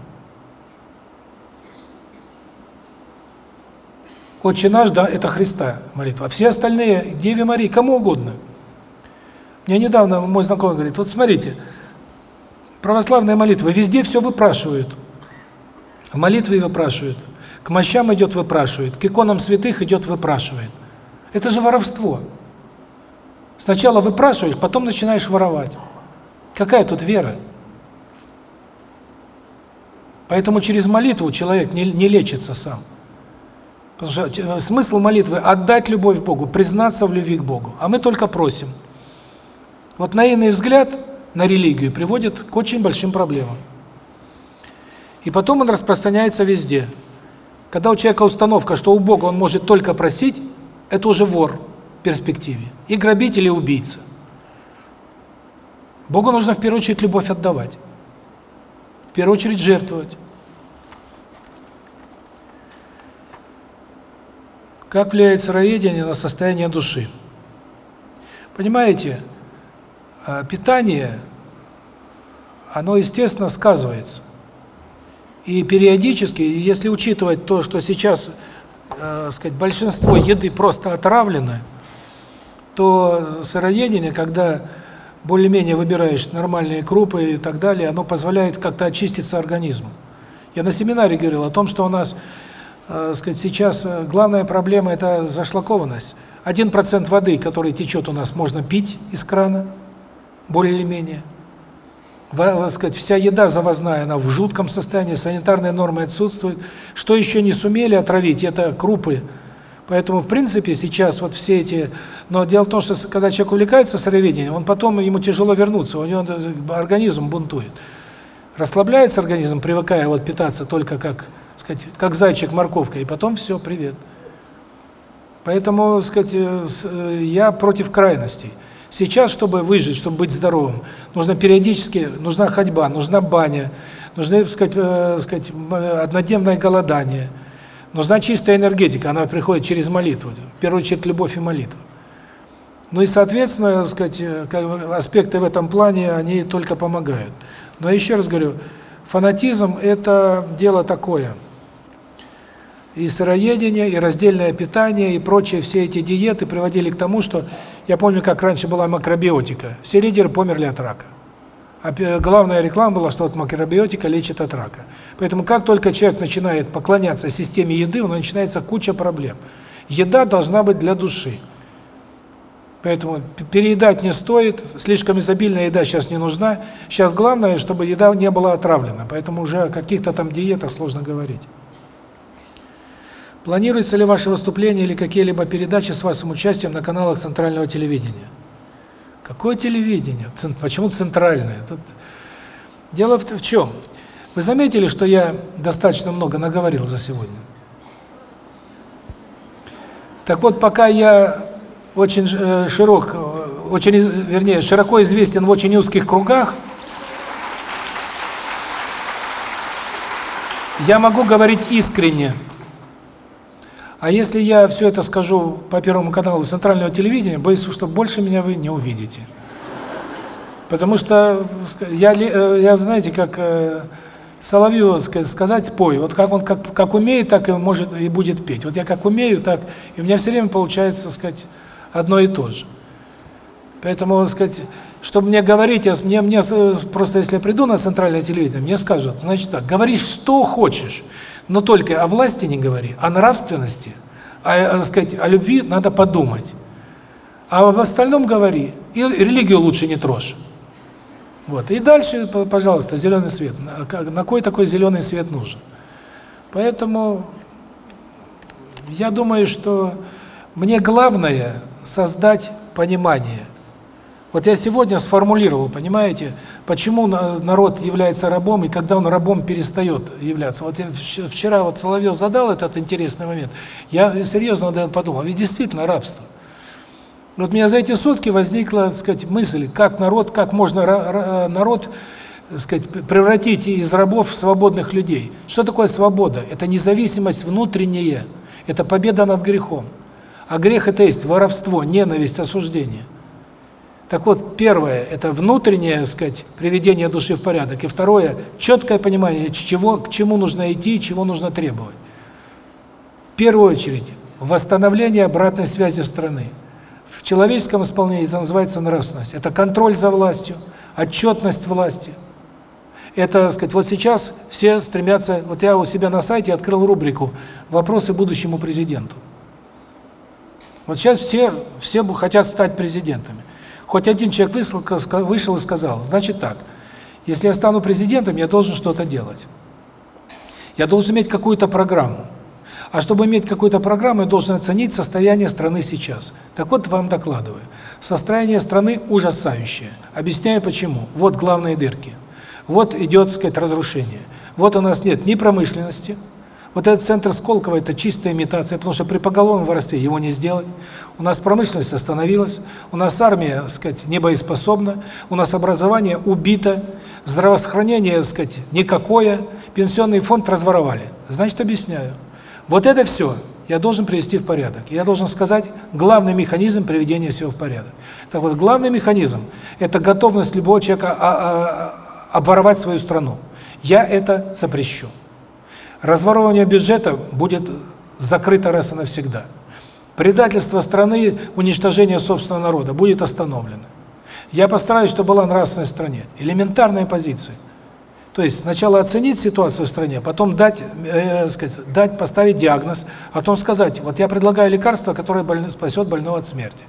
Отче наш, да, это Христа молитва. А все остальные, Деве Марии, кому угодно. Мне недавно мой знакомый говорит, вот смотрите, православная молитва, везде все выпрашивают. В молитве выпрашивают, к мощам идет выпрашивает, к иконам святых идет выпрашивает. Это же воровство. Сначала выпрашиваешь, потом начинаешь воровать. Какая тут вера? Поэтому через молитву человек не, не лечится сам. Потому что э, смысл молитвы – отдать любовь Богу, признаться в любви к Богу. А мы только просим. Вот наивный взгляд на религию приводит к очень большим проблемам. И потом он распространяется везде. Когда у человека установка, что у Бога он может только просить, это уже вор в перспективе. И грабитель, и убийца. Богу нужно в первую очередь любовь отдавать. В первую очередь жертвовать. Как влияет сыроедение на состояние души? Понимаете, а, питание, оно, естественно, сказывается. И периодически, если учитывать то, что сейчас, э, сказать, большинство еды просто отравлено, то сыроедение, когда более-менее выбираешь нормальные крупы и так далее, оно позволяет как-то очиститься организму. Я на семинаре говорил о том, что у нас э, сказать, сейчас э, главная проблема – это зашлакованность. Один процент воды, который течет у нас, можно пить из крана, более или менее. Во, сказать, вся еда завозная, она в жутком состоянии, санитарные нормы отсутствуют. Что еще не сумели отравить, это крупы. Поэтому, в принципе, сейчас вот все эти... Но дело в том, что когда человек увлекается сыроведением, он потом, ему тяжело вернуться, у него организм бунтует. Расслабляется организм, привыкая вот питаться только как сказать, как зайчик морковкой, и потом все, привет. Поэтому, сказать, э, э, я против крайностей. Сейчас, чтобы выжить, чтобы быть здоровым, нужно периодически, нужна ходьба, нужна баня, нужны, сказать, э, сказать, однодневное голодание, нужна чистая энергетика, она приходит через молитву, в первую очередь любовь и молитва. Ну и, соответственно, сказать, аспекты в этом плане, они только помогают. Но еще раз говорю, фанатизм – это дело такое – и сыроедение, и раздельное питание, и прочие все эти диеты приводили к тому, что, я помню, как раньше была макробиотика, все лидеры померли от рака. А главная реклама была, что вот макробиотика лечит от рака. Поэтому как только человек начинает поклоняться системе еды, у него начинается куча проблем. Еда должна быть для души. Поэтому переедать не стоит, слишком изобильная еда сейчас не нужна. Сейчас главное, чтобы еда не была отравлена, поэтому уже о каких-то там диетах сложно говорить. Планируется ли ваше выступление или какие-либо передачи с вашим участием на каналах центрального телевидения? Какое телевидение? Почему центральное? Тут... Дело в, в чем? Вы заметили, что я достаточно много наговорил за сегодня? Так вот, пока я очень э, широк, э, очень, вернее, широко известен в очень узких кругах, я могу говорить искренне. А если я все это скажу по Первому каналу центрального телевидения, боюсь, что больше меня вы не увидите. Потому что я, э, я знаете, как э, Соловью сказать «пой». Вот как он как, как умеет, так и может и будет петь. Вот я как умею, так и у меня все время получается, сказать, одно и то же. Поэтому, сказать, чтобы мне говорить, я, мне, мне просто если я приду на центральное телевидение, мне скажут, значит так, говори что хочешь, но только о власти не говори, о нравственности, о, о, сказать, о любви надо подумать. А об остальном говори. И религию лучше не трожь. Вот. И дальше, пожалуйста, зеленый свет. На кой такой зеленый свет нужен? Поэтому я думаю, что мне главное создать понимание – вот я сегодня сформулировал, понимаете, почему народ является рабом и когда он рабом перестает являться. Вот я вчера вот Соловьев задал этот интересный момент. Я серьезно подумал, ведь действительно рабство. Вот у меня за эти сутки возникла, так сказать, мысль, как народ, как можно народ, так сказать, превратить из рабов в свободных людей. Что такое свобода? Это независимость внутренняя, это победа над грехом. А грех это есть воровство, ненависть, осуждение. Так вот, первое – это внутреннее, сказать, приведение души в порядок. И второе – четкое понимание, чего, к чему нужно идти, чего нужно требовать. В первую очередь, восстановление обратной связи страны. В человеческом исполнении это называется нравственность. Это контроль за властью, отчетность власти. Это, сказать, вот сейчас все стремятся, вот я у себя на сайте открыл рубрику «Вопросы будущему президенту». Вот сейчас все, все хотят стать президентами. Хоть один человек вышел, и сказал, значит так, если я стану президентом, я должен что-то делать. Я должен иметь какую-то программу. А чтобы иметь какую-то программу, я должен оценить состояние страны сейчас. Так вот, вам докладываю. Состояние страны ужасающее. Объясняю почему. Вот главные дырки. Вот идет, так сказать, разрушение. Вот у нас нет ни промышленности, Вот этот центр Сколково – это чистая имитация, потому что при поголовном воровстве его не сделать. У нас промышленность остановилась, у нас армия, так сказать, не у нас образование убито, здравоохранение, так сказать, никакое, пенсионный фонд разворовали. Значит, объясняю. Вот это все я должен привести в порядок. Я должен сказать главный механизм приведения всего в порядок. Так вот, главный механизм – это готовность любого человека а, а, а, обворовать свою страну. Я это запрещу. Разворовывание бюджета будет закрыто раз и навсегда. Предательство страны, уничтожение собственного народа будет остановлено. Я постараюсь, чтобы была нравственность в стране. Элементарная позиция. То есть сначала оценить ситуацию в стране, потом дать, э, сказать, дать, поставить диагноз, а потом сказать, вот я предлагаю лекарство, которое больно, спасет больного от смерти.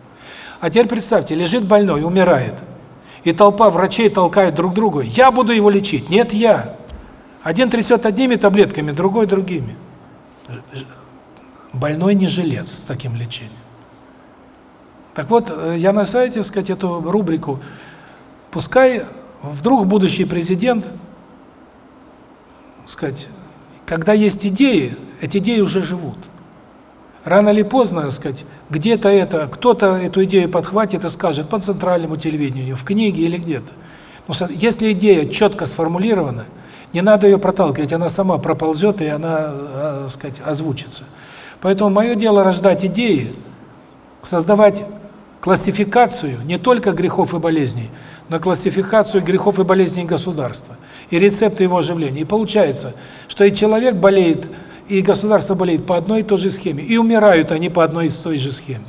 А теперь представьте, лежит больной, умирает, и толпа врачей толкает друг другу, я буду его лечить. Нет, я. Один трясет одними таблетками, другой другими. Больной не жилец с таким лечением. Так вот, э, я на сайте, сказать, эту рубрику «Пускай вдруг будущий президент, сказать, когда есть идеи, эти идеи уже живут. Рано или поздно, сказать, где-то это, кто-то эту идею подхватит и скажет по центральному телевидению, в книге или где-то. Что если идея четко сформулирована, не надо ее проталкивать, она сама проползет и она, э, сказать, озвучится. Поэтому мое дело рождать идеи, создавать классификацию не только грехов и болезней, но классификацию грехов и болезней государства и рецепты его оживления. И получается, что и человек болеет, и государство болеет по одной и той же схеме, и умирают они по одной и той же схеме.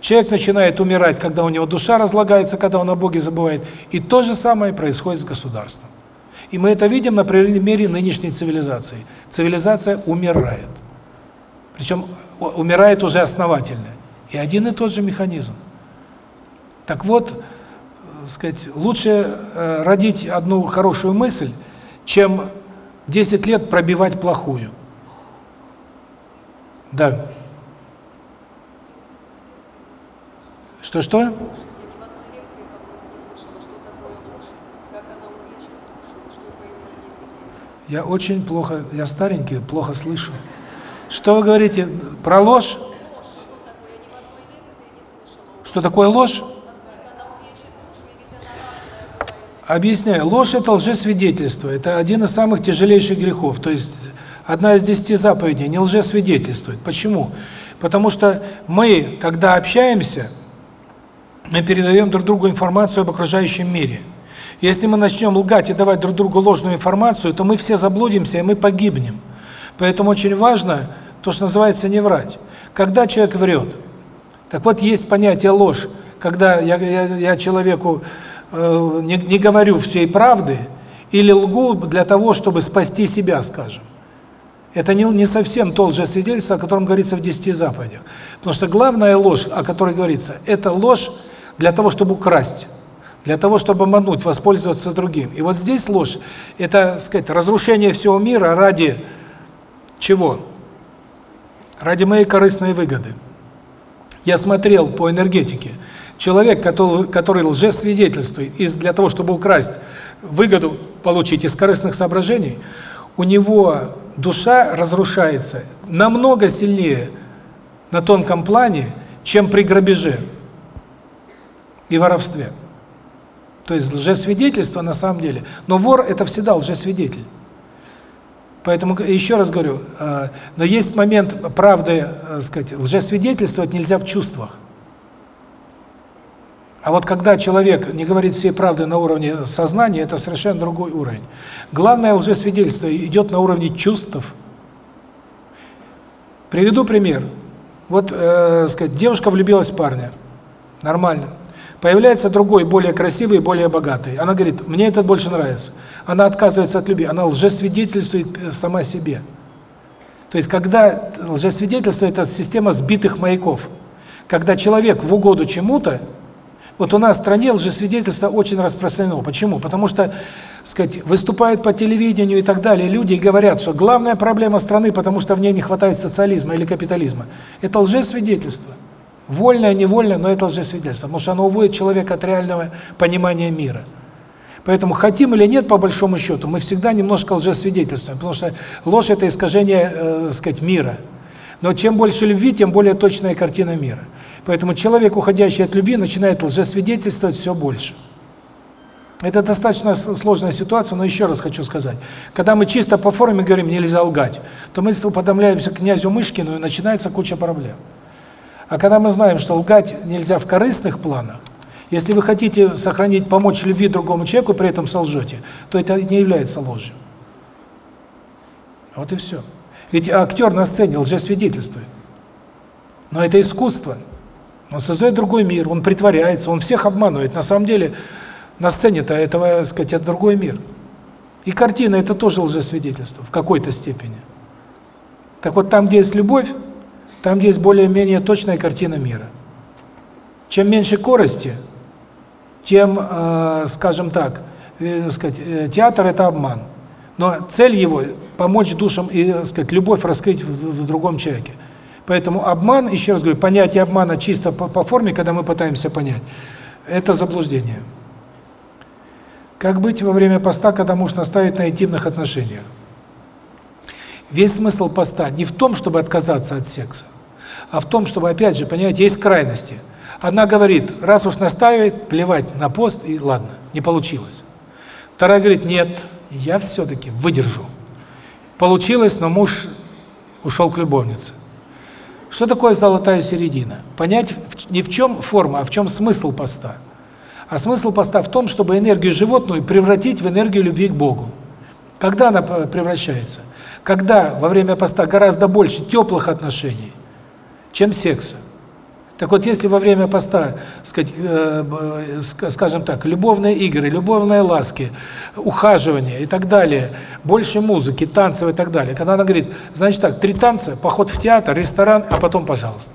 Человек начинает умирать, когда у него душа разлагается, когда он о Боге забывает, и то же самое происходит с государством. И мы это видим на примере нынешней цивилизации. Цивилизация умирает. Причем умирает уже основательно. И один и тот же механизм. Так вот, э, сказать, лучше э, родить одну хорошую мысль, чем 10 лет пробивать плохую. Да. Что-что? Я очень плохо, я старенький, плохо слышу. Что вы говорите про ложь? Что такое ложь? Объясняю. Ложь – это лжесвидетельство. Это один из самых тяжелейших грехов. То есть, одна из десяти заповедей – не лжесвидетельствует. Почему? Потому что мы, когда общаемся, мы передаем друг другу информацию об окружающем мире – если мы начнем лгать и давать друг другу ложную информацию, то мы все заблудимся, и мы погибнем. Поэтому очень важно то, что называется не врать. Когда человек врет, так вот есть понятие ложь, когда я, я, я человеку э, не, не говорю всей правды или лгу для того, чтобы спасти себя, скажем. Это не, не совсем то лжесвидетельство, о котором говорится в десяти заповедях. Потому что главная ложь, о которой говорится, это ложь для того, чтобы украсть для того, чтобы обмануть, воспользоваться другим. И вот здесь ложь – это, сказать, разрушение всего мира ради чего? Ради моей корыстной выгоды. Я смотрел по энергетике. Человек, который, который лжесвидетельствует из для того, чтобы украсть выгоду, получить из корыстных соображений, у него душа разрушается намного сильнее на тонком плане, чем при грабеже и воровстве. То есть лжесвидетельство на самом деле. Но вор – это всегда лжесвидетель. Поэтому, еще раз говорю, э, но есть момент правды, э, сказать, лжесвидетельствовать нельзя в чувствах. А вот когда человек не говорит всей правды на уровне сознания, это совершенно другой уровень. Главное лжесвидетельство идет на уровне чувств. Приведу пример. Вот, э, сказать, девушка влюбилась в парня. Нормально. Появляется другой, более красивый, более богатый. Она говорит, мне этот больше нравится. Она отказывается от любви, она лжесвидетельствует э, сама себе. То есть, когда лжесвидетельство – это система сбитых маяков. Когда человек в угоду чему-то, вот у нас в стране лжесвидетельство очень распространено. Почему? Потому что, сказать, выступают по телевидению и так далее люди и говорят, что главная проблема страны, потому что в ней не хватает социализма или капитализма. Это лжесвидетельство. Вольное, невольное, но это лжесвидетельство, потому что оно уводит человека от реального понимания мира. Поэтому хотим или нет, по большому счету, мы всегда немножко лжесвидетельствуем, потому что ложь – это искажение, э, сказать, мира. Но чем больше любви, тем более точная картина мира. Поэтому человек, уходящий от любви, начинает лжесвидетельствовать все больше. Это достаточно сложная ситуация, но еще раз хочу сказать. Когда мы чисто по форме говорим «нельзя лгать», то мы уподобляемся князю Мышкину, и начинается куча проблем. А когда мы знаем, что лгать нельзя в корыстных планах, если вы хотите сохранить, помочь любви другому человеку, при этом солжете, то это не является ложью. Вот и все. Ведь актер на сцене лжесвидетельствует. Но это искусство. Он создает другой мир, он притворяется, он всех обманывает. На самом деле, на сцене-то этого, так сказать, это другой мир. И картина – это тоже лжесвидетельство в какой-то степени. Так вот, там, где есть любовь, там, есть более-менее точная картина мира. Чем меньше корости, тем, э, скажем так, э, сказать, э, театр – это обман. Но цель его – помочь душам и, сказать, любовь раскрыть в, в другом человеке. Поэтому обман, еще раз говорю, понятие обмана чисто по, по форме, когда мы пытаемся понять, это заблуждение. Как быть во время поста, когда муж наставит на интимных отношениях? Весь смысл поста не в том, чтобы отказаться от секса, а в том, чтобы, опять же, понимаете, есть крайности. Одна говорит, раз уж настаивает, плевать на пост, и ладно, не получилось. Вторая говорит, нет, я все-таки выдержу. Получилось, но муж ушел к любовнице. Что такое золотая середина? Понять не в чем форма, а в чем смысл поста. А смысл поста в том, чтобы энергию животную превратить в энергию любви к Богу. Когда она превращается? Когда во время поста гораздо больше теплых отношений, чем секса. Так вот, если во время поста, э, скажем так, любовные игры, любовные ласки, ухаживание и так далее, больше музыки, танцев и так далее, когда она говорит, значит так, три танца, поход в театр, ресторан, а потом пожалуйста.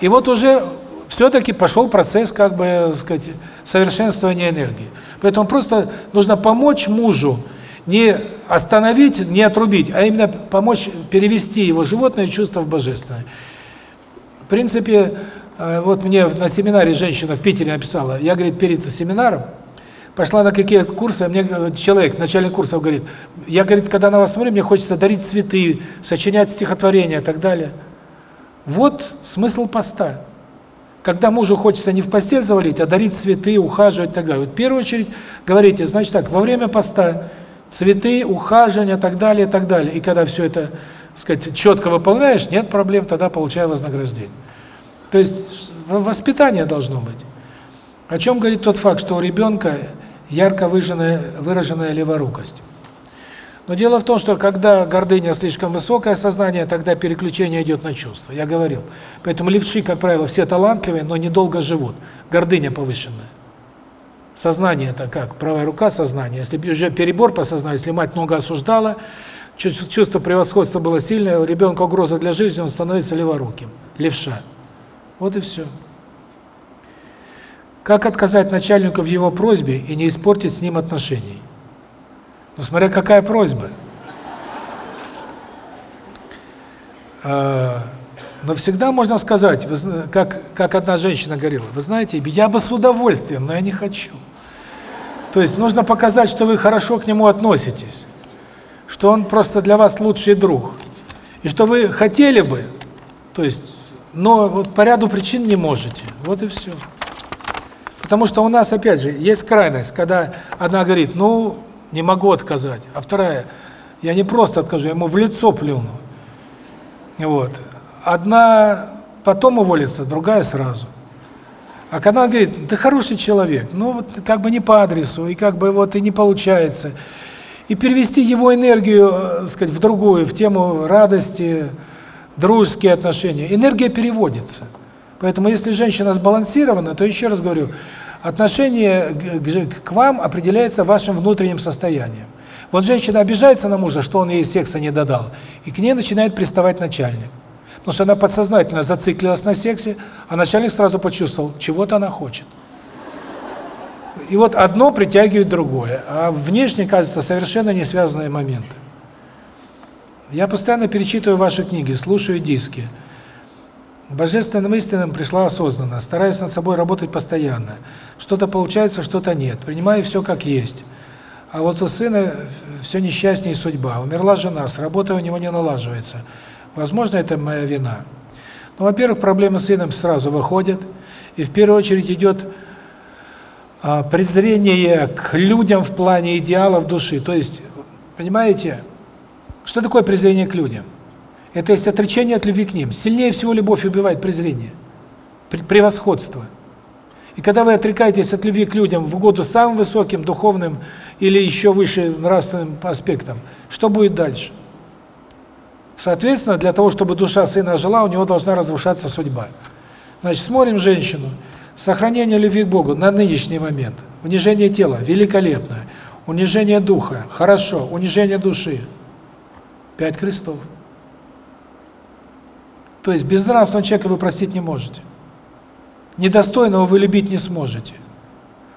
И вот уже все-таки пошел процесс, как бы, сказать, совершенствования энергии. Поэтому просто нужно помочь мужу не остановить, не отрубить, а именно помочь перевести его животное чувство в божественное. Принципе, э, вот мне на семинаре женщина в Питере написала, я, говорит, перед семинаром пошла на какие-то курсы, а мне человек, начальник курсов, говорит, я, говорит, когда на вас смотрю, мне хочется дарить цветы, сочинять стихотворения и так далее. Вот смысл поста. Когда мужу хочется не в постель завалить, а дарить цветы, ухаживать и так далее. Вот в первую очередь говорите, значит так, во время поста цветы, ухаживание и так далее, и так далее. И когда все это, сказать, четко выполняешь, нет проблем, тогда получаю вознаграждение. То есть воспитание должно быть. О чем говорит тот факт, что у ребенка ярко выраженная, выраженная леворукость. Но дело в том, что когда гордыня слишком высокое сознание, тогда переключение идет на чувства. Я говорил. Поэтому левши, как правило, все талантливые, но недолго живут. Гордыня повышенная. Сознание это как? Правая рука сознание. Если уже перебор по сознанию, если мать много осуждала, чувство превосходства было сильное, у ребенка угроза для жизни, он становится леворуким. Левша. Вот и все. Как отказать начальнику в его просьбе и не испортить с ним отношений? Ну, смотря какая просьба. А, но всегда можно сказать, как, как одна женщина говорила, вы знаете, я бы с удовольствием, но я не хочу. То есть нужно показать, что вы хорошо к нему относитесь, что он просто для вас лучший друг, и что вы хотели бы, то есть, но вот по ряду причин не можете. Вот и все. Потому что у нас, опять же, есть крайность, когда одна говорит, ну, не могу отказать. А вторая, я не просто откажу, я ему в лицо плюну. Вот. Одна потом уволится, другая сразу. А когда он говорит, ты хороший человек, ну вот как бы не по адресу, и как бы вот и не получается. И перевести его энергию, э, сказать, в другую, в тему радости, дружеские отношения. Энергия переводится. Поэтому если женщина сбалансирована, то еще раз говорю, Отношение к вам определяется вашим внутренним состоянием. Вот женщина обижается на мужа, что он ей секса не додал, и к ней начинает приставать начальник. Потому что она подсознательно зациклилась на сексе, а начальник сразу почувствовал, чего-то она хочет. И вот одно притягивает другое, а внешне, кажется, совершенно не связанные моменты. Я постоянно перечитываю ваши книги, слушаю диски. божественным истинам пришла осознанно, стараюсь над собой работать постоянно. Что-то получается, что-то нет. Принимаю все как есть. А вот у сына все несчастнее судьба. Умерла жена, с работой у него не налаживается. Возможно, это моя вина. Ну, во-первых, проблемы с сыном сразу выходят. И в первую очередь идет презрение к людям в плане идеалов души. То есть, понимаете, что такое презрение к людям? Это есть отречение от любви к ним. Сильнее всего любовь убивает презрение, превосходство. И когда вы отрекаетесь от любви к людям в угоду самым высоким духовным или еще выше нравственным аспектам, что будет дальше? Соответственно, для того, чтобы душа сына жила, у него должна разрушаться судьба. Значит, смотрим женщину. Сохранение любви к Богу на нынешний момент. Унижение тела – великолепно. Унижение духа – хорошо. Унижение души – пять крестов. То есть безнравственного человека вы простить не можете. Недостойного вы любить не сможете.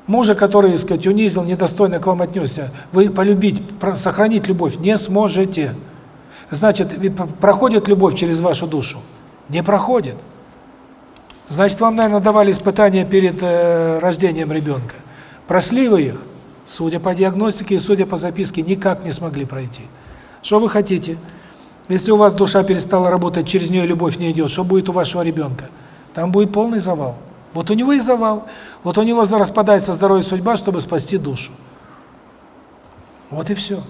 Мужа, который, так сказать, унизил, недостойно к вам отнесся, вы полюбить, сохранить любовь не сможете. Значит, проходит любовь через вашу душу? Не проходит. Значит, вам, наверное, давали испытания перед э, рождением ребенка. Прошли вы их? Судя по диагностике и судя по записке, никак не смогли пройти. Что вы хотите? Если у вас душа перестала работать, через нее любовь не идет, что будет у вашего ребенка? Там будет полный завал. Вот у него и завал. Вот у него распадается здоровье судьба, чтобы спасти душу. Вот и все.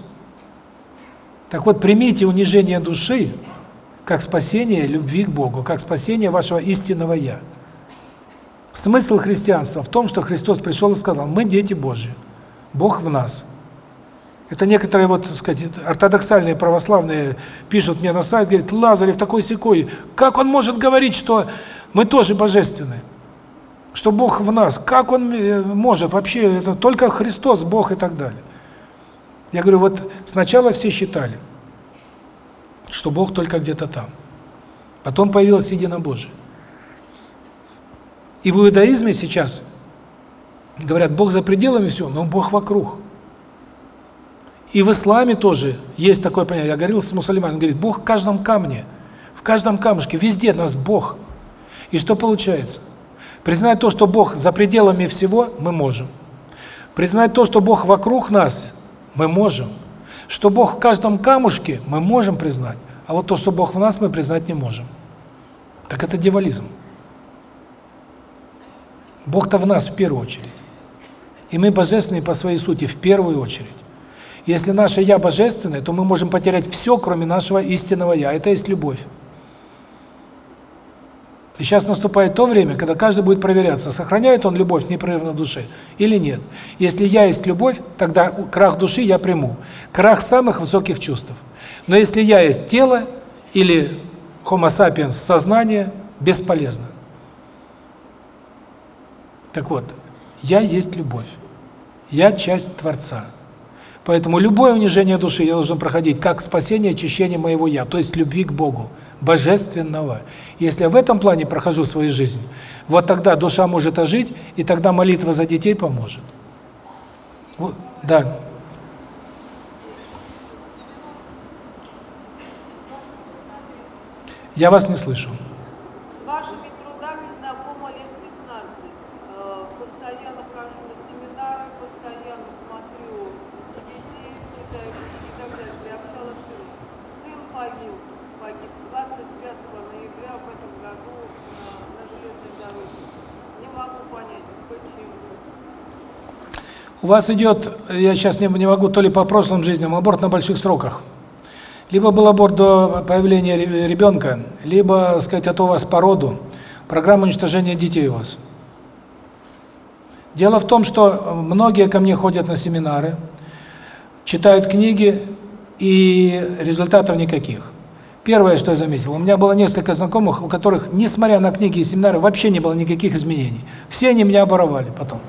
Так вот, примите унижение души как спасение любви к Богу, как спасение вашего истинного «я». Смысл христианства в том, что Христос пришел и сказал, мы дети Божьи, Бог в нас. Это некоторые, вот, так сказать, ортодоксальные православные пишут мне на сайт, говорят, Лазарев такой секой, как он может говорить, что мы тоже божественны? Что Бог в нас? Как он э, может? Вообще, это только Христос, Бог и так далее. Я говорю, вот сначала все считали, что Бог только где-то там. Потом появилось единобожие. И в иудаизме сейчас говорят, Бог за пределами все, но Бог вокруг. И в исламе тоже есть такое понятие. Я говорил с мусульманином, говорит, Бог в каждом камне, в каждом камушке, везде нас Бог. И что получается? Признать то, что Бог за пределами всего, мы можем. Признать то, что Бог вокруг нас, мы можем. Что Бог в каждом камушке, мы можем признать. А вот то, что Бог в нас, мы признать не можем. Так это дьяволизм. Бог-то в нас в первую очередь. И мы божественные по своей сути в первую очередь. Если наше «я» божественное, то мы можем потерять все, кроме нашего истинного «я». Это есть любовь. И сейчас наступает то время, когда каждый будет проверяться, сохраняет он любовь непрерывно в душе или нет. Если я есть любовь, тогда крах души я приму. Крах самых высоких чувств. Но если я есть тело или homo sapiens сознание, бесполезно. Так вот, я есть любовь. Я часть Творца. Поэтому любое унижение души я должен проходить как спасение, очищение моего «я», то есть любви к Богу, божественного. Если я в этом плане прохожу свою жизнь, вот тогда душа может ожить, и тогда молитва за детей поможет. Вот, да. Я вас не слышу. У вас идет, я сейчас не, не могу, то ли по прошлым жизням, аборт на больших сроках. Либо был аборт до появления ребенка, либо, сказать, это у вас по роду, программа уничтожения детей у вас. Дело в том, что многие ко мне ходят на семинары, читают книги, и результатов никаких. Первое, что я заметил, у меня было несколько знакомых, у которых, несмотря на книги и семинары, вообще не было никаких изменений. Все они меня оборовали потом.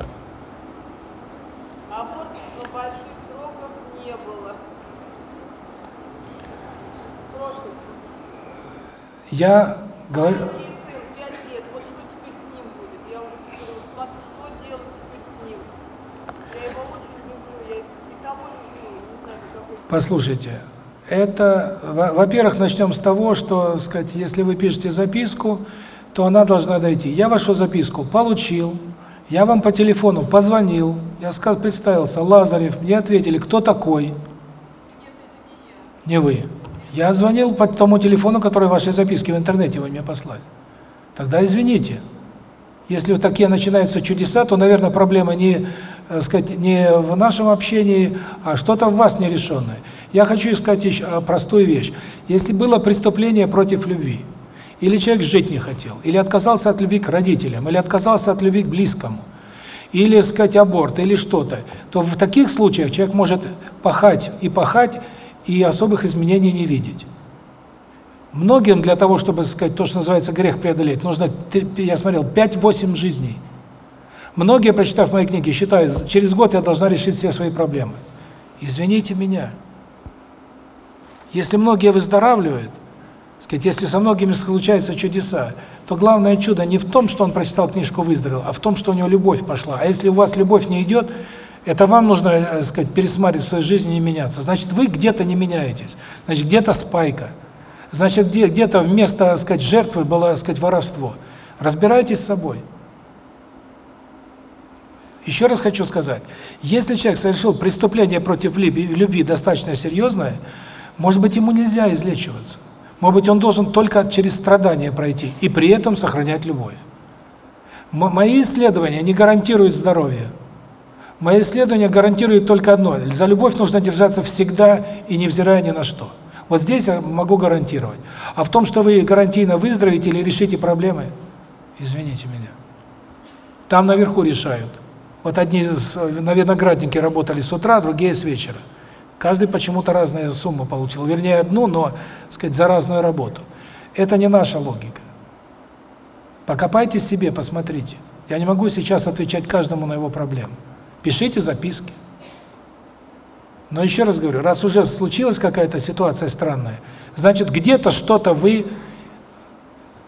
Я говорю... Послушайте, это, во-первых, начнем с того, что, сказать, если вы пишете записку, то она должна дойти. Я вашу записку получил, я вам по телефону позвонил, я сказал, представился, Лазарев, мне ответили, кто такой? Не вы. Я звонил по тому телефону, который ваши записки в интернете вы мне послали. Тогда извините. Если вот такие начинаются чудеса, то, наверное, проблема не, так сказать, не в нашем общении, а что-то в вас нерешенное. Я хочу сказать еще простую вещь. Если было преступление против любви, или человек жить не хотел, или отказался от любви к родителям, или отказался от любви к близкому, или, сказать, аборт, или что-то, то в таких случаях человек может пахать и пахать, и особых изменений не видеть. Многим для того, чтобы, сказать, то, что называется грех преодолеть, нужно, я смотрел, 5-8 жизней. Многие, прочитав мои книги, считают, через год я должна решить все свои проблемы. Извините меня. Если многие выздоравливают, сказать, если со многими случаются чудеса, то главное чудо не в том, что он прочитал книжку выздоровел, а в том, что у него любовь пошла. А если у вас любовь не идет, это вам нужно, так э, сказать, пересматривать в своей жизни и меняться. Значит, вы где-то не меняетесь. Значит, где-то спайка. Значит, где где-то вместо, так сказать, жертвы было, так сказать, воровство. Разбирайтесь с собой. Еще раз хочу сказать, если человек совершил преступление против любви достаточно серьезное, может быть, ему нельзя излечиваться. Может быть, он должен только через страдания пройти и при этом сохранять любовь. Мои исследования не гарантируют здоровье. Мои исследования гарантируют только одно: за любовь нужно держаться всегда и невзирая ни на что. Вот здесь я могу гарантировать. А в том, что вы гарантийно выздоровеете или решите проблемы, извините меня. Там наверху решают. Вот одни на винограднике работали с утра, другие с вечера. Каждый почему-то разные суммы получил, вернее одну, но, сказать, за разную работу. Это не наша логика. Покопайте себе, посмотрите. Я не могу сейчас отвечать каждому на его проблемы. Пишите записки. Но еще раз говорю, раз уже случилась какая-то ситуация странная, значит, где-то что-то вы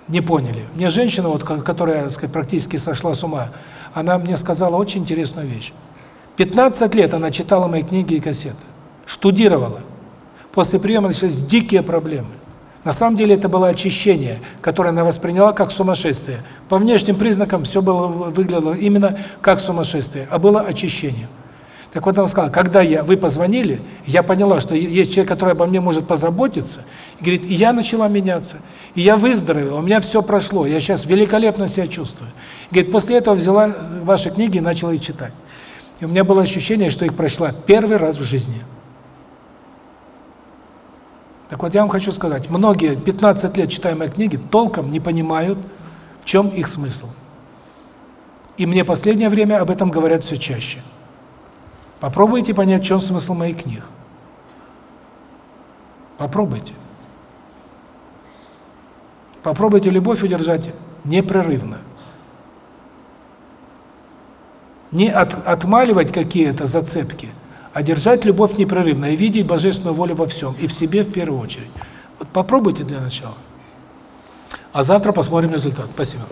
не поняли. Мне женщина, вот, которая, так сказать, практически сошла с ума, она мне сказала очень интересную вещь. 15 лет она читала мои книги и кассеты штудировала. После приема начались дикие проблемы. На самом деле это было очищение, которое она восприняла как сумасшествие. По внешним признакам все было выглядело именно как сумасшествие, а было очищение. Так вот она сказала, когда я вы позвонили, я поняла, что есть человек, который обо мне может позаботиться, и говорит, и я начала меняться, и я выздоровела, у меня все прошло, я сейчас великолепно себя чувствую. И говорит, после этого взяла ваши книги и начала их читать. И у меня было ощущение, что их прочла первый раз в жизни. Так вот, я вам хочу сказать, многие 15 лет читая мои книги толком не понимают, чем их смысл. И мне последнее время об этом говорят все чаще. Попробуйте понять, в чем смысл моих книг. Попробуйте. Попробуйте любовь удержать непрерывно. Не от, отмаливать какие-то зацепки, а держать любовь непрерывно и видеть божественную волю во всем, и в себе в первую очередь. Вот попробуйте для начала. А завтра посмотрим результат. Спасибо.